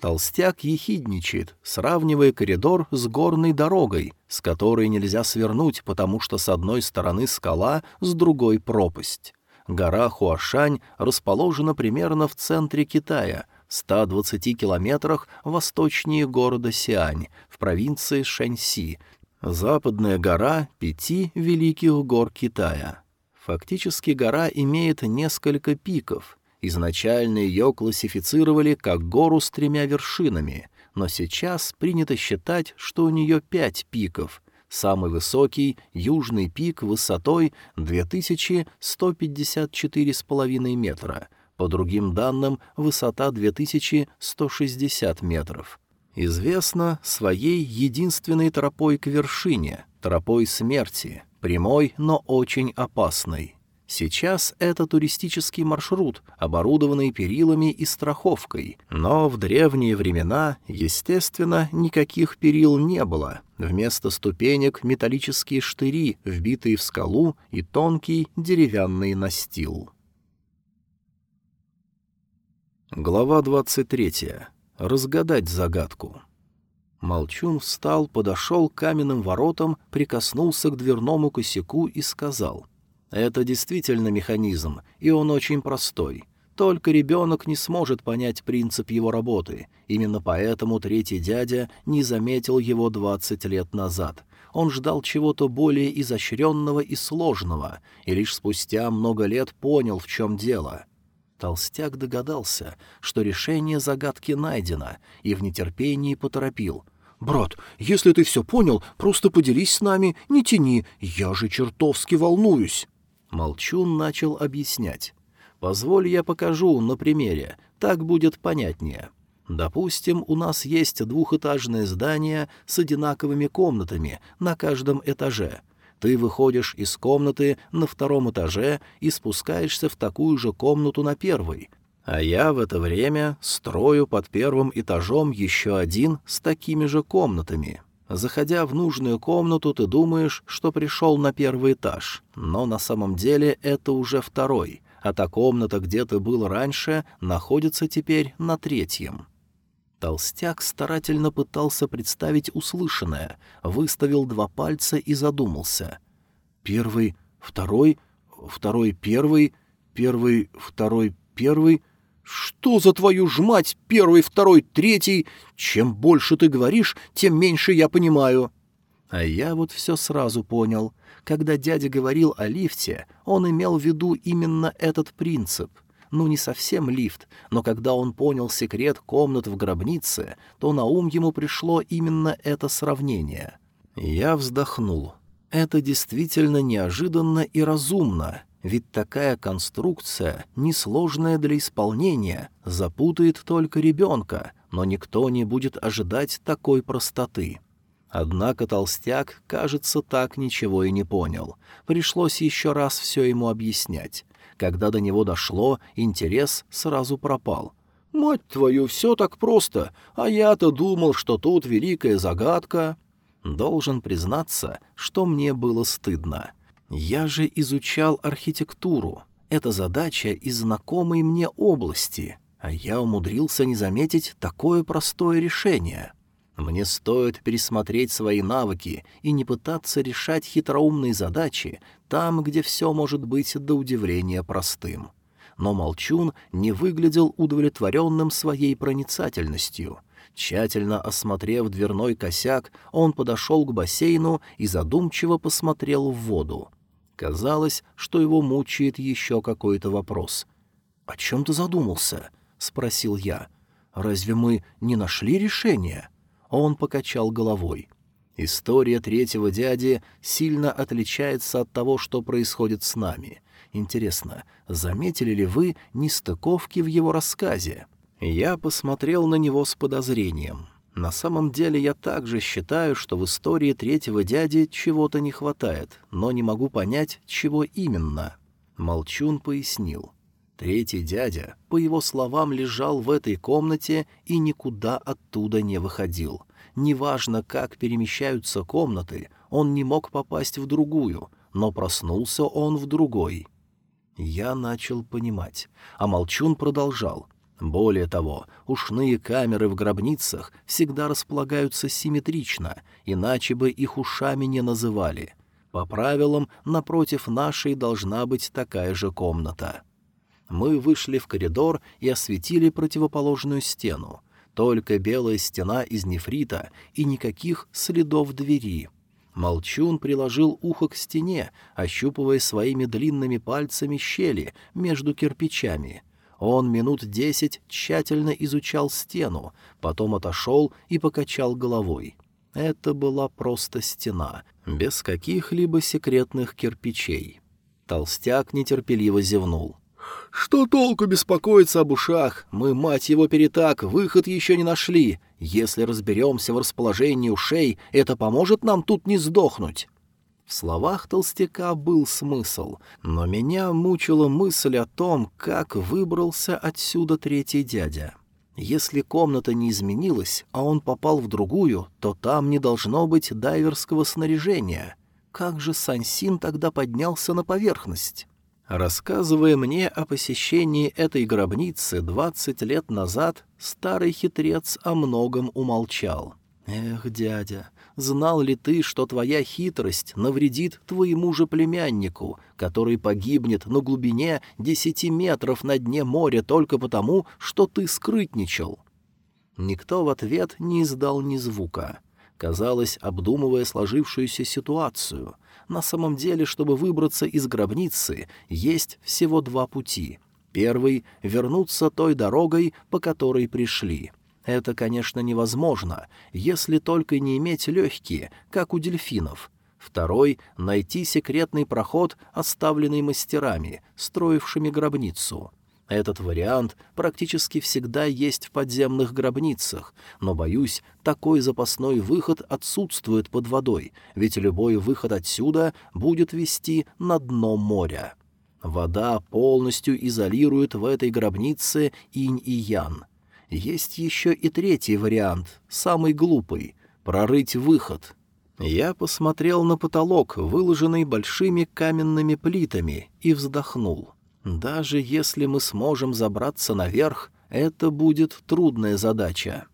Толстяк ехидничает, сравнивая коридор с горной дорогой, с которой нельзя свернуть, потому что с одной стороны скала, с другой — пропасть. Гора Хуашань расположена примерно в центре Китая, 120 километрах восточнее города Сиань, в провинции Шэньси, западная гора пяти великих гор Китая. Фактически гора имеет несколько пиков — Изначально ее классифицировали как гору с тремя вершинами, но сейчас принято считать, что у нее пять пиков. Самый высокий — южный пик высотой 2154,5 метра, по другим данным, высота 2160 метров. Известно своей единственной тропой к вершине — тропой смерти, прямой, но очень опасной. Сейчас это туристический маршрут, оборудованный перилами и страховкой, но в древние времена, естественно, никаких перил не было. Вместо ступенек металлические штыри, вбитые в скалу, и тонкий деревянный настил. Глава 23. Разгадать загадку. Молчун встал, подошел к каменным воротам, прикоснулся к дверному косяку и сказал — это действительно механизм, и он очень простой. Только ребенок не сможет понять принцип его работы. Именно поэтому третий дядя не заметил его двадцать лет назад. он ждал чего-то более изощренного и сложного, и лишь спустя много лет понял, в чем дело. Толстяк догадался, что решение загадки найдено, и в нетерпении поторопил. «Брат, если ты все понял, просто поделись с нами, не тяни, я же чертовски волнуюсь». Молчун начал объяснять. «Позволь, я покажу на примере, так будет понятнее». Допустим, у нас есть двухэтажное здание с одинаковыми комнатами на каждом этаже. Ты выходишь из комнаты на втором этаже и спускаешься в такую же комнату на первой. А я в это время строю под первым этажом еще один с такими же комнатами. Заходя в нужную комнату, ты думаешь, что пришел на первый этаж, но на самом деле это уже второй, а та комната, где ты был раньше, находится теперь на третьем. Толстяк старательно пытался представить услышанное, выставил два пальца и задумался. «Первый, второй, второй, первый, первый, второй, первый...» «Что за твою ж мать, первый, второй, третий? Чем больше ты говоришь, тем меньше я понимаю». А я вот все сразу понял. Когда дядя говорил о лифте, он имел в виду именно этот принцип — ну не совсем лифт, но когда он понял секрет комнат в гробнице, то на ум ему пришло именно это сравнение. Я вздохнул. Это действительно неожиданно и разумно, ведь такая конструкция, несложная для исполнения, запутает только ребенка, но никто не будет ожидать такой простоты. Однако толстяк, кажется, так ничего и не понял. Пришлось еще раз все ему объяснять. Когда до него дошло, интерес сразу пропал. «Мать твою, все так просто, а я-то думал, что тут великая загадка». Должен признаться, что мне было стыдно. Я же изучал архитектуру. Это задача из знакомой мне области, а я умудрился не заметить такое простое решение. Мне стоит пересмотреть свои навыки и не пытаться решать хитроумные задачи там, где все может быть до удивления простым. Но Молчун не выглядел удовлетворенным своей проницательностью. Тщательно осмотрев дверной косяк, он подошел к бассейну и задумчиво посмотрел в воду. Казалось, что его мучает еще какой-то вопрос. «О чем ты задумался?» — спросил я. «Разве мы не нашли решения?» Он покачал головой. История третьего дяди сильно отличается от того, что происходит с нами. Интересно, заметили ли вы нестыковки в его рассказе? Я посмотрел на него с подозрением. На самом деле я также считаю, что в истории третьего дяди чего-то не хватает, но не могу понять, чего именно. Молчун пояснил. Третий дядя, по его словам, лежал в этой комнате и никуда оттуда не выходил. Неважно, как перемещаются комнаты, он не мог попасть в другую, но проснулся он в другой. Я начал понимать, а Молчун продолжал. Более того, ушные камеры в гробницах всегда располагаются симметрично, иначе бы их ушами не называли. По правилам, напротив нашей должна быть такая же комната. Мы вышли в коридор и осветили противоположную стену. Только белая стена из нефрита и никаких следов двери. Молчун приложил ухо к стене, ощупывая своими длинными пальцами щели между кирпичами. Он минут десять тщательно изучал стену, потом отошел и покачал головой. Это была просто стена, без каких-либо секретных кирпичей. Толстяк нетерпеливо зевнул. «Что толку беспокоиться об ушах? Мы, мать его, перетак, выход еще не нашли. Если разберемся в расположении ушей, это поможет нам тут не сдохнуть». В словах толстяка был смысл, но меня мучила мысль о том, как выбрался отсюда третий дядя. Если комната не изменилась, а он попал в другую, то там не должно быть дайверского снаряжения. Как же Сансин тогда поднялся на поверхность? Рассказывая мне о посещении этой гробницы двадцать лет назад, старый хитрец о многом умолчал. «Эх, дядя, знал ли ты, что твоя хитрость навредит твоему же племяннику, который погибнет на глубине десяти метров на дне моря только потому, что ты скрытничал?» Никто в ответ не издал ни звука. казалось, обдумывая сложившуюся ситуацию. На самом деле, чтобы выбраться из гробницы, есть всего два пути. Первый — вернуться той дорогой, по которой пришли. Это, конечно, невозможно, если только не иметь легкие, как у дельфинов. Второй — найти секретный проход, оставленный мастерами, строившими гробницу. Этот вариант практически всегда есть в подземных гробницах, но, боюсь, такой запасной выход отсутствует под водой, ведь любой выход отсюда будет вести на дно моря. Вода полностью изолирует в этой гробнице инь и ян. Есть еще и третий вариант, самый глупый — прорыть выход. Я посмотрел на потолок, выложенный большими каменными плитами, и вздохнул — даже если мы сможем забраться наверх, это будет трудная задача.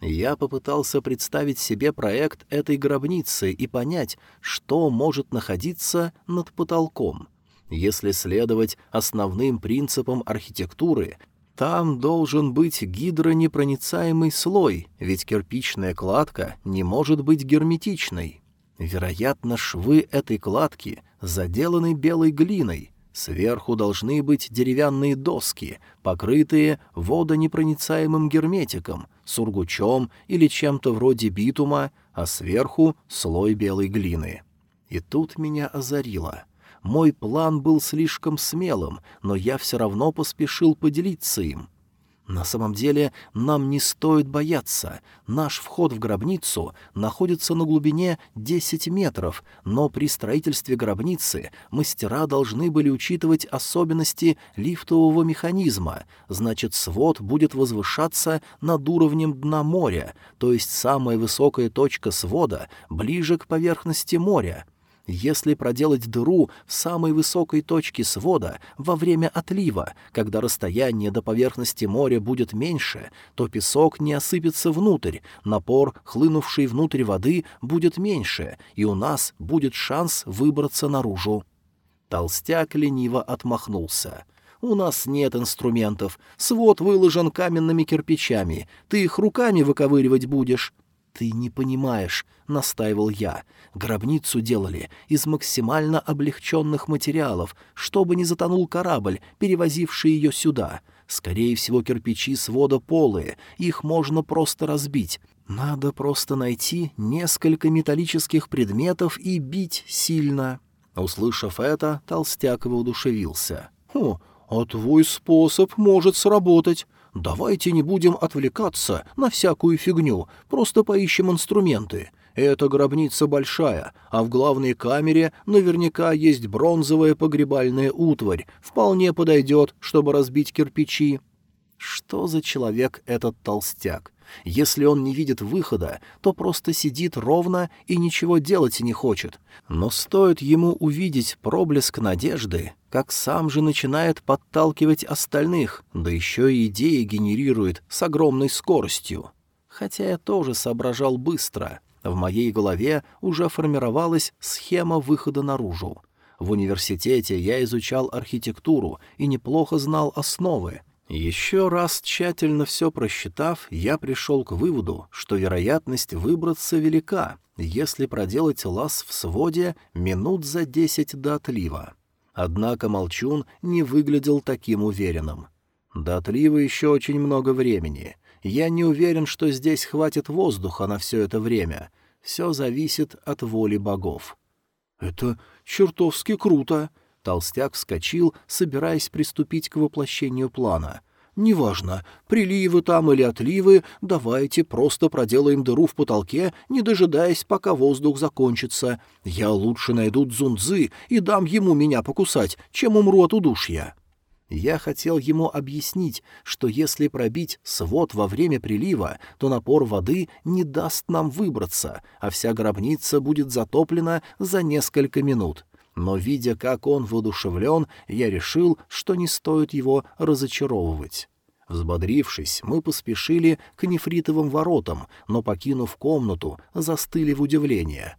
Я попытался представить себе проект этой гробницы и понять, что может находиться над потолком. Если следовать основным принципам архитектуры, там должен быть гидронепроницаемый слой, ведь кирпичная кладка не может быть герметичной. Вероятно, швы этой кладки заделаны белой глиной, Сверху должны быть деревянные доски, покрытые водонепроницаемым герметиком, сургучом или чем-то вроде битума, а сверху — слой белой глины. И тут меня озарило. Мой план был слишком смелым, но я все равно поспешил поделиться им. На самом деле нам не стоит бояться. Наш вход в гробницу находится на глубине 10 метров, но при строительстве гробницы мастера должны были учитывать особенности лифтового механизма, значит, свод будет возвышаться над уровнем дна моря, то есть самая высокая точка свода ближе к поверхности моря. Если проделать дыру в самой высокой точке свода во время отлива, когда расстояние до поверхности моря будет меньше, то песок не осыпется внутрь, напор, хлынувший внутрь воды, будет меньше, и у нас будет шанс выбраться наружу. Толстяк лениво отмахнулся. «У нас нет инструментов. Свод выложен каменными кирпичами. Ты их руками выковыривать будешь?» «Ты не понимаешь», — настаивал я. «Гробницу делали из максимально облегченных материалов, чтобы не затонул корабль, перевозивший ее сюда. Скорее всего, кирпичи свода полые, их можно просто разбить. Надо просто найти несколько металлических предметов и бить сильно». Услышав это, Толстяк воодушевился. «О, а твой способ может сработать. Давайте не будем отвлекаться на всякую фигню, просто поищем инструменты. Эта гробница большая, а в главной камере наверняка есть бронзовая погребальная утварь, вполне подойдет, чтобы разбить кирпичи. Что за человек этот толстяк? Если он не видит выхода, то просто сидит ровно и ничего делать не хочет. Но стоит ему увидеть проблеск надежды, как сам же начинает подталкивать остальных, да еще и идеи генерирует с огромной скоростью. Хотя я тоже соображал быстро. В моей голове уже формировалась схема выхода наружу. В университете я изучал архитектуру и неплохо знал основы — еще раз тщательно все просчитав, я пришел к выводу, что вероятность выбраться велика, если проделать лаз в своде минут за десять до отлива. Однако Молчун не выглядел таким уверенным. До отлива еще очень много времени. Я не уверен, что здесь хватит воздуха на все это время. Все зависит от воли богов. «Это чертовски круто!» Толстяк вскочил, собираясь приступить к воплощению плана. «Неважно, приливы там или отливы, давайте просто проделаем дыру в потолке, не дожидаясь, пока воздух закончится. Я лучше найду Дзунзы и дам ему меня покусать, чем умру от удушья». Я хотел ему объяснить, что если пробить свод во время прилива, то напор воды не даст нам выбраться, а вся гробница будет затоплена за несколько минут но, видя, как он воодушевлен, я решил, что не стоит его разочаровывать. Взбодрившись, мы поспешили к нефритовым воротам, но, покинув комнату, застыли в удивлении.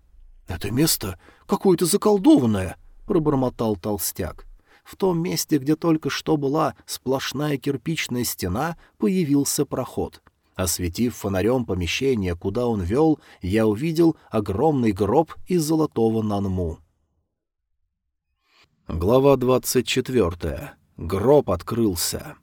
«Это место какое-то заколдованное!» — пробормотал толстяк. В том месте, где только что была сплошная кирпичная стена, появился проход. Осветив фонарем помещение, куда он вел, я увидел огромный гроб из золотого нанму. Глава двадцать четвертая. Гроб открылся.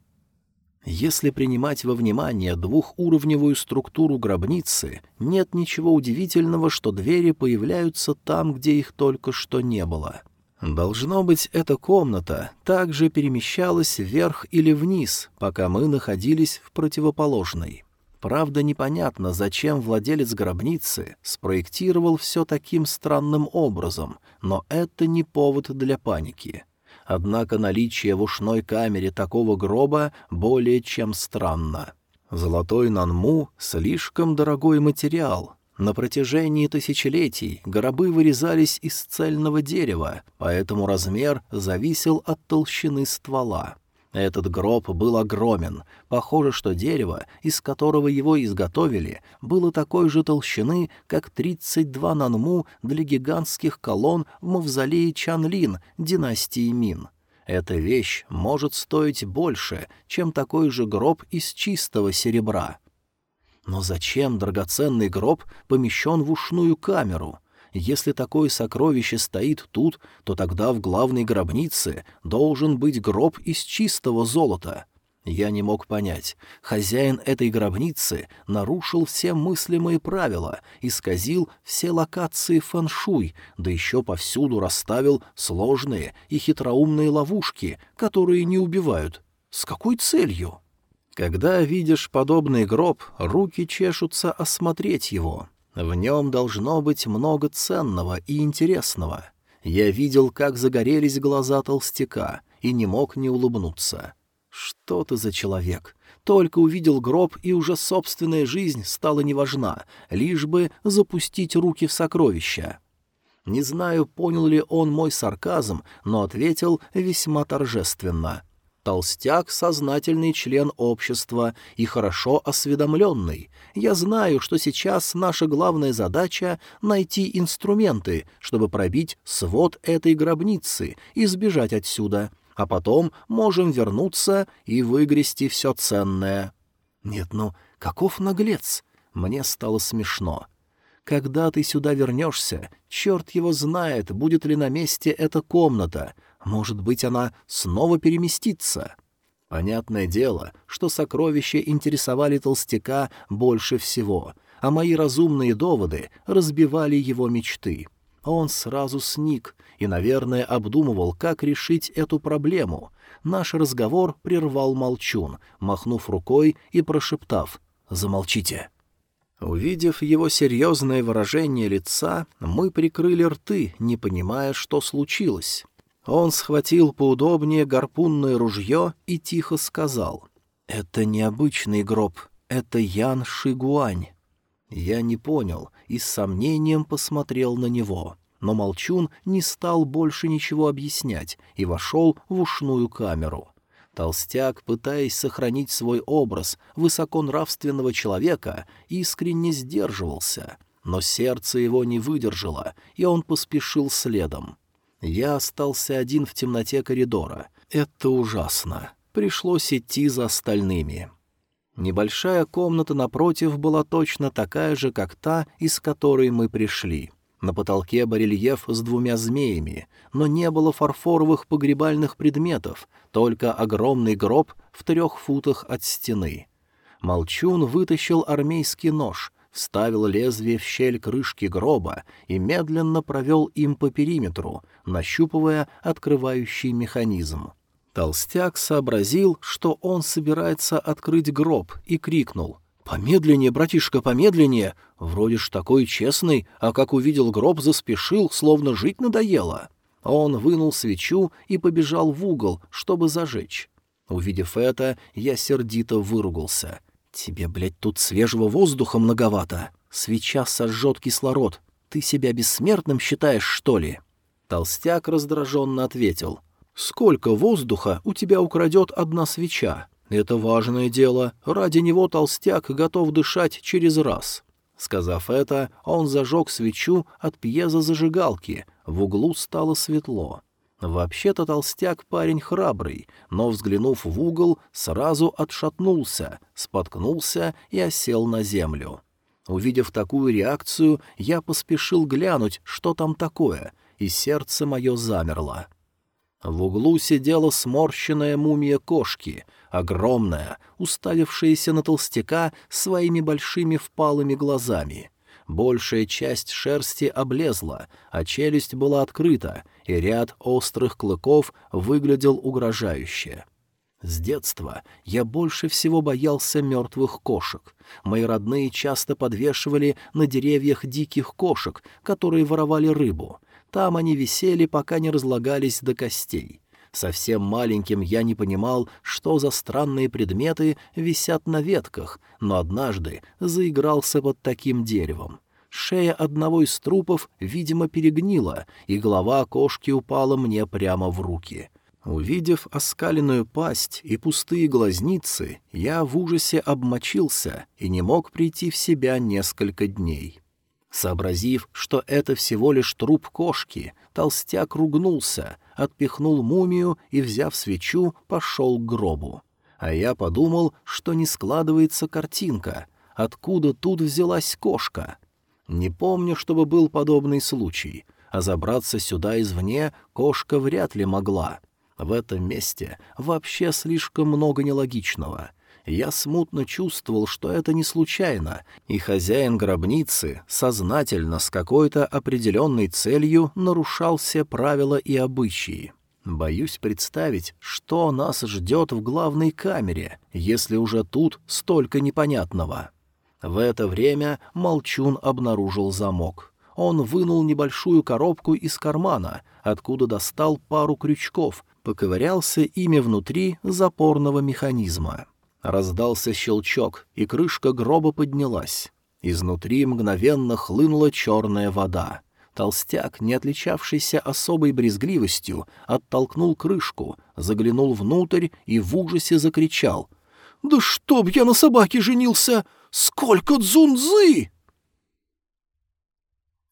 Если принимать во внимание двухуровневую структуру гробницы, нет ничего удивительного, что двери появляются там, где их только что не было. Должно быть, эта комната также перемещалась вверх или вниз, пока мы находились в противоположной. Правда, непонятно, зачем владелец гробницы спроектировал все таким странным образом, но это не повод для паники. Однако наличие в ушной камере такого гроба более чем странно. Золотой нанму — слишком дорогой материал. На протяжении тысячелетий гробы вырезались из цельного дерева, поэтому размер зависел от толщины ствола. Этот гроб был огромен. Похоже, что дерево, из которого его изготовили, было такой же толщины, как 32 нанму для гигантских колонн в мавзолее Чанлин династии Мин. Эта вещь может стоить больше, чем такой же гроб из чистого серебра. Но зачем драгоценный гроб помещен в ушную камеру? Если такое сокровище стоит тут, то тогда в главной гробнице должен быть гроб из чистого золота. Я не мог понять. Хозяин этой гробницы нарушил все мыслимые правила, исказил все локации фэншуй, да еще повсюду расставил сложные и хитроумные ловушки, которые не убивают. С какой целью? Когда видишь подобный гроб, руки чешутся осмотреть его. В нем должно быть много ценного и интересного. Я видел, как загорелись глаза толстяка, и не мог не улыбнуться. Что ты за человек? Только увидел гроб, и уже собственная жизнь стала неважна, лишь бы запустить руки в сокровища. Не знаю, понял ли он мой сарказм, но ответил весьма торжественно — Толстяк — сознательный член общества и хорошо осведомленный. Я знаю, что сейчас наша главная задача — найти инструменты, чтобы пробить свод этой гробницы и сбежать отсюда, а потом можем вернуться и выгрести все ценное. Нет, ну, каков наглец! Мне стало смешно. Когда ты сюда вернешься, черт его знает, будет ли на месте эта комната — может быть, она снова переместится? Понятное дело, что сокровища интересовали толстяка больше всего, а мои разумные доводы разбивали его мечты. Он сразу сник и, наверное, обдумывал, как решить эту проблему. Наш разговор прервал молчун, махнув рукой и прошептав «Замолчите». Увидев его серьезное выражение лица, мы прикрыли рты, не понимая, что случилось. Он схватил поудобнее гарпунное ружье и тихо сказал. «Это необычный гроб, это Ян Шигуань». Я не понял и с сомнением посмотрел на него, но Молчун не стал больше ничего объяснять и вошел в ушную камеру. Толстяк, пытаясь сохранить свой образ высоконравственного человека, искренне сдерживался, но сердце его не выдержало, и он поспешил следом. Я остался один в темноте коридора. Это ужасно. Пришлось идти за остальными. Небольшая комната напротив была точно такая же, как та, из которой мы пришли. На потолке барельеф с двумя змеями, но не было фарфоровых погребальных предметов, только огромный гроб в трех футах от стены. Молчун вытащил армейский нож, вставил лезвие в щель крышки гроба и медленно провел им по периметру, нащупывая открывающий механизм. Толстяк сообразил, что он собирается открыть гроб, и крикнул. «Помедленнее, братишка, помедленнее! Вроде ж такой честный, а как увидел гроб, заспешил, словно жить надоело». Он вынул свечу и побежал в угол, чтобы зажечь. Увидев это, я сердито выругался — «Тебе, блядь, тут свежего воздуха многовато. Свеча сожжет кислород. Ты себя бессмертным считаешь, что ли?» Толстяк раздраженно ответил. «Сколько воздуха у тебя украдет одна свеча? Это важное дело. Ради него толстяк готов дышать через раз». Сказав это, он зажег свечу от пьезозажигалки. В углу стало светло. Вообще-то толстяк парень храбрый, но, взглянув в угол, сразу отшатнулся, споткнулся и осел на землю. Увидев такую реакцию, я поспешил глянуть, что там такое, и сердце мое замерло. В углу сидела сморщенная мумия кошки, огромная, уставившаяся на толстяка своими большими впалыми глазами. Большая часть шерсти облезла, а челюсть была открыта, и ряд острых клыков выглядел угрожающе. С детства я больше всего боялся мертвых кошек. Мои родные часто подвешивали на деревьях диких кошек, которые воровали рыбу. Там они висели, пока не разлагались до костей. Совсем маленьким я не понимал, что за странные предметы висят на ветках, но однажды заигрался под таким деревом. Шея одного из трупов, видимо, перегнила, и голова кошки упала мне прямо в руки. Увидев оскаленную пасть и пустые глазницы, я в ужасе обмочился и не мог прийти в себя несколько дней. Сообразив, что это всего лишь труп кошки, толстяк ругнулся, отпихнул мумию и, взяв свечу, пошел к гробу. А я подумал, что не складывается картинка. Откуда тут взялась кошка? Не помню, чтобы был подобный случай, а забраться сюда извне кошка вряд ли могла. В этом месте вообще слишком много нелогичного — я смутно чувствовал, что это не случайно, и хозяин гробницы сознательно с какой-то определенной целью нарушал все правила и обычаи. Боюсь представить, что нас ждет в главной камере, если уже тут столько непонятного. В это время Молчун обнаружил замок. Он вынул небольшую коробку из кармана, откуда достал пару крючков, поковырялся ими внутри запорного механизма. Раздался щелчок, и крышка гроба поднялась. Изнутри мгновенно хлынула черная вода. Толстяк, не отличавшийся особой брезгливостью, оттолкнул крышку, заглянул внутрь и в ужасе закричал. «Да чтоб я на собаке женился! Сколько дзунзы!»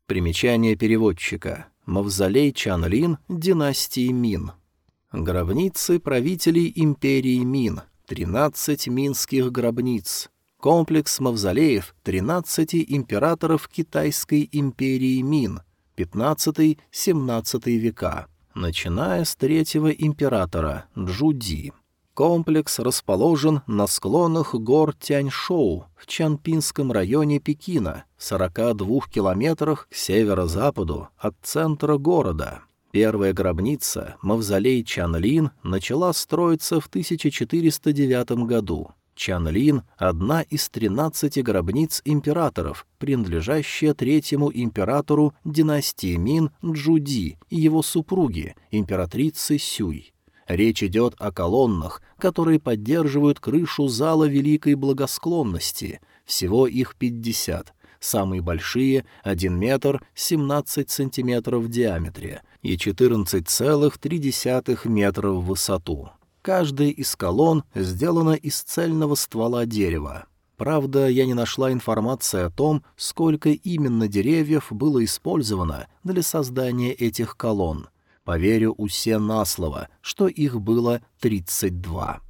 Примечание переводчика. Мавзолей Чанлин династии Мин. Гробницы правителей империи Мин, 13 минских гробниц, комплекс мавзолеев 13 императоров Китайской империи Мин, 15-17 века, начиная с третьего императора Джуди. Комплекс расположен на склонах гор Тяньшоу в Чанпинском районе Пекина, в 42 километрах к северо-западу от центра города. Первая гробница, мавзолей Чанлин, начала строиться в 1409 году. Чанлин — одна из 13 гробниц императоров, принадлежащая третьему императору династии Мин Джуди и его супруге, императрице Сюй. Речь идет о колоннах, которые поддерживают крышу зала великой благосклонности. Всего их 50. Самые большие — 1 метр 17 сантиметров в диаметре — и 14,3 метра в высоту. Каждая из колонн сделана из цельного ствола дерева. Правда, я не нашла информации о том, сколько именно деревьев было использовано для создания этих колонн. Поверю усе на слово, что их было 32.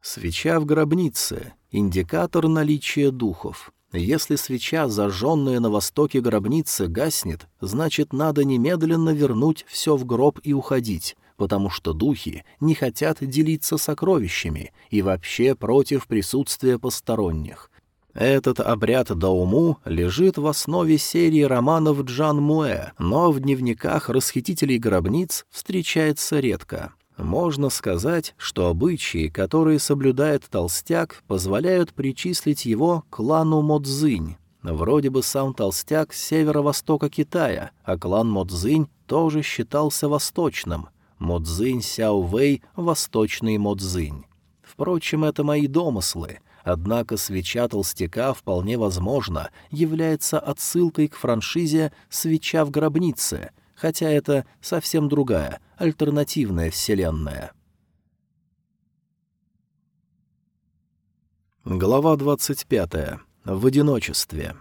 Свеча в гробнице — индикатор наличия духов. Если свеча, зажженная на востоке гробницы, гаснет, значит, надо немедленно вернуть все в гроб и уходить, потому что духи не хотят делиться сокровищами и вообще против присутствия посторонних. Этот обряд Дауму лежит в основе серии романов Джан Муэ, но в дневниках расхитителей гробниц встречается редко. Можно сказать, что обычаи, которые соблюдает толстяк, позволяют причислить его к клану Модзинь. Вроде бы сам толстяк с северо-востока Китая, а клан Модзинь тоже считался восточным. Модзинь Сяо Вэй — восточный Модзинь. Впрочем, это мои домыслы. Однако свеча толстяка вполне возможно является отсылкой к франшизе «Свеча в гробнице», хотя это совсем другая, альтернативная вселенная. Глава 25. В одиночестве.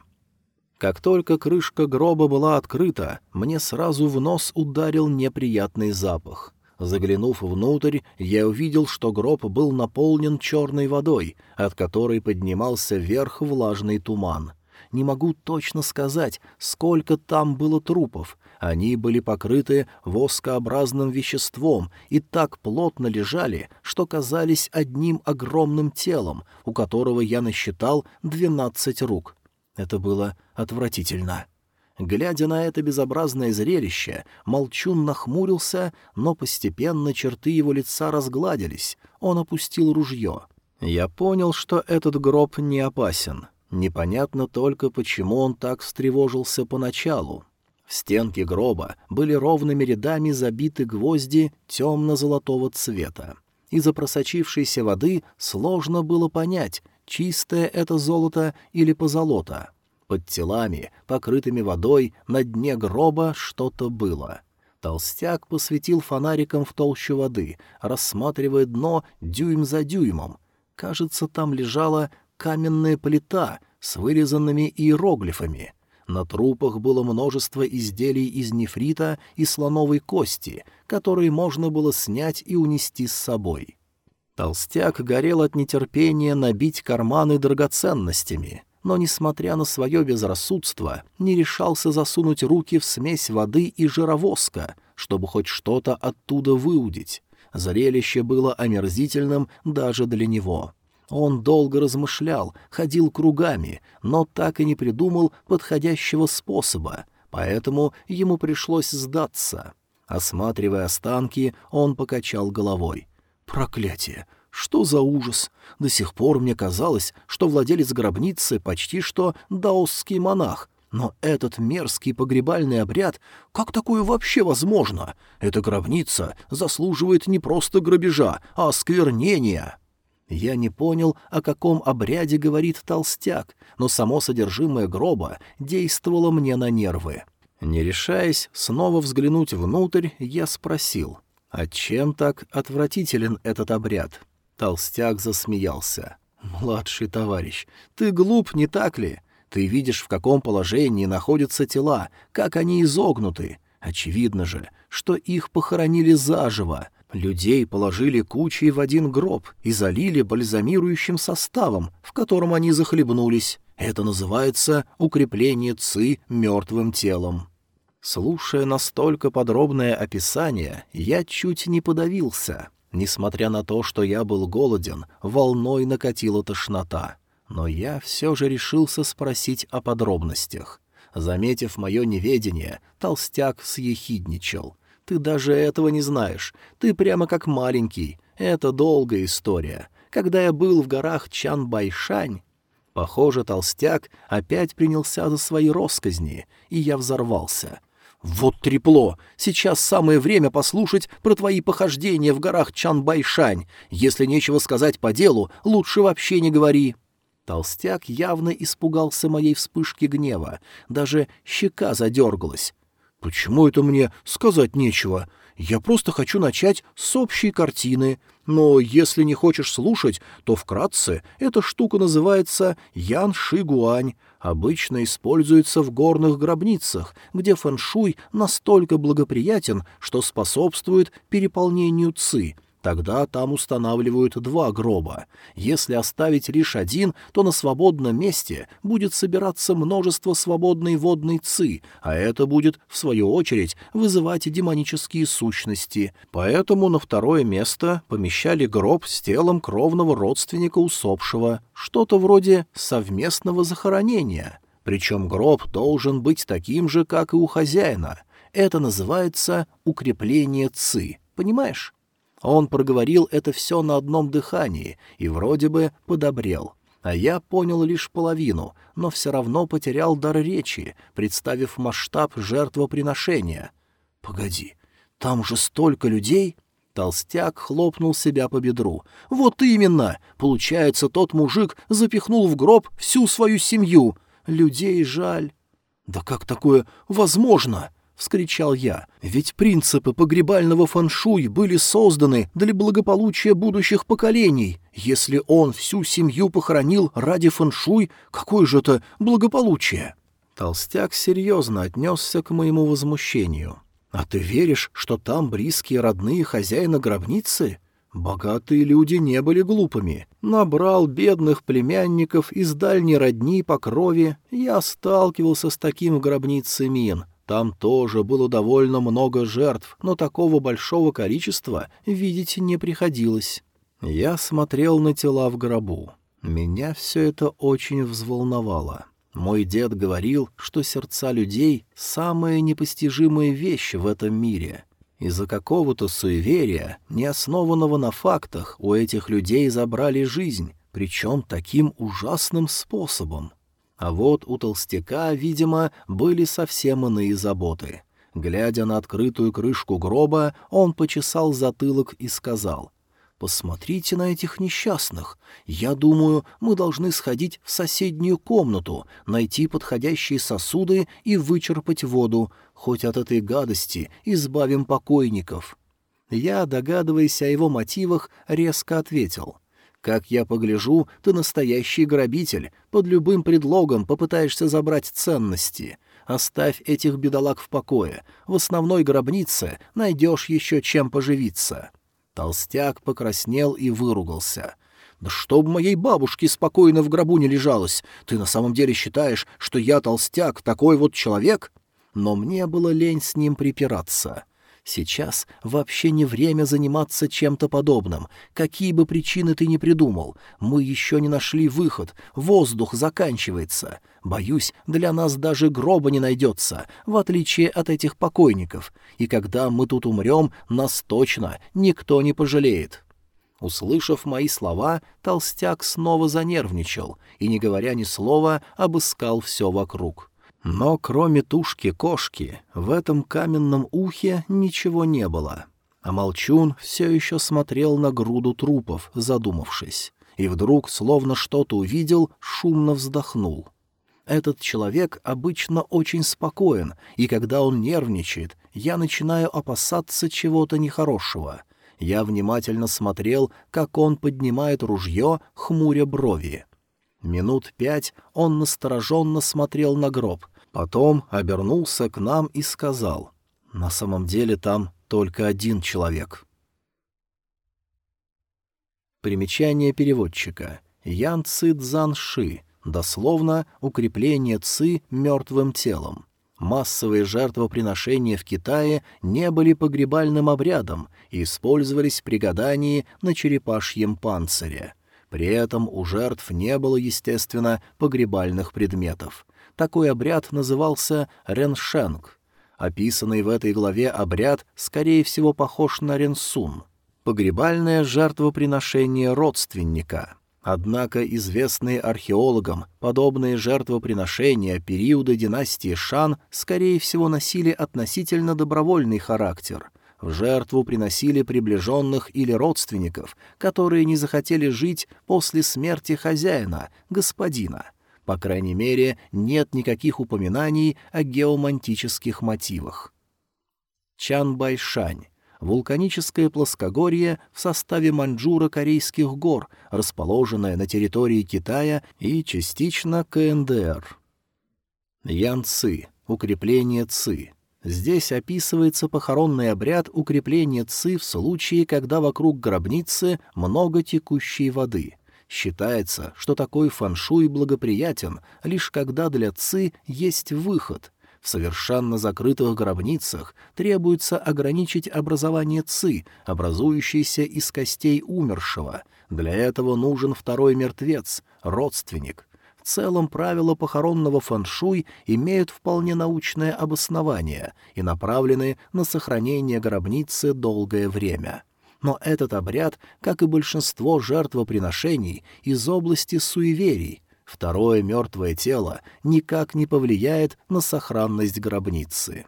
Как только крышка гроба была открыта, мне сразу в нос ударил неприятный запах. Заглянув внутрь, я увидел, что гроб был наполнен черной водой, от которой поднимался вверх влажный туман. Не могу точно сказать, сколько там было трупов. Они были покрыты воскообразным веществом и так плотно лежали, что казались одним огромным телом, у которого я насчитал двенадцать рук. Это было отвратительно. Глядя на это безобразное зрелище, Молчун нахмурился, но постепенно черты его лица разгладились. Он опустил ружье. Я понял, что этот гроб не опасен. Непонятно только, почему он так встревожился поначалу. В стенке гроба были ровными рядами забиты гвозди темно-золотого цвета. Из-за просочившейся воды сложно было понять, чистое это золото или позолота. Под телами, покрытыми водой, на дне гроба что-то было. Толстяк посветил фонариком в толщу воды, рассматривая дно дюйм за дюймом. Кажется, там лежала каменная плита с вырезанными иероглифами. На трупах было множество изделий из нефрита и слоновой кости, которые можно было снять и унести с собой. Толстяк горел от нетерпения набить карманы драгоценностями — но, несмотря на свое безрассудство, не решался засунуть руки в смесь воды и жировоска, чтобы хоть что-то оттуда выудить. Зрелище было омерзительным даже для него. Он долго размышлял, ходил кругами, но так и не придумал подходящего способа, поэтому ему пришлось сдаться. Осматривая останки, он покачал головой. «Проклятие! Что за ужас! До сих пор мне казалось, что владелец гробницы почти что даосский монах. Но этот мерзкий погребальный обряд, как такое вообще возможно? Эта гробница заслуживает не просто грабежа, а осквернения. Я не понял, о каком обряде говорит толстяк, но само содержимое гроба действовало мне на нервы. Не решаясь снова взглянуть внутрь, я спросил, а чем так отвратителен этот обряд? Толстяк засмеялся. «Младший товарищ, ты глуп, не так ли? Ты видишь, в каком положении находятся тела, как они изогнуты. Очевидно же, что их похоронили заживо. Людей положили кучей в один гроб и залили бальзамирующим составом, в котором они захлебнулись. Это называется укрепление ци мертвым телом». Слушая настолько подробное описание, я чуть не подавился. Несмотря на то, что я был голоден, волной накатила тошнота. Но я все же решился спросить о подробностях. Заметив мое неведение, толстяк съехидничал. «Ты даже этого не знаешь. Ты прямо как маленький. Это долгая история. Когда я был в горах Чан-Байшань...» Похоже, толстяк опять принялся за свои росказни, и я взорвался. «Вот трепло! Сейчас самое время послушать про твои похождения в горах Чанбайшань. Если нечего сказать по делу, лучше вообще не говори». Толстяк явно испугался моей вспышки гнева. Даже щека задергалась. «Почему это мне сказать нечего? Я просто хочу начать с общей картины. Но если не хочешь слушать, то вкратце эта штука называется Ян Ши Гуань. Обычно используется в горных гробницах, где фэншуй настолько благоприятен, что способствует переполнению ци, Тогда там устанавливают два гроба. Если оставить лишь один, то на свободном месте будет собираться множество свободной водной ци, а это будет, в свою очередь, вызывать демонические сущности. Поэтому на второе место помещали гроб с телом кровного родственника усопшего, что-то вроде совместного захоронения. Причем гроб должен быть таким же, как и у хозяина. Это называется укрепление ци. Понимаешь? Он проговорил это все на одном дыхании и вроде бы подобрел. А я понял лишь половину, но все равно потерял дар речи, представив масштаб жертвоприношения. «Погоди, там же столько людей!» Толстяк хлопнул себя по бедру. «Вот именно! Получается, тот мужик запихнул в гроб всю свою семью. Людей жаль». «Да как такое возможно?» — вскричал я. «Ведь принципы погребального фэншуй были созданы для благополучия будущих поколений. Если он всю семью похоронил ради фэншуй, какое же это благополучие?» Толстяк серьезно отнесся к моему возмущению. «А ты веришь, что там близкие родные хозяина гробницы?» Богатые люди не были глупыми. Набрал бедных племянников из дальней родни по крови. Я сталкивался с таким в гробнице Мин. Там тоже было довольно много жертв, но такого большого количества видеть не приходилось. Я смотрел на тела в гробу. Меня все это очень взволновало. Мой дед говорил, что сердца людей — самая непостижимая вещь в этом мире. Из-за какого-то суеверия, не основанного на фактах, у этих людей забрали жизнь, причем таким ужасным способом. А вот у толстяка, видимо, были совсем иные заботы. Глядя на открытую крышку гроба, он почесал затылок и сказал, Посмотрите на этих несчастных. Я думаю, мы должны сходить в соседнюю комнату, найти подходящие сосуды и вычерпать воду. Хоть от этой гадости избавим покойников». Я, догадываясь о его мотивах, резко ответил. «Как я погляжу, ты настоящий грабитель. Под любым предлогом попытаешься забрать ценности. Оставь этих бедолаг в покое. В основной гробнице найдешь еще чем поживиться». Толстяк покраснел и выругался. «Да чтоб моей бабушке спокойно в гробу не лежалось! Ты на самом деле считаешь, что я толстяк, такой вот человек?» Но мне было лень с ним припираться. Сейчас вообще не время заниматься чем-то подобным. Какие бы причины ты ни придумал, мы еще не нашли выход, воздух заканчивается. Боюсь, для нас даже гроба не найдется, в отличие от этих покойников. И когда мы тут умрем, нас точно никто не пожалеет». Услышав мои слова, толстяк снова занервничал и, не говоря ни слова, обыскал все вокруг. Но кроме тушки кошки в этом каменном ухе ничего не было. А Молчун все еще смотрел на груду трупов, задумавшись. И вдруг, словно что-то увидел, шумно вздохнул. Этот человек обычно очень спокоен, и когда он нервничает, я начинаю опасаться чего-то нехорошего. Я внимательно смотрел, как он поднимает ружье, хмуря брови. Минут пять он настороженно смотрел на гроб, Потом обернулся к нам и сказал, «На самом деле там только один человек». Примечание переводчика. Ян Ци Цзан Ши, дословно «укрепление Ци мертвым телом». Массовые жертвоприношения в Китае не были погребальным обрядом и использовались при гадании на черепашьем панцире. При этом у жертв не было, естественно, погребальных предметов. Такой обряд назывался реншенг. Описанный в этой главе обряд, скорее всего, похож на ренсун — погребальное жертвоприношение родственника. Однако известные археологам подобные жертвоприношения периода династии Шан, скорее всего, носили относительно добровольный характер — в жертву приносили приближенных или родственников, которые не захотели жить после смерти хозяина, господина. По крайней мере, нет никаких упоминаний о геомантических мотивах. Чанбайшань — вулканическое плоскогорье в составе Маньчжуро-Корейских гор, расположенное на территории Китая и частично КНДР. Янцы — укрепление Ци. Здесь описывается похоронный обряд укрепления Ци в случае, когда вокруг гробницы много текущей воды — Считается, что такой фаншуй благоприятен, лишь когда для ци есть выход. В совершенно закрытых гробницах требуется ограничить образование ци, образующейся из костей умершего. Для этого нужен второй мертвец, родственник. В целом правила похоронного фаншуй имеют вполне научное обоснование и направлены на сохранение гробницы долгое время но этот обряд, как и большинство жертвоприношений, из области суеверий. Второе мертвое тело никак не повлияет на сохранность гробницы.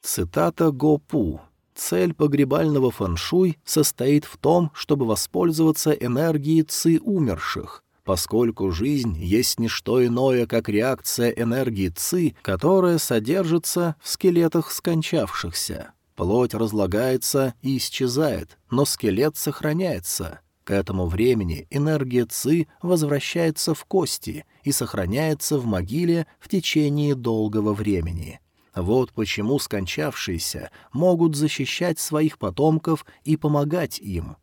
Цитата Го-Пу. Цель погребального фэншуй состоит в том, чтобы воспользоваться энергией ци умерших, поскольку жизнь есть не что иное, как реакция энергии ци, которая содержится в скелетах скончавшихся. Плоть разлагается и исчезает, но скелет сохраняется. К этому времени энергия ЦИ возвращается в кости и сохраняется в могиле в течение долгого времени. Вот почему скончавшиеся могут защищать своих потомков и помогать им.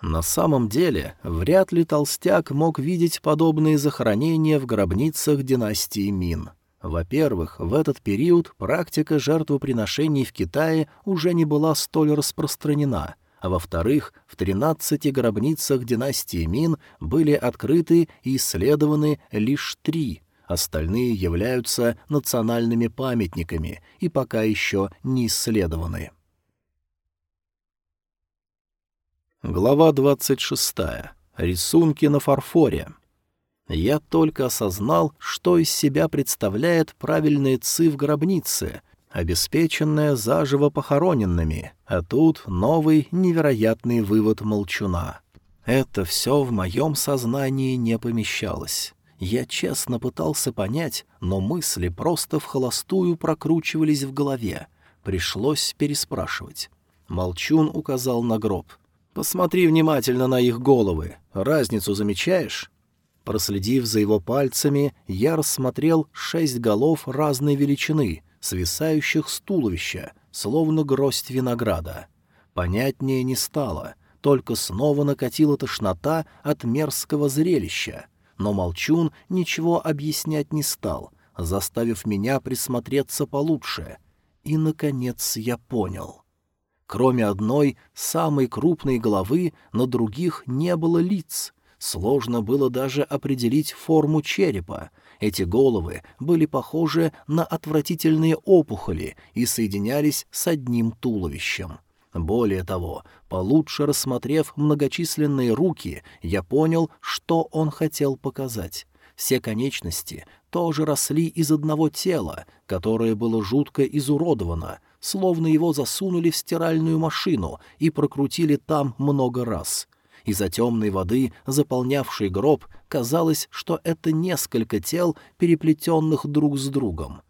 На самом деле, вряд ли толстяк мог видеть подобные захоронения в гробницах династии Мин. Во-первых, в этот период практика жертвоприношений в Китае уже не была столь распространена, а во-вторых, в 13 гробницах династии Мин были открыты и исследованы лишь три, остальные являются национальными памятниками и пока еще не исследованы. Глава 26. Рисунки на фарфоре. Я только осознал, что из себя представляет правильные ци в гробнице, обеспеченная заживо похороненными, а тут новый невероятный вывод молчуна. Это все в моем сознании не помещалось. Я честно пытался понять, но мысли просто в холостую прокручивались в голове. Пришлось переспрашивать. Молчун указал на гроб. «Посмотри внимательно на их головы. Разницу замечаешь?» Проследив за его пальцами, я рассмотрел шесть голов разной величины, свисающих с туловища, словно гроздь винограда. Понятнее не стало, только снова накатила тошнота от мерзкого зрелища. Но Молчун ничего объяснять не стал, заставив меня присмотреться получше. И, наконец, я понял. Кроме одной, самой крупной головы, на других не было лиц — Сложно было даже определить форму черепа. Эти головы были похожи на отвратительные опухоли и соединялись с одним туловищем. Более того, получше рассмотрев многочисленные руки, я понял, что он хотел показать. Все конечности тоже росли из одного тела, которое было жутко изуродовано, словно его засунули в стиральную машину и прокрутили там много раз — из-за темной воды, заполнявшей гроб, казалось, что это несколько тел, переплетенных друг с другом.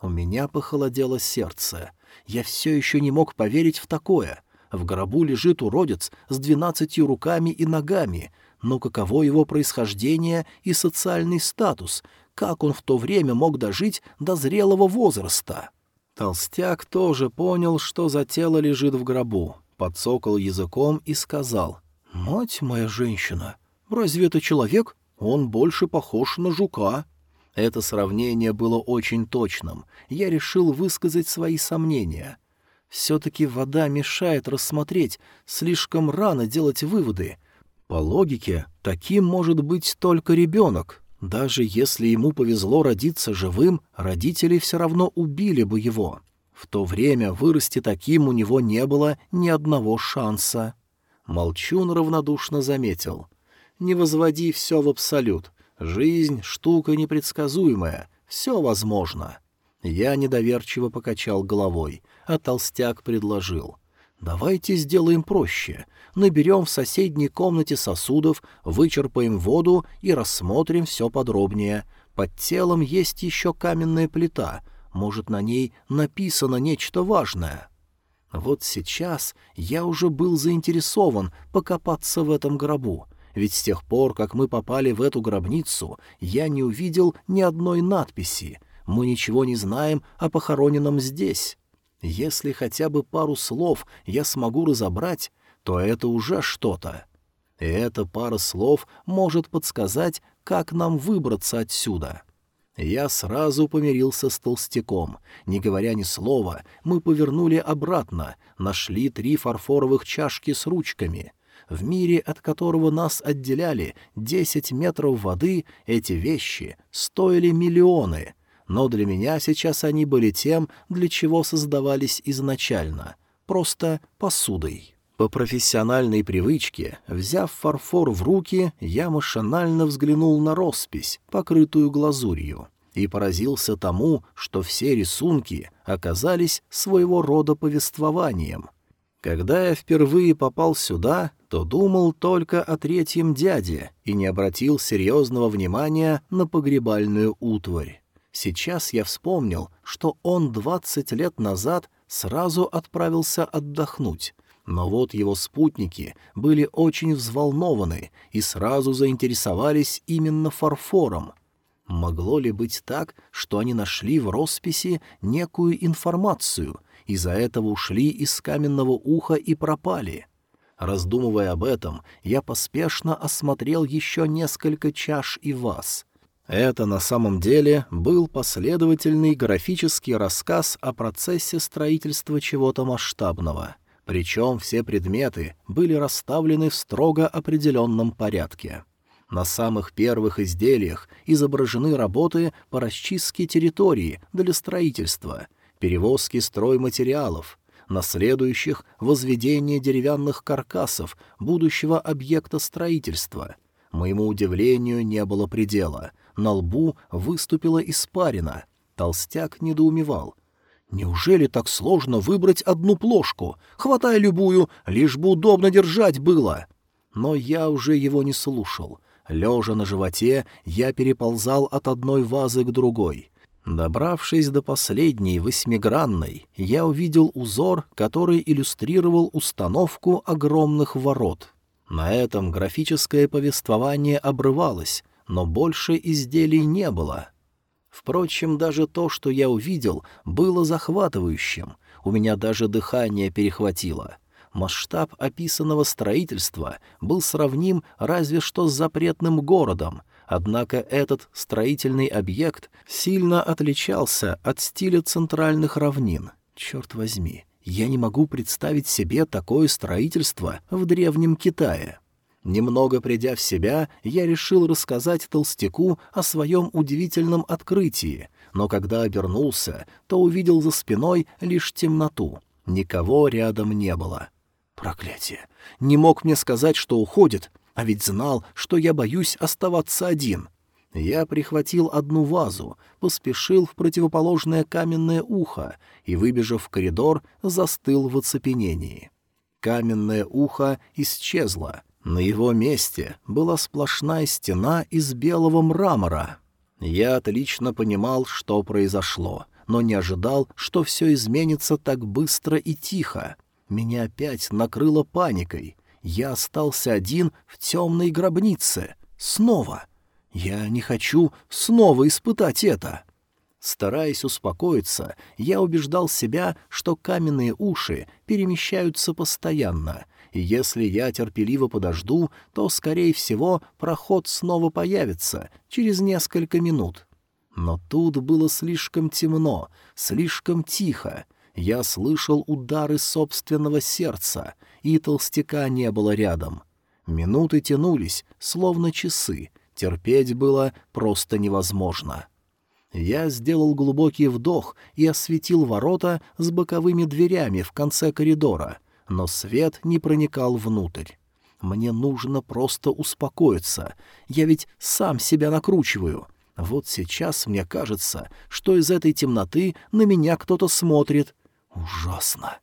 У меня похолодело сердце. Я все еще не мог поверить в такое. В гробу лежит уродец с двенадцатью руками и ногами. Но каково его происхождение и социальный статус? Как он в то время мог дожить до зрелого возраста? Толстяк тоже понял, что за тело лежит в гробу, подсокал языком и сказал — «Мать моя женщина! Разве это человек? Он больше похож на жука». Это сравнение было очень точным. Я решил высказать свои сомнения. Все-таки вода мешает рассмотреть, слишком рано делать выводы. По логике, таким может быть только ребенок. Даже если ему повезло родиться живым, родители все равно убили бы его. В то время вырасти таким у него не было ни одного шанса. Молчун равнодушно заметил. «Не возводи все в абсолют. Жизнь — штука непредсказуемая. Все возможно». Я недоверчиво покачал головой, а толстяк предложил. «Давайте сделаем проще. Наберем в соседней комнате сосудов, вычерпаем воду и рассмотрим все подробнее. Под телом есть еще каменная плита. Может, на ней написано нечто важное». Вот сейчас я уже был заинтересован покопаться в этом гробу, ведь с тех пор, как мы попали в эту гробницу, я не увидел ни одной надписи. Мы ничего не знаем о похороненном здесь. Если хотя бы пару слов я смогу разобрать, то это уже что-то. И эта пара слов может подсказать, как нам выбраться отсюда. Я сразу помирился с толстяком. Не говоря ни слова, мы повернули обратно, нашли три фарфоровых чашки с ручками. В мире, от которого нас отделяли десять метров воды, эти вещи стоили миллионы. Но для меня сейчас они были тем, для чего создавались изначально — просто посудой. По профессиональной привычке, взяв фарфор в руки, я машинально взглянул на роспись, покрытую глазурью, и поразился тому, что все рисунки оказались своего рода повествованием. Когда я впервые попал сюда, то думал только о третьем дяде и не обратил серьезного внимания на погребальную утварь. Сейчас я вспомнил, что он двадцать лет назад сразу отправился отдохнуть, Но вот его спутники были очень взволнованы и сразу заинтересовались именно фарфором. Могло ли быть так, что они нашли в росписи некую информацию, из-за этого ушли из каменного уха и пропали? Раздумывая об этом, я поспешно осмотрел еще несколько чаш и ваз. Это на самом деле был последовательный графический рассказ о процессе строительства чего-то масштабного. Причем все предметы были расставлены в строго определенном порядке. На самых первых изделиях изображены работы по расчистке территории для строительства, перевозки стройматериалов, на следующих — возведение деревянных каркасов будущего объекта строительства. Моему удивлению не было предела. На лбу выступила испарина. Толстяк недоумевал. «Неужели так сложно выбрать одну плошку? Хватай любую, лишь бы удобно держать было!» Но я уже его не слушал. Лежа на животе, я переползал от одной вазы к другой. Добравшись до последней восьмигранной, я увидел узор, который иллюстрировал установку огромных ворот. На этом графическое повествование обрывалось, но больше изделий не было. Впрочем, даже то, что я увидел, было захватывающим. У меня даже дыхание перехватило. Масштаб описанного строительства был сравним разве что с запретным городом, однако этот строительный объект сильно отличался от стиля центральных равнин. Черт возьми, я не могу представить себе такое строительство в Древнем Китае. Немного придя в себя, я решил рассказать толстяку о своем удивительном открытии, но когда обернулся, то увидел за спиной лишь темноту. Никого рядом не было. Проклятие! Не мог мне сказать, что уходит, а ведь знал, что я боюсь оставаться один. Я прихватил одну вазу, поспешил в противоположное каменное ухо и, выбежав в коридор, застыл в оцепенении. Каменное ухо исчезло. На его месте была сплошная стена из белого мрамора. Я отлично понимал, что произошло, но не ожидал, что все изменится так быстро и тихо. Меня опять накрыло паникой. Я остался один в темной гробнице. Снова. Я не хочу снова испытать это. Стараясь успокоиться, я убеждал себя, что каменные уши перемещаются постоянно, и если я терпеливо подожду, то, скорее всего, проход снова появится через несколько минут. Но тут было слишком темно, слишком тихо, я слышал удары собственного сердца, и толстяка не было рядом. Минуты тянулись, словно часы, терпеть было просто невозможно. Я сделал глубокий вдох и осветил ворота с боковыми дверями в конце коридора, но свет не проникал внутрь. Мне нужно просто успокоиться. Я ведь сам себя накручиваю. Вот сейчас мне кажется, что из этой темноты на меня кто-то смотрит, Ужасно.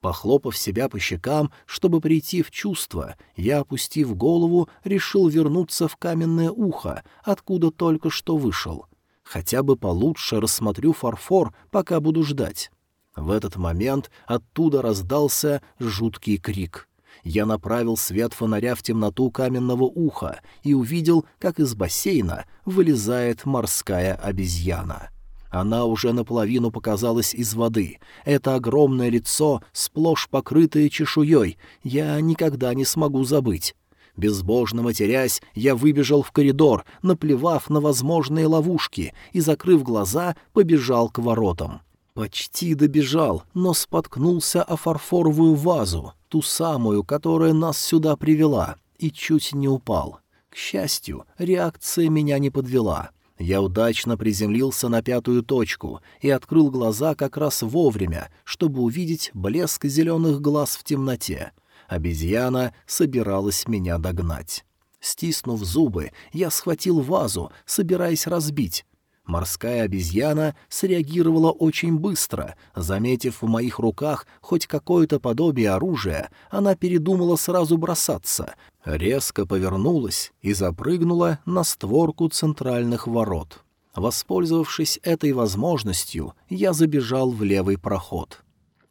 Похлопав себя по щекам, чтобы прийти в чувство, я, опустив голову, решил вернуться в каменное ухо, откуда только что вышел. Хотя бы получше рассмотрю фарфор, пока буду ждать. В этот момент оттуда раздался жуткий крик. Я направил свет фонаря в темноту каменного уха и увидел, как из бассейна вылезает морская обезьяна. Она уже наполовину показалась из воды. Это огромное лицо, сплошь покрытое чешуей, я никогда не смогу забыть. Безбожно матерясь, я выбежал в коридор, наплевав на возможные ловушки, и, закрыв глаза, побежал к воротам. Почти добежал, но споткнулся о фарфоровую вазу, ту самую, которая нас сюда привела, и чуть не упал. К счастью, реакция меня не подвела. Я удачно приземлился на пятую точку и открыл глаза как раз вовремя, чтобы увидеть блеск зеленых глаз в темноте. Обезьяна собиралась меня догнать. Стиснув зубы, я схватил вазу, собираясь разбить, Морская обезьяна среагировала очень быстро. Заметив в моих руках хоть какое-то подобие оружия, она передумала сразу бросаться, резко повернулась и запрыгнула на створку центральных ворот. Воспользовавшись этой возможностью, я забежал в левый проход.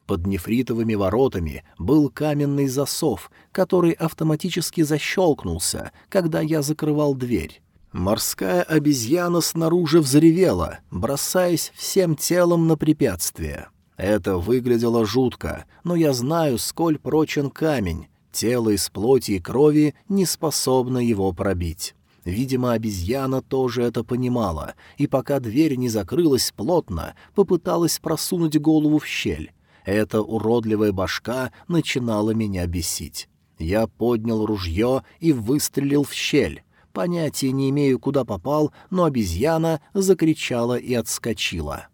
Под нефритовыми воротами был каменный засов, который автоматически защелкнулся, когда я закрывал дверь. Морская обезьяна снаружи взревела, бросаясь всем телом на препятствие. Это выглядело жутко, но я знаю, сколь прочен камень. Тело из плоти и крови не способно его пробить. Видимо, обезьяна тоже это понимала, и пока дверь не закрылась плотно, попыталась просунуть голову в щель. Эта уродливая башка начинала меня бесить. Я поднял ружье и выстрелил в щель. Понятия не имею, куда попал, но обезьяна закричала и отскочила.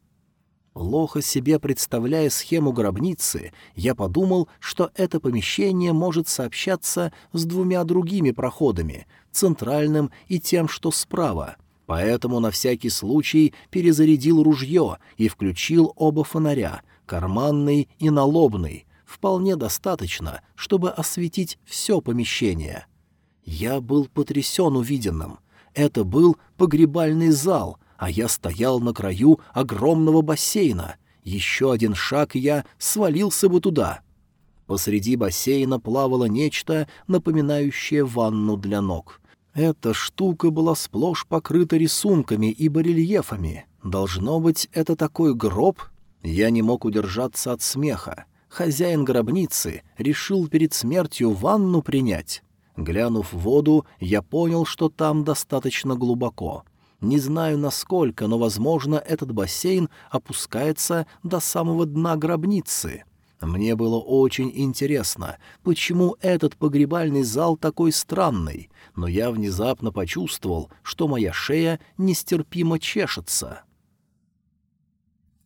Плохо себе представляя схему гробницы, я подумал, что это помещение может сообщаться с двумя другими проходами, центральным и тем, что справа. Поэтому на всякий случай перезарядил ружье и включил оба фонаря, карманный и налобный, вполне достаточно, чтобы осветить все помещение. Я был потрясен увиденным. Это был погребальный зал, а я стоял на краю огромного бассейна. Еще один шаг, и я свалился бы туда. Посреди бассейна плавало нечто, напоминающее ванну для ног. Эта штука была сплошь покрыта рисунками и барельефами. Должно быть, это такой гроб я не мог удержаться от смеха. Хозяин гробницы решил перед смертью ванну принять. Глянув в воду, я понял, что там достаточно глубоко. Не знаю насколько, но, возможно, этот бассейн опускается до самого дна гробницы. Мне было очень интересно, почему этот погребальный зал такой странный, но я внезапно почувствовал, что моя шея нестерпимо чешется.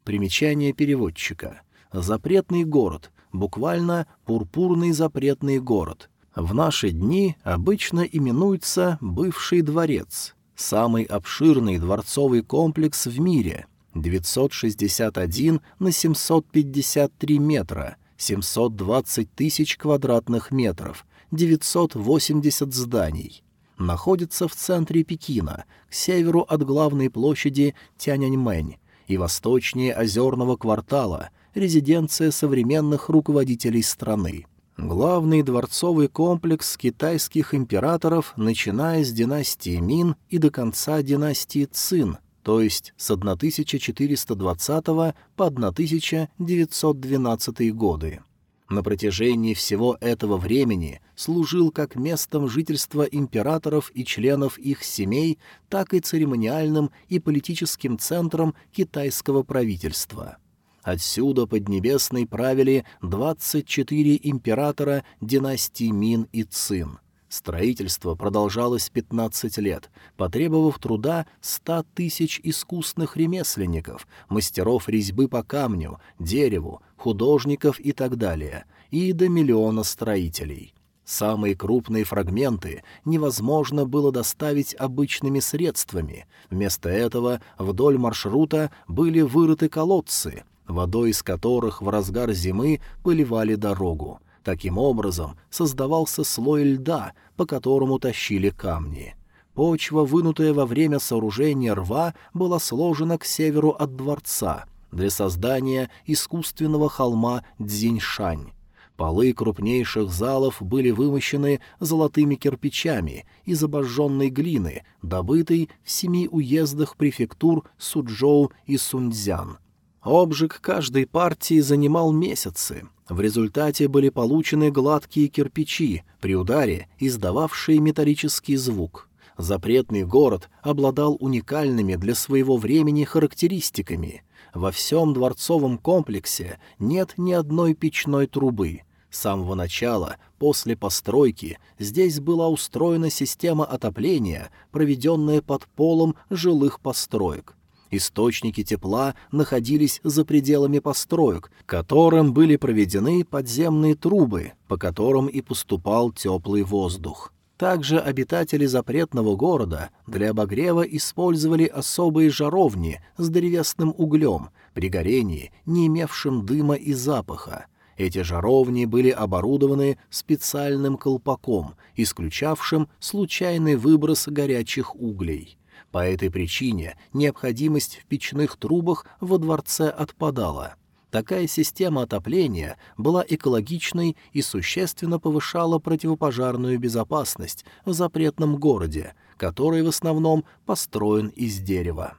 Примечание переводчика. Запретный город, буквально пурпурный запретный город. В наши дни обычно именуется бывший дворец, самый обширный дворцовый комплекс в мире. 961 на 753 метра, 720 тысяч квадратных метров, 980 зданий. Находится в центре Пекина, к северу от главной площади Тяньаньмэнь, и восточнее озерного квартала, резиденция современных руководителей страны. Главный дворцовый комплекс китайских императоров, начиная с династии Мин и до конца династии Цин, то есть с 1420 по 1912 годы на протяжении всего этого времени служил как местом жительства императоров и членов их семей, так и церемониальным и политическим центром китайского правительства. Отсюда Поднебесной правили 24 императора династий Мин и Цин. Строительство продолжалось 15 лет, потребовав труда 100 тысяч искусных ремесленников, мастеров резьбы по камню, дереву, художников и так далее, и до миллиона строителей. Самые крупные фрагменты невозможно было доставить обычными средствами. Вместо этого вдоль маршрута были вырыты колодцы, водой из которых в разгар зимы поливали дорогу. Таким образом создавался слой льда, по которому тащили камни. Почва, вынутая во время сооружения рва, была сложена к северу от дворца для создания искусственного холма Дзиньшань. Полы крупнейших залов были вымощены золотыми кирпичами из обожженной глины, добытой в семи уездах префектур Суджоу и Сунцзян. Обжиг каждой партии занимал месяцы, в результате были получены гладкие кирпичи, при ударе издававшие металлический звук. Запретный город обладал уникальными для своего времени характеристиками. Во всем дворцовом комплексе нет ни одной печной трубы. С самого начала, после постройки, здесь была устроена система отопления, проведенная под полом жилых построек. Источники тепла находились за пределами построек, которым были проведены подземные трубы, по которым и поступал теплый воздух. Также обитатели запретного города для обогрева использовали особые жаровни с древесным углем, при горении, не имевшим дыма и запаха. Эти жаровни были оборудованы специальным колпаком, исключавшим случайный выброс горячих углей. По этой причине необходимость в печных трубах во дворце отпадала. Такая система отопления была экологичной и существенно повышала противопожарную безопасность в запретном городе, который в основном построен из дерева.